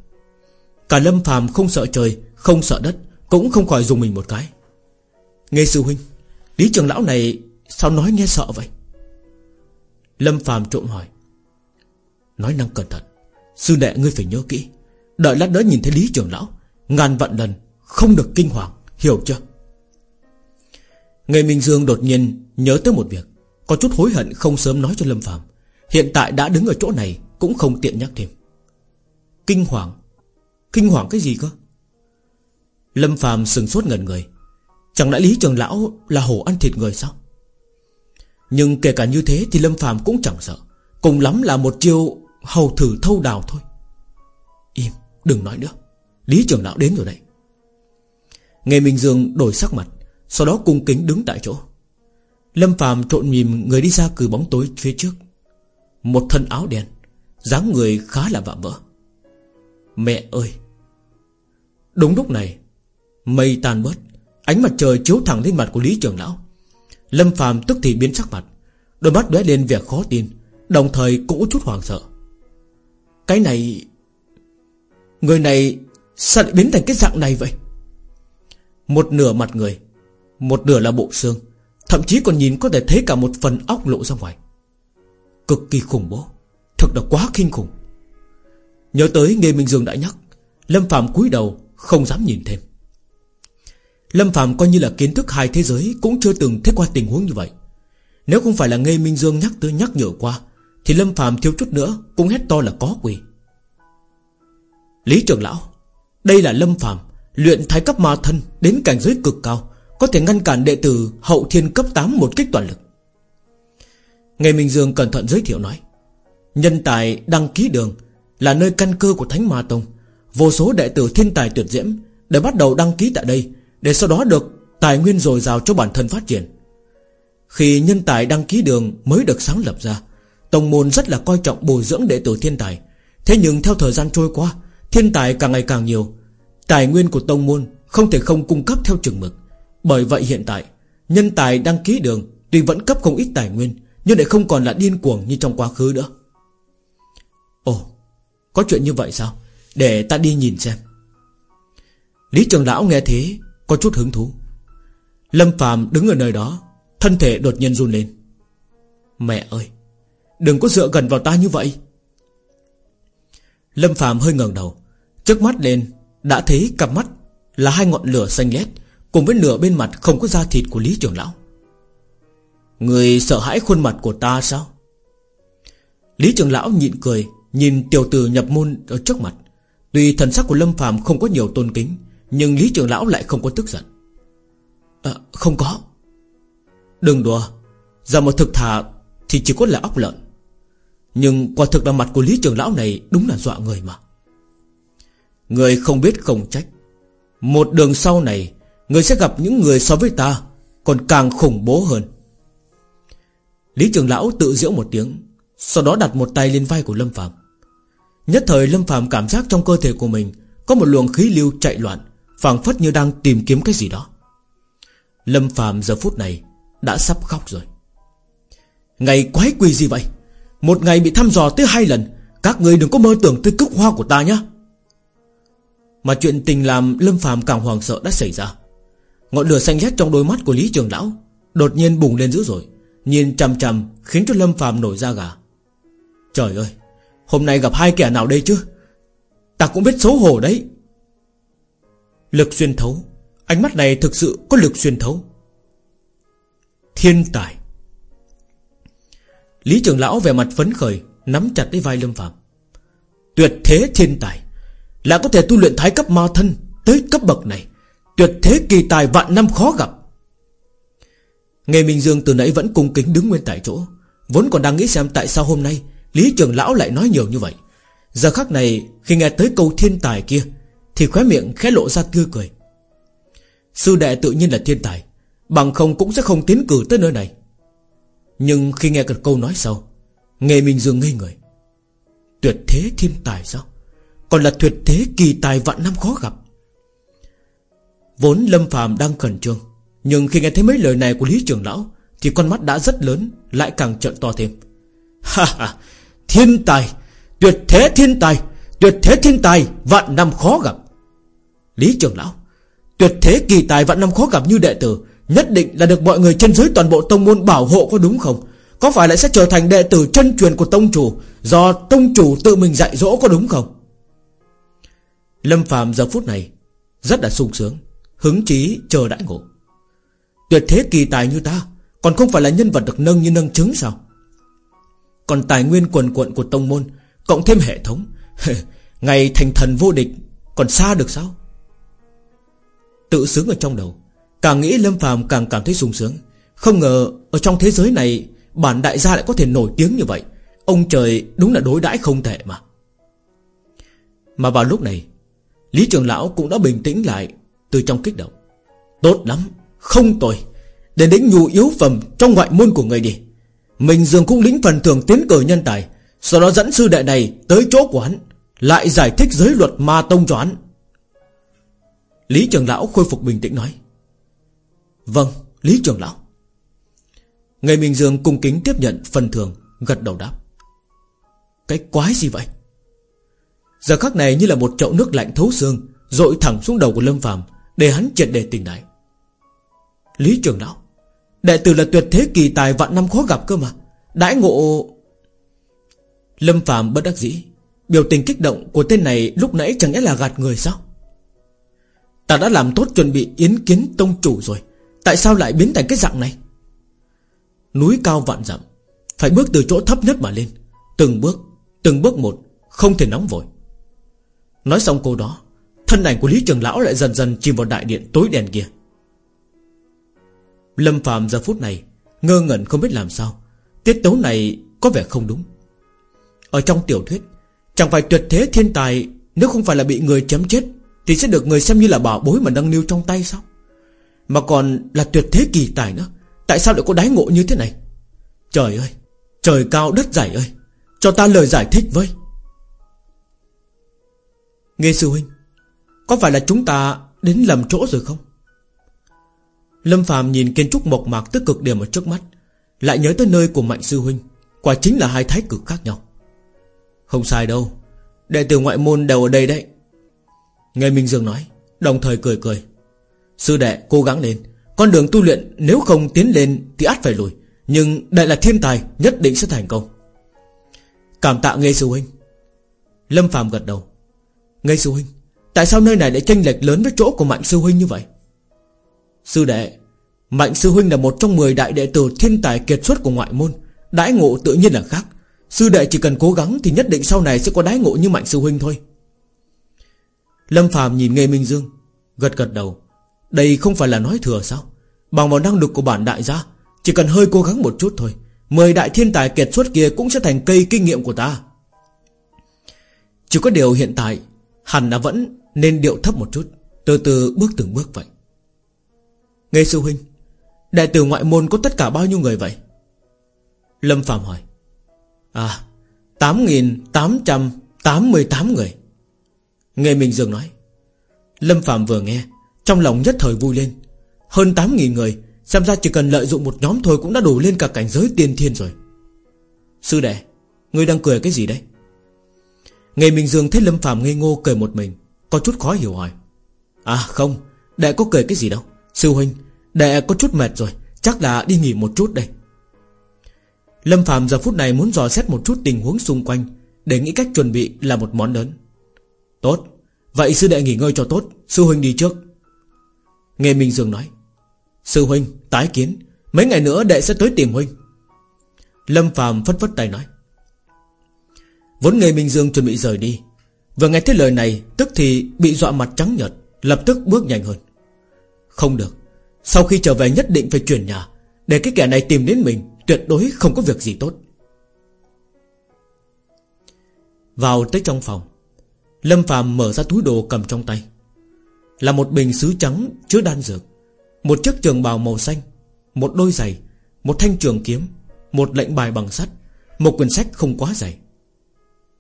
Cả lâm phàm không sợ trời, Không sợ đất, Cũng không khỏi dùng mình một cái. Nghe sư huynh, Lý trưởng lão này sao nói nghe sợ vậy? Lâm phàm trộm hỏi. Nói năng cẩn thận, Sư đệ ngươi phải nhớ kỹ. Đợi lát nữa nhìn thấy Lý trưởng lão, Ngàn vạn lần không được kinh hoàng, Hiểu chưa? Người Minh Dương đột nhiên nhớ tới một việc, Có chút hối hận không sớm nói cho Lâm Phạm Hiện tại đã đứng ở chỗ này Cũng không tiện nhắc thêm. Kinh hoàng? Kinh hoàng cái gì cơ? Lâm Phạm sừng sốt ngẩn người. Chẳng lẽ Lý Trường Lão là hổ ăn thịt người sao? Nhưng kể cả như thế Thì Lâm Phạm cũng chẳng sợ. Cùng lắm là một chiêu hầu thử thâu đào thôi. Im, đừng nói nữa. Lý trưởng Lão đến rồi đấy. Nghe Minh Dương đổi sắc mặt, Sau đó cung kính đứng tại chỗ. Lâm Phạm trộn nhìn người đi ra từ bóng tối phía trước. Một thân áo đen, dáng người khá là vạm vỡ. Mẹ ơi! Đúng lúc này, Mây tan bớt, Ánh mặt trời chiếu thẳng lên mặt của Lý Trường Lão. Lâm phàm tức thì biến sắc mặt, Đôi mắt lóe lên vẻ khó tin, Đồng thời cũng có chút hoàng sợ. Cái này, Người này Sao lại biến thành cái dạng này vậy? Một nửa mặt người, Một nửa là bộ xương, Thậm chí còn nhìn có thể thấy cả một phần óc lộ ra ngoài. Cực kỳ khủng bố, thật là quá kinh khủng. Nhớ tới Nghe Minh Dương đã nhắc, Lâm Phạm cúi đầu, không dám nhìn thêm. Lâm Phạm coi như là kiến thức hai thế giới Cũng chưa từng thấy qua tình huống như vậy. Nếu không phải là Nghê Minh Dương nhắc tới nhắc nhở qua, Thì Lâm Phạm thiếu chút nữa Cũng hét to là có quỷ Lý trưởng lão, Đây là Lâm Phạm Luyện thái cấp ma thân đến cảnh giới cực cao, Có thể ngăn cản đệ tử hậu thiên cấp 8 một kích toàn lực. Nghê Minh Dương cẩn thận giới thiệu nói, Nhân tài đăng ký đường Là nơi căn cơ của Thánh Ma Tông. Vô số đệ tử thiên tài tuyệt diễm Để bắt đầu đăng ký tại đây để sau đó được tài nguyên dồi dào cho bản thân phát triển. Khi nhân tài đăng ký đường mới được sáng lập ra, Tông môn rất là coi trọng bồi dưỡng đệ tử thiên tài. Thế nhưng theo thời gian trôi qua, Thiên tài càng ngày càng nhiều, Tài nguyên của tông môn không thể không cung cấp theo chừng mực. Bởi vậy hiện tại, Nhân tài đăng ký đường Tuy vẫn cấp không ít tài nguyên, Nhưng lại không còn là điên cuồng như trong quá khứ nữa. Ồ, Có chuyện như vậy sao? Để ta đi nhìn xem. Lý trường lão nghe thế có chút hứng thú. Lâm phàm đứng ở nơi đó, Thân thể đột nhiên run lên. Mẹ ơi, Đừng có dựa gần vào ta như vậy. Lâm phàm hơi ngẩng đầu trước mắt lên, Đã thấy cặp mắt Là hai ngọn lửa xanh lét Cùng với nửa bên mặt không có da thịt của Lý Trường Lão. Người sợ hãi khuôn mặt của ta sao? Lý Trường Lão nhịn cười, Nhìn tiểu tử nhập môn ở trước mặt. Tuy thần sắc của Lâm Phàm không có nhiều tôn kính nhưng Lý Trường Lão lại không có tức giận. À, Không có. Đừng đùa. Giờ mà thực thà thì chỉ có là óc lợn. Nhưng quả thực là mặt của Lý Trường Lão này Đúng là dọa người mà. Người không biết không trách. Một đường sau này Người sẽ gặp những người so với ta Còn càng khủng bố hơn. Lý Trường Lão tự diễu một tiếng Sau đó đặt một tay lên vai của Lâm Phạm Nhất thời Lâm Phạm cảm giác trong cơ thể của mình Có một luồng khí lưu chạy loạn phảng phất như đang tìm kiếm cái gì đó. Lâm Phạm giờ phút này Đã sắp khóc rồi. Ngày quái quỷ gì vậy? Một ngày bị thăm dò tới hai lần, Các người đừng có mơ tưởng tới cúc hoa của ta nhé Mà chuyện tình làm Lâm Phạm càng hoàng sợ đã xảy ra. Ngọn lửa xanh lét trong đôi mắt của Lý Trường Lão Đột nhiên bùng lên dữ rồi Nhìn chằm chằm khiến cho Lâm Phạm nổi da gà. Trời ơi, Hôm nay gặp hai kẻ nào đây chứ? Ta cũng biết xấu hổ đấy. Lực xuyên thấu. Ánh mắt này thực sự có lực xuyên thấu. Thiên tài. Lý trưởng lão về mặt phấn khởi, Nắm chặt lấy vai Lâm Phạm Tuyệt thế thiên tài. Là có thể tu luyện thái cấp ma thân Tới cấp bậc này. Tuyệt thế kỳ tài vạn năm khó gặp. Nghe Minh Dương từ nãy vẫn cung kính đứng nguyên tại chỗ, Vốn còn đang nghĩ xem tại sao hôm nay Lý trưởng lão lại nói nhiều như vậy. Giờ khắc này, khi nghe tới câu thiên tài kia thì khóe miệng khẽ lộ ra tươi cười. Sư đệ tự nhiên là thiên tài, Bằng không cũng sẽ không tiến cử tới nơi này. Nhưng khi nghe được câu nói sau Nghe mình dường ngây người. Tuyệt thế thiên tài sao? Còn là tuyệt thế kỳ tài vạn năm khó gặp. Vốn Lâm phàm đang khẩn trương, Nhưng khi nghe thấy mấy lời này của Lý Trường Lão, Thì con mắt đã rất lớn, Lại càng trợn to thêm. Ha ha, Thiên tài, Tuyệt thế thiên tài, Tuyệt thế thiên tài, Vạn năm khó gặp. Lý trưởng lão, Tuyệt thế kỳ tài vạn năm khó gặp như đệ tử, Nhất định là được mọi người trên dưới toàn bộ tông môn bảo hộ có đúng không? Có phải lại sẽ trở thành đệ tử chân truyền của tông chủ, Do tông chủ tự mình dạy dỗ có đúng không? Lâm phàm giờ phút này Rất là sung sướng, Hứng chí chờ đãi ngộ. Tuyệt thế kỳ tài như ta, Còn không phải là nhân vật được nâng như nâng trứng sao? Còn tài nguyên quần quận của tông môn, Cộng thêm hệ thống, Ngày thành thần vô địch, Còn xa được sao? Tự sướng ở trong đầu. Càng nghĩ Lâm phàm càng cảm thấy sung sướng. Không ngờ ở trong thế giới này Bản đại gia lại có thể nổi tiếng như vậy. Ông trời đúng là đối đãi không thể mà. Mà vào lúc này Lý trường lão cũng đã bình tĩnh lại Từ trong kích động. Tốt lắm, không tồi. Để đến nhu yếu phẩm trong ngoại môn của người đi. Mình dường cũng lĩnh phần thưởng tiến cử nhân tài Sau đó dẫn sư đệ này tới chỗ của hắn Lại giải thích giới luật ma tông cho hắn. Lý trưởng lão khôi phục bình tĩnh nói. Vâng Lý trưởng lão. Ngày Minh Dương cung kính tiếp nhận phần thường Gật đầu đáp. Cái quái gì vậy? Giờ khắc này như là một chậu nước lạnh thấu xương Rội thẳng xuống đầu của Lâm Phàm, Để hắn triệt đề tỉnh lại. Lý trưởng lão, Đệ tử là tuyệt thế kỳ tài vạn năm khó gặp cơ mà. Đãi ngộ Lâm Phạm bất đắc dĩ, Biểu tình kích động của tên này lúc nãy chẳng lẽ là gạt người sao? Ta đã làm tốt chuẩn bị yến kiến tông chủ rồi. Tại sao lại biến thành cái dạng này? Núi cao vạn dặm, Phải bước từ chỗ thấp nhất mà lên. Từng bước Từng bước một, Không thể nóng vội. Nói xong câu đó, Thân ảnh của Lý Trường Lão lại dần dần chìm vào đại điện tối đèn kia. Lâm Phạm giờ phút này, Ngơ ngẩn không biết làm sao. Tiết tấu này có vẻ không đúng. Ở trong tiểu thuyết, Chẳng phải tuyệt thế thiên tài, Nếu không phải là bị người chém chết thì sẽ được người xem như là bảo bối mà nâng niu trong tay sao? Mà còn là tuyệt thế kỳ tài nữa. Tại sao lại có đái ngộ như thế này? Trời ơi, Trời cao đất dày ơi, Cho ta lời giải thích với. Nghe sư huynh, Có phải là chúng ta đến lầm chỗ rồi không? Lâm Phạm nhìn kiến trúc mộc mạc tức cực điểm ở trước mắt, Lại nhớ tới nơi của Mạnh Sư Huynh, Quả chính là hai thái cực khác nhau. Không sai đâu, Đệ tử ngoại môn đều ở đây đấy. Nghe Minh Dương nói, Đồng thời cười cười. Sư đệ, cố gắng lên. Con đường tu luyện nếu không tiến lên Thì át phải lùi, Nhưng đây là thiên tài nhất định sẽ thành công. Cảm tạ Nghe Sư Huynh. Lâm Phạm gật đầu. Nghe Sư Huynh, Tại sao nơi này lại tranh lệch lớn với chỗ của Mạnh Sư Huynh như vậy? Sư đệ, Mạnh sư huynh là một trong 10 đại đệ tử thiên tài kiệt xuất của ngoại môn. Đãi ngộ tự nhiên là khác. Sư đệ chỉ cần cố gắng Thì nhất định sau này sẽ có đái ngộ như mạnh sư huynh thôi. Lâm Phạm nhìn Nghe Minh Dương, Gật gật đầu. Đây không phải là nói thừa sao? Bằng vào năng lực của bản đại gia, Chỉ cần hơi cố gắng một chút thôi, Mười đại thiên tài kiệt xuất kia cũng sẽ thành cây kinh nghiệm của ta. Chỉ có điều hiện tại, Hẳn là vẫn nên điệu thấp một chút, Từ từ bước từng bước vậy. Nghe sư huynh đại tử ngoại môn có tất cả bao nhiêu người vậy? Lâm Phạm hỏi. À 8.888 người. Nghe Minh Dương nói, Lâm Phạm vừa nghe, Trong lòng nhất thời vui lên. Hơn 8.000 người, Xem ra chỉ cần lợi dụng một nhóm thôi Cũng đã đủ lên cả cảnh giới tiên thiên rồi. Sư đệ, Ngươi đang cười cái gì đấy? Nghe Minh Dương thấy Lâm Phạm ngây ngô cười một mình, Có chút khó hiểu hỏi. À không, Đệ có cười cái gì đâu. Sư huynh, Đệ có chút mệt rồi, Chắc là đi nghỉ một chút đây. Lâm Phạm giờ phút này muốn dò xét một chút tình huống xung quanh, Để nghĩ cách chuẩn bị là một món lớn. Tốt. Vậy sư đệ nghỉ ngơi cho tốt. Sư huynh đi trước. Nghe Minh Dương nói. Sư huynh, tái kiến. Mấy ngày nữa đệ sẽ tới tìm huynh. Lâm Phạm phất phất tay nói. Vốn nghe Minh Dương chuẩn bị rời đi, Vừa nghe thấy lời này, Tức thì bị dọa mặt trắng nhợt, Lập tức bước nhanh hơn. Không được. Sau khi trở về nhất định phải chuyển nhà, Để cái kẻ này tìm đến mình, Tuyệt đối không có việc gì tốt. Vào tới trong phòng Lâm Phạm mở ra túi đồ cầm trong tay. Là một bình sứ trắng chứa đan dược, Một chiếc trường bào màu xanh, Một đôi giày, Một thanh trường kiếm, Một lệnh bài bằng sắt, Một quyển sách không quá dày.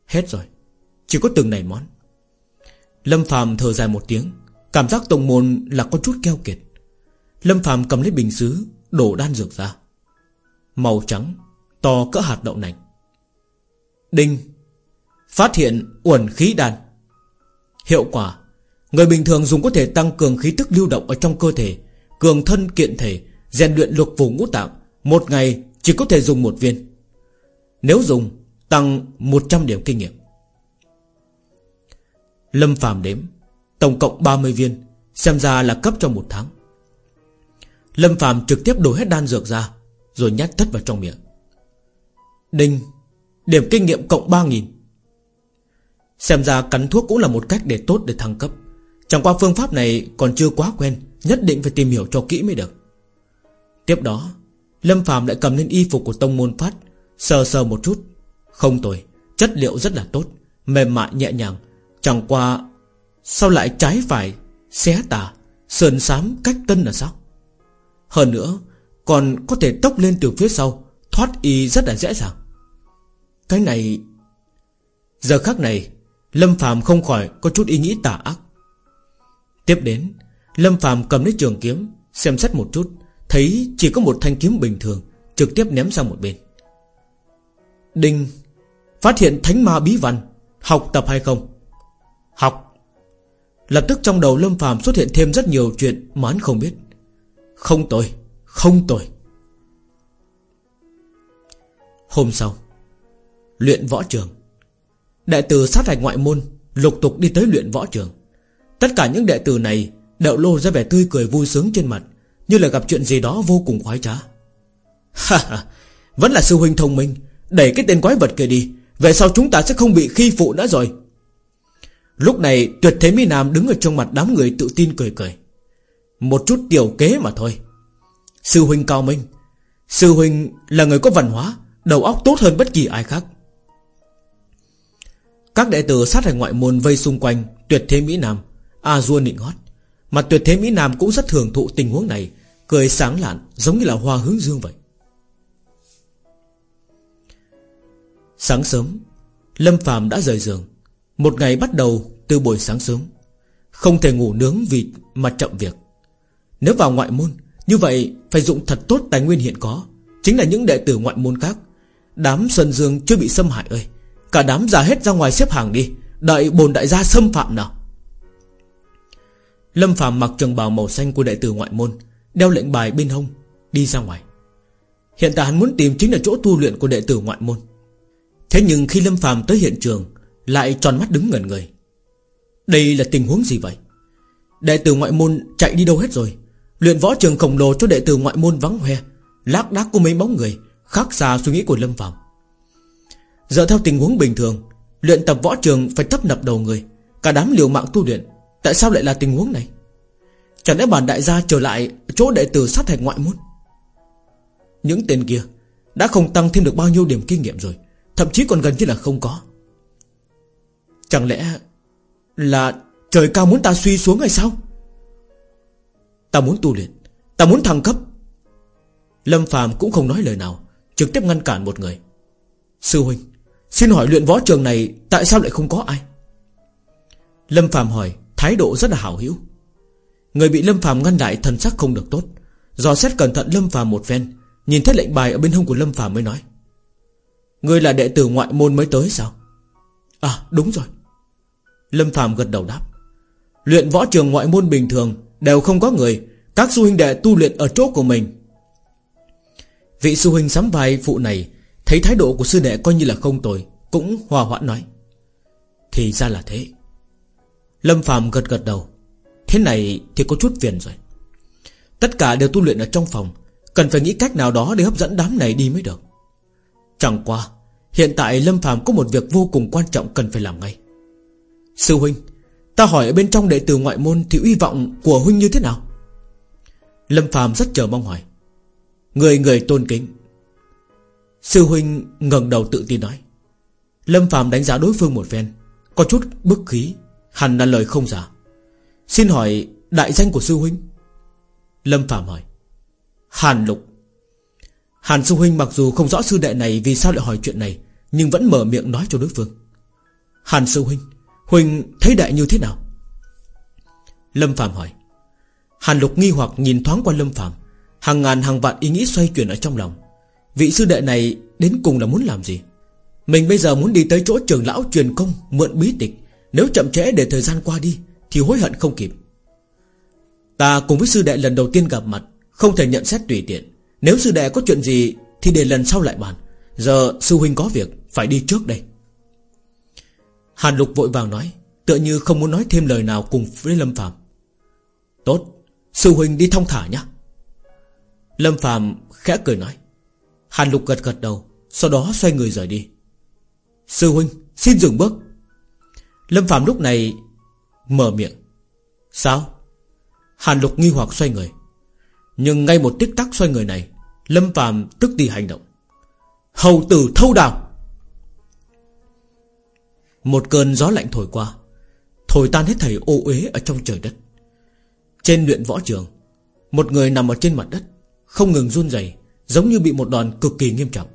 Hết rồi, Chỉ có từng này món. Lâm Phạm thở dài một tiếng, Cảm giác tông môn là có chút keo kiệt. Lâm Phạm cầm lấy bình sứ, Đổ đan dược ra. Màu trắng, To cỡ hạt đậu nành. Đinh. Phát hiện uẩn khí đan Hiệu quả. Người bình thường dùng có thể tăng cường khí tức lưu động Ở trong cơ thể, Cường thân kiện thể, rèn luyện lục vùng ngũ tạng. Một ngày chỉ có thể dùng một viên. Nếu dùng, Tăng 100 điểm kinh nghiệm. Lâm phàm đếm, Tổng cộng 30 viên, Xem ra là cấp trong một tháng. Lâm phàm trực tiếp đổ hết đan dược ra, Rồi nhét tất vào trong miệng. Đinh, Điểm kinh nghiệm cộng 3.000 Xem ra cắn thuốc cũng là một cách để tốt để thăng cấp. Chẳng qua phương pháp này còn chưa quá quen, Nhất định phải tìm hiểu cho kỹ mới được. Tiếp đó, Lâm phàm lại cầm lên y phục của tông môn phát, Sờ sờ một chút. Không tồi, Chất liệu rất là tốt, Mềm mại, nhẹ nhàng. Chẳng qua, Sao lại trái phải, Xé tà Sườn xám cách tân là sao? Hơn nữa, Còn có thể tốc lên từ phía sau, Thoát y rất là dễ dàng. Cái này, Giờ khắc này Lâm Phạm không khỏi có chút ý nghĩ tà ác. Tiếp đến, Lâm Phạm cầm lấy trường kiếm, Xem xét một chút, Thấy chỉ có một thanh kiếm bình thường, Trực tiếp ném sang một bên. Đinh, Phát hiện thánh ma bí văn, Học tập hay không? Học. Lập tức trong đầu Lâm Phạm xuất hiện thêm rất nhiều chuyện Mà hắn không biết. Không tồi Không tồi. Hôm sau, Luyện võ trường. Đệ tử sát hạch ngoại môn, Lục tục đi tới luyện võ trường. Tất cả những đệ tử này Đều lô ra vẻ tươi cười vui sướng trên mặt, Như là gặp chuyện gì đó vô cùng khoái trá. Ha ha, Vẫn là sư huynh thông minh, Đẩy cái tên quái vật kia đi, Về sau chúng ta sẽ không bị khi phụ nữa rồi. Lúc này, tuyệt thế Mỹ Nam đứng ở trong mặt đám người tự tin cười cười. Một chút tiểu kế mà thôi. Sư huynh cao minh. Sư huynh là người có văn hóa, Đầu óc tốt hơn bất kỳ ai khác. Các đệ tử sát hành ngoại môn vây xung quanh Tuyệt thế Mỹ Nam A dua nịnh hót. Mà tuyệt thế Mỹ Nam cũng rất thường thụ tình huống này, Cười sáng lạn, giống như là hoa hướng dương vậy. Sáng sớm, Lâm Phạm đã rời giường. Một ngày bắt đầu từ buổi sáng sớm. Không thể ngủ nướng vì mà chậm việc. Nếu vào ngoại môn, Như vậy phải dụng thật tốt tài nguyên hiện có. Chính là những đệ tử ngoại môn khác. Đám Xuân Dương chưa bị xâm hại ơi. Cả đám ra hết ra ngoài xếp hàng đi. Đợi bồn đại gia xâm phạm nào. Lâm Phạm mặc trường bào màu xanh của đệ tử ngoại môn, Đeo lệnh bài bên hông, Đi ra ngoài. Hiện tại hắn muốn tìm chính là chỗ tu luyện của đệ tử ngoại môn. Thế nhưng khi Lâm Phạm tới hiện trường, Lại tròn mắt đứng ngẩn người. Đây là tình huống gì vậy? Đệ tử ngoại môn chạy đi đâu hết rồi? Luyện võ trường khổng lồ cho đệ tử ngoại môn vắng hoe, Lác đác của mấy bóng người, Khác xa suy nghĩ của Lâm Phạm Giờ theo tình huống bình thường, Luyện tập võ trường phải tấp nập đầu người. Cả đám liều mạng tu luyện, Tại sao lại là tình huống này? Chẳng lẽ bản đại gia trở lại Chỗ đệ tử sát hạch ngoại môn? Những tên kia Đã không tăng thêm được bao nhiêu điểm kinh nghiệm rồi, Thậm chí còn gần như là không có. Chẳng lẽ Là trời cao muốn ta suy xuống hay sao? Ta muốn tu luyện, Ta muốn thăng cấp. Lâm phàm cũng không nói lời nào, Trực tiếp ngăn cản một người. Sư huynh Xin hỏi luyện võ trường này Tại sao lại không có ai? Lâm Phạm hỏi, Thái độ rất là hảo hữu. Người bị Lâm Phạm ngăn lại thần sắc không được tốt. Do xét cẩn thận Lâm Phạm một phen, Nhìn thấy lệnh bài ở bên hông của Lâm Phạm mới nói Người là đệ tử ngoại môn mới tới sao? À đúng rồi. Lâm Phạm gật đầu đáp, Luyện võ trường ngoại môn bình thường, Đều không có người. Các sư huynh đệ tu luyện ở chỗ của mình. Vị sư huynh sắm vai phụ này Thấy thái độ của sư đệ coi như là không tồi, Cũng hòa hoãn nói. Thì ra là thế. Lâm phàm gật gật đầu. Thế này thì có chút phiền rồi. Tất cả đều tu luyện ở trong phòng, Cần phải nghĩ cách nào đó để hấp dẫn đám này đi mới được. Chẳng qua, Hiện tại Lâm phàm có một việc vô cùng quan trọng cần phải làm ngay. Sư huynh, Ta hỏi ở bên trong đệ tử ngoại môn Thì uy vọng của huynh như thế nào? Lâm phàm rất chờ mong hỏi. Người người tôn kính Sư huynh ngẩng đầu tự tin nói. Lâm Phạm đánh giá đối phương một phen, Có chút bức khí, Hẳn là lời không giả. Xin hỏi đại danh của sư huynh? Lâm Phạm hỏi. Hàn Lục. Hàn sư huynh mặc dù không rõ sư đệ này Vì sao lại hỏi chuyện này, Nhưng vẫn mở miệng nói cho đối phương. Hàn sư huynh Huynh thấy đại như thế nào? Lâm Phạm hỏi. Hàn Lục nghi hoặc nhìn thoáng qua Lâm Phạm Hàng ngàn hàng vạn ý nghĩ xoay chuyển ở trong lòng. Vị sư đệ này đến cùng là muốn làm gì? Mình bây giờ muốn đi tới chỗ trường lão truyền công Mượn bí tịch. Nếu chậm trễ để thời gian qua đi, Thì hối hận không kịp. Ta cùng với sư đệ lần đầu tiên gặp mặt, Không thể nhận xét tùy tiện. Nếu sư đệ có chuyện gì, Thì để lần sau lại bàn. Giờ sư huynh có việc, Phải đi trước đây. Hàn Lục vội vàng nói, Tựa như không muốn nói thêm lời nào cùng với Lâm Phạm Tốt, Sư huynh đi thong thả nhé Lâm Phạm khẽ cười nói Hàn Lục gật gật đầu, Sau đó xoay người rời đi. Sư huynh, xin dừng bước. Lâm Phạm lúc này Mở miệng. Sao? Hàn Lục nghi hoặc xoay người. Nhưng ngay một tích tắc xoay người này, Lâm Phạm tức thì hành động. Hầu tử thâu đào. Một cơn gió lạnh thổi qua, Thổi tan hết thảy ô uế ở trong trời đất. Trên luyện võ trường, Một người nằm ở trên mặt đất, Không ngừng run rẩy. Giống như bị một đòn cực kỳ nghiêm trọng.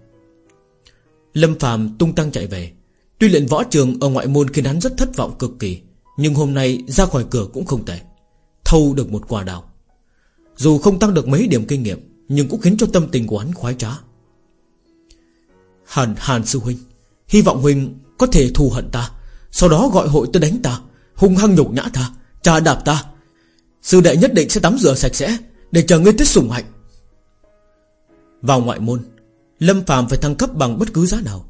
Lâm Phạm tung tăng chạy về. Tuy luyện võ trường ở ngoại môn khiến hắn rất thất vọng cực kỳ, Nhưng hôm nay ra khỏi cửa cũng không tệ, Thâu được một quả đào. Dù không tăng được mấy điểm kinh nghiệm, Nhưng cũng khiến cho tâm tình của hắn khoái trá. Hàn Hàn sư huynh, Hy vọng huynh có thể thù hận ta, Sau đó gọi hội tới đánh ta, Hung hăng nhục nhã ta Trà đạp ta. Sư đệ nhất định sẽ tắm rửa sạch sẽ Để chờ ngươi tới sủng hạnh. Vào ngoại môn. Lâm phàm phải thăng cấp bằng bất cứ giá nào.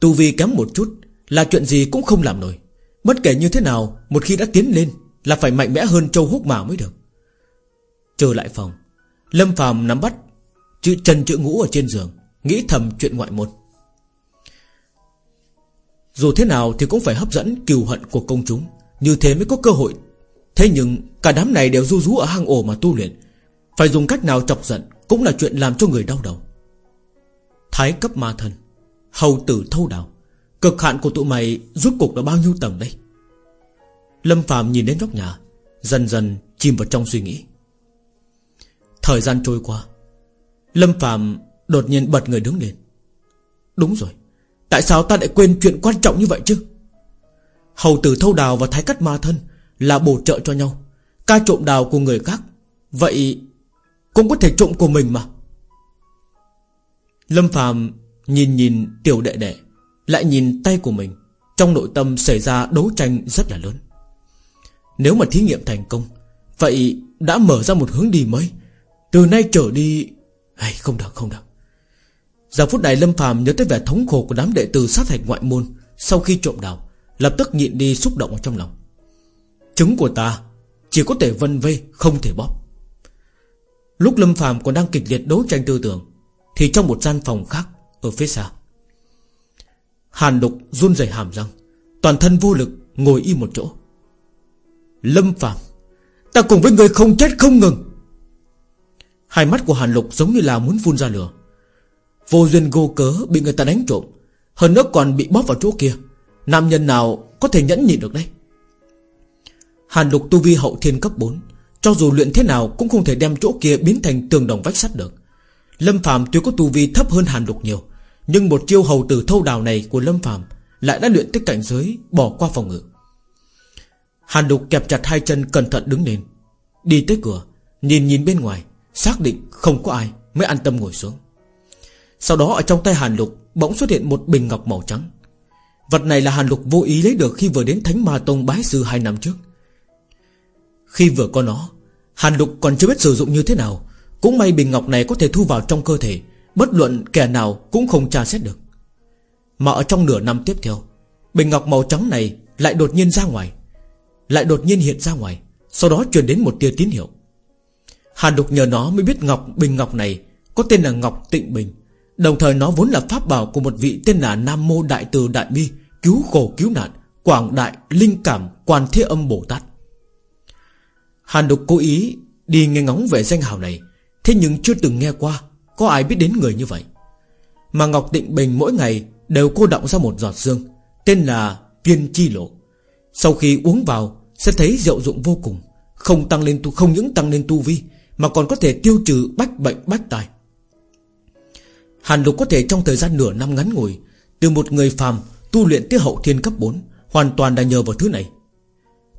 Tu vi kém một chút Là chuyện gì cũng không làm nổi. Bất kể như thế nào, Một khi đã tiến lên Là phải mạnh mẽ hơn châu húc mà mới được. Trở lại phòng, Lâm phàm nắm bắt chữ chân chữ ngũ ở trên giường, Nghĩ thầm chuyện ngoại môn. Dù thế nào thì cũng phải hấp dẫn kiều hận của công chúng, Như thế mới có cơ hội. Thế nhưng cả đám này đều du rú ở hang ổ mà tu luyện, Phải dùng cách nào chọc giận cũng là chuyện làm cho người đau đầu. Thái cấp ma thần, Hầu tử thâu đào Cực hạn của tụi mày rút cục là bao nhiêu tầng đây? Lâm Phạm nhìn đến góc nhà Dần dần chìm vào trong suy nghĩ. Thời gian trôi qua Lâm Phạm đột nhiên bật người đứng lên. Đúng rồi Tại sao ta lại quên chuyện quan trọng như vậy chứ? Hầu tử thâu đào và thái cắt ma thân Là bổ trợ cho nhau. Ca trộm đào của người khác Vậy cũng có thể trộm của mình mà. Lâm Phạm nhìn nhìn tiểu đệ đệ, Lại nhìn tay của mình. Trong nội tâm xảy ra đấu tranh rất là lớn. Nếu mà thí nghiệm thành công, Vậy đã mở ra một hướng đi mới. Từ nay trở đi hay Không được không được. Giờ phút này Lâm Phạm nhớ tới vẻ thống khổ Của đám đệ tử sát hạch ngoại môn Sau khi trộm đào, Lập tức nhịn đi xúc động ở trong lòng. Trứng của ta Chỉ có thể vân vê, không thể bóp. Lúc Lâm Phạm còn đang kịch liệt đấu tranh tư tưởng, thì trong một gian phòng khác Ở phía xa, Hàn đục run rẩy hàm răng, Toàn thân vô lực ngồi im một chỗ. Lâm Phạm Ta cùng với người không chết không ngừng. Hai mắt của Hàn Lục giống như là muốn phun ra lửa. Vô duyên vô cớ bị người ta đánh trộm, Hơn nữa còn bị bóp vào chỗ kia. Nam nhân nào có thể nhẫn nhịn được đây? Hàn Lục tu vi hậu thiên cấp 4 cho dù luyện thế nào Cũng không thể đem chỗ kia biến thành tường đồng vách sắt được. Lâm Phạm tuy có tu vi thấp hơn Hàn Lục nhiều, Nhưng một chiêu hầu tử thâu đào này của Lâm Phạm Lại đã luyện tới cảnh giới Bỏ qua phòng ngự. Hàn Lục kẹp chặt hai chân cẩn thận đứng lên, Đi tới cửa, Nhìn nhìn bên ngoài, Xác định không có ai Mới an tâm ngồi xuống. Sau đó ở trong tay Hàn Lục Bỗng xuất hiện một bình ngọc màu trắng. Vật này là Hàn Lục vô ý lấy được Khi vừa đến Thánh Ma Tông bái sư hai năm trước. Khi vừa có nó, Hàn Lục còn chưa biết sử dụng như thế nào. Cũng may bình ngọc này có thể thu vào trong cơ thể, Bất luận kẻ nào cũng không tra xét được. Mà ở trong nửa năm tiếp theo, Bình ngọc màu trắng này Lại đột nhiên ra ngoài, Lại đột nhiên hiện ra ngoài, Sau đó truyền đến một tia tín hiệu. Hàn đục nhờ nó mới biết ngọc, bình ngọc này Có tên là Ngọc Tịnh Bình. Đồng thời nó vốn là pháp bảo của một vị tên là Nam Mô Đại Từ Đại Bi, Cứu khổ cứu nạn, Quảng Đại Linh Cảm, Quan Thế Âm Bồ Tát. Hàn đục cố ý đi nghe ngóng về danh hào này, Thế nhưng chưa từng nghe qua Có ai biết đến người như vậy. Mà Ngọc Tịnh Bình mỗi ngày Đều cô động ra một giọt xương Tên là viên chi lộ. Sau khi uống vào, Sẽ thấy rượu dụng vô cùng, Không tăng lên tu, không những tăng lên tu vi, Mà còn có thể tiêu trừ bách bệnh bách tài Hàn Lục có thể trong thời gian nửa năm ngắn ngủi, Từ một người phàm tu luyện tới hậu thiên cấp 4 Hoàn toàn đã nhờ vào thứ này.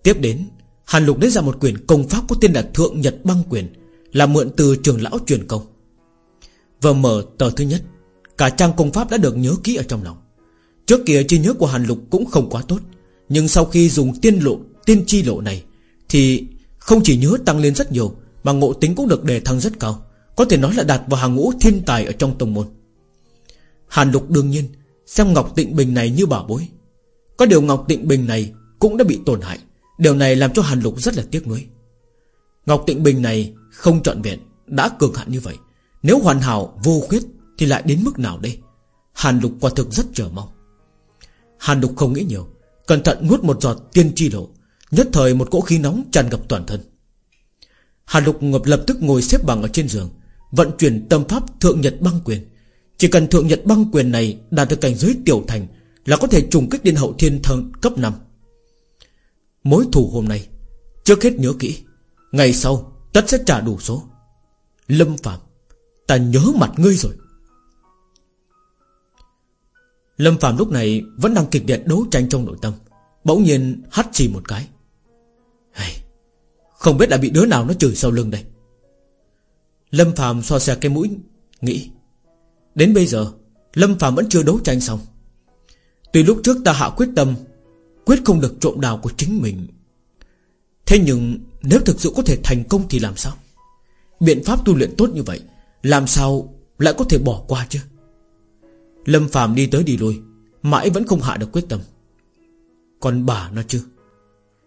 Tiếp đến Hàn Lục lấy ra một quyển công pháp có tên là Thượng Nhật Băng Quyền, là mượn từ trường lão truyền công. Vừa mở tờ thứ nhất, Cả trang công pháp đã được nhớ kỹ ở trong lòng. Trước kia trí nhớ của Hàn Lục cũng không quá tốt, Nhưng sau khi dùng tiên lộ, Tiên chi lộ này, Thì không chỉ nhớ tăng lên rất nhiều, Mà ngộ tính cũng được đề thăng rất cao, Có thể nói là đạt vào hàng ngũ thiên tài ở trong tông môn. Hàn Lục đương nhiên Xem Ngọc Tịnh Bình này như bảo bối. Có điều Ngọc Tịnh Bình này Cũng đã bị tổn hại. Điều này làm cho Hàn Lục rất là tiếc nuối. Ngọc Tịnh Bình này không trọn vẹn, Đã cực hạn như vậy. Nếu hoàn hảo, vô khuyết Thì lại đến mức nào đây? Hàn Lục quả thực rất chờ mong. Hàn Lục không nghĩ nhiều, Cẩn thận nuốt một giọt tiên tri lộ Nhất thời một cỗ khí nóng tràn ngập toàn thân. Hàn Lục ngập lập tức ngồi xếp bằng ở trên giường, Vận chuyển tâm pháp Thượng Nhật Băng Quyền. Chỉ cần Thượng Nhật Băng Quyền này Đạt được cảnh giới tiểu thành Là có thể trùng kích đến hậu thiên thần cấp 5 Mối thù hôm nay. Trước hết nhớ kỹ Ngày sau Tất sẽ trả đủ số. Lâm Phạm Ta nhớ mặt ngươi rồi. Lâm Phạm lúc này Vẫn đang kịch liệt đấu tranh trong nội tâm Bỗng nhiên hắt chỉ một cái. Hey, Không biết là bị đứa nào nó chửi sau lưng đây. Lâm Phạm so xe cái mũi Nghĩ Đến bây giờ Lâm Phạm vẫn chưa đấu tranh xong. Tuy lúc trước ta hạ quyết tâm Quyết không được trộm đào của chính mình. Thế nhưng, Nếu thực sự có thể thành công thì làm sao? Biện pháp tu luyện tốt như vậy, Làm sao lại có thể bỏ qua chứ? Lâm Phạm đi tới đi lui, Mãi vẫn không hạ được quyết tâm. Còn bà nó chứ?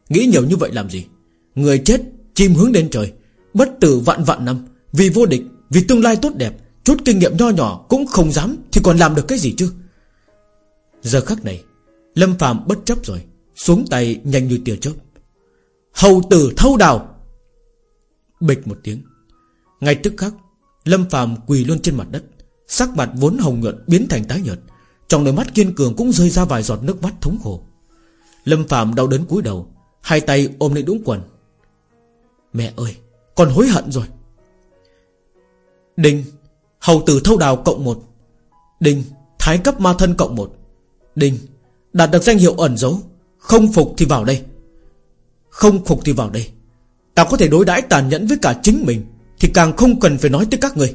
Nghĩ nhiều như vậy làm gì? Người chết, chim hướng lên trời, Bất tử vạn vạn năm, Vì vô địch, Vì tương lai tốt đẹp, Chút kinh nghiệm nho nhỏ cũng không dám Thì còn làm được cái gì chứ? Giờ khắc này Lâm Phạm bất chấp rồi, Xuống tay nhanh như tia chớp. Hầu tử thâu đào. Bịch một tiếng. Ngay tức khắc, Lâm Phạm quỳ luôn trên mặt đất, Sắc mặt vốn hồng nhuận biến thành tái nhợt, Trong đôi mắt kiên cường cũng rơi ra vài giọt nước mắt thống khổ. Lâm Phạm đau đớn cúi đầu, Hai tay ôm lấy đũng quần. Mẹ ơi, Con hối hận rồi. Đinh Hầu tử thâu đào cộng một. Đinh Thái cấp ma thân cộng một. Đinh Đạt được danh hiệu ẩn dấu. Không phục thì vào đây. Không phục thì vào đây. Ta có thể đối đãi tàn nhẫn với cả chính mình, Thì càng không cần phải nói tới các người.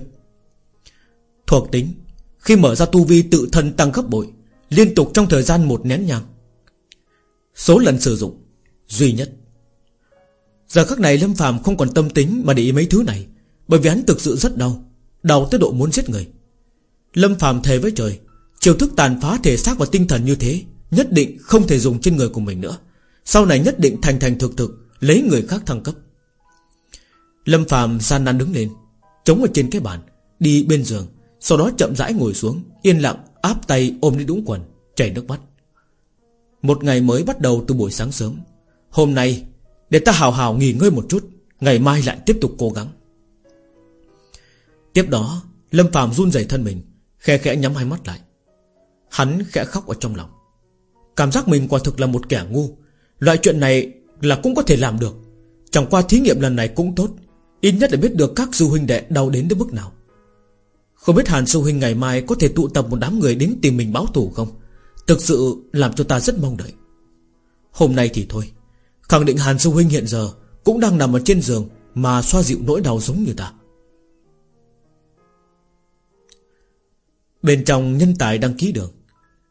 Thuộc tính. Khi mở ra tu vi tự thân tăng gấp bội, Liên tục trong thời gian một nén nhang. Số lần sử dụng. Duy nhất. Giờ khắc này Lâm phàm không còn tâm tính Mà để ý mấy thứ này, Bởi vì hắn thực sự rất đau Đau tới độ muốn giết người. Lâm phàm thề với trời Chiều thức tàn phá thể xác và tinh thần như thế Nhất định không thể dùng trên người của mình nữa. Sau này nhất định thành thành thực thực, Lấy người khác thăng cấp. Lâm phàm gian nan đứng lên, Chống ở trên cái bàn, Đi bên giường, Sau đó chậm rãi ngồi xuống, Yên lặng áp tay ôm lấy đũng quần, Chảy nước mắt. Một ngày mới bắt đầu từ buổi sáng sớm. Hôm nay, để ta hào hào nghỉ ngơi một chút, Ngày mai lại tiếp tục cố gắng. Tiếp đó, Lâm phàm run rẩy thân mình, Khe khẽ nhắm hai mắt lại. Hắn khẽ khóc ở trong lòng. Cảm giác mình quả thực là một kẻ ngu. Loại chuyện này là cũng có thể làm được. Chẳng qua thí nghiệm lần này cũng tốt. Ít nhất là biết được các sư huynh đệ đau đến đến mức nào. Không biết Hàn sư huynh ngày mai Có thể tụ tập một đám người đến tìm mình báo thù không? Thực sự làm cho ta rất mong đợi. Hôm nay thì thôi. Khẳng định Hàn sư huynh hiện giờ Cũng đang nằm ở trên giường Mà xoa dịu nỗi đau giống như ta. Bên trong nhân tài đăng ký đường.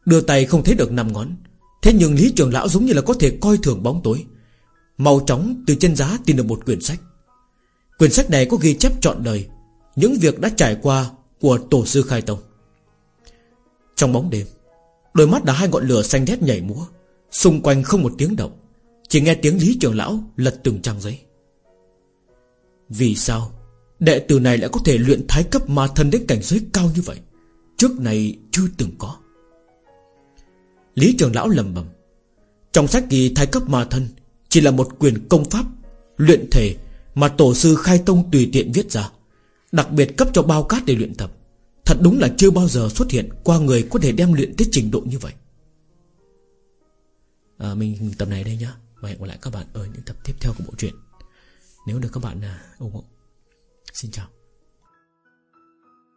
Đưa tay không thấy được năm ngón. Thế nhưng Lý Trường Lão giống như là có thể coi thường bóng tối. Màu chóng từ trên giá tìm được một quyển sách. Quyển sách này có ghi chép trọn đời Những việc đã trải qua Của tổ sư Khai Tông. Trong bóng đêm, Đôi mắt đã hai ngọn lửa xanh đét nhảy múa. Xung quanh không một tiếng động, Chỉ nghe tiếng Lý Trường Lão lật từng trang giấy. Vì sao Đệ tử này lại có thể luyện thái cấp ma thân đến cảnh giới cao như vậy? Trước này chưa từng có. Lý Trường Lão lầm bầm Trong sách ghi thái cấp ma thân Chỉ là một quyền công pháp Luyện thể mà tổ sư Khai Tông tùy tiện viết ra Đặc biệt cấp cho bao cát để luyện tập. Thật đúng là chưa bao giờ xuất hiện Qua người có thể đem luyện tới trình độ như vậy. À, Mình tập này đây nhá. Và hẹn gặp lại các bạn ở những tập tiếp theo của bộ truyện. Nếu được các bạn à, ủng hộ. Xin chào.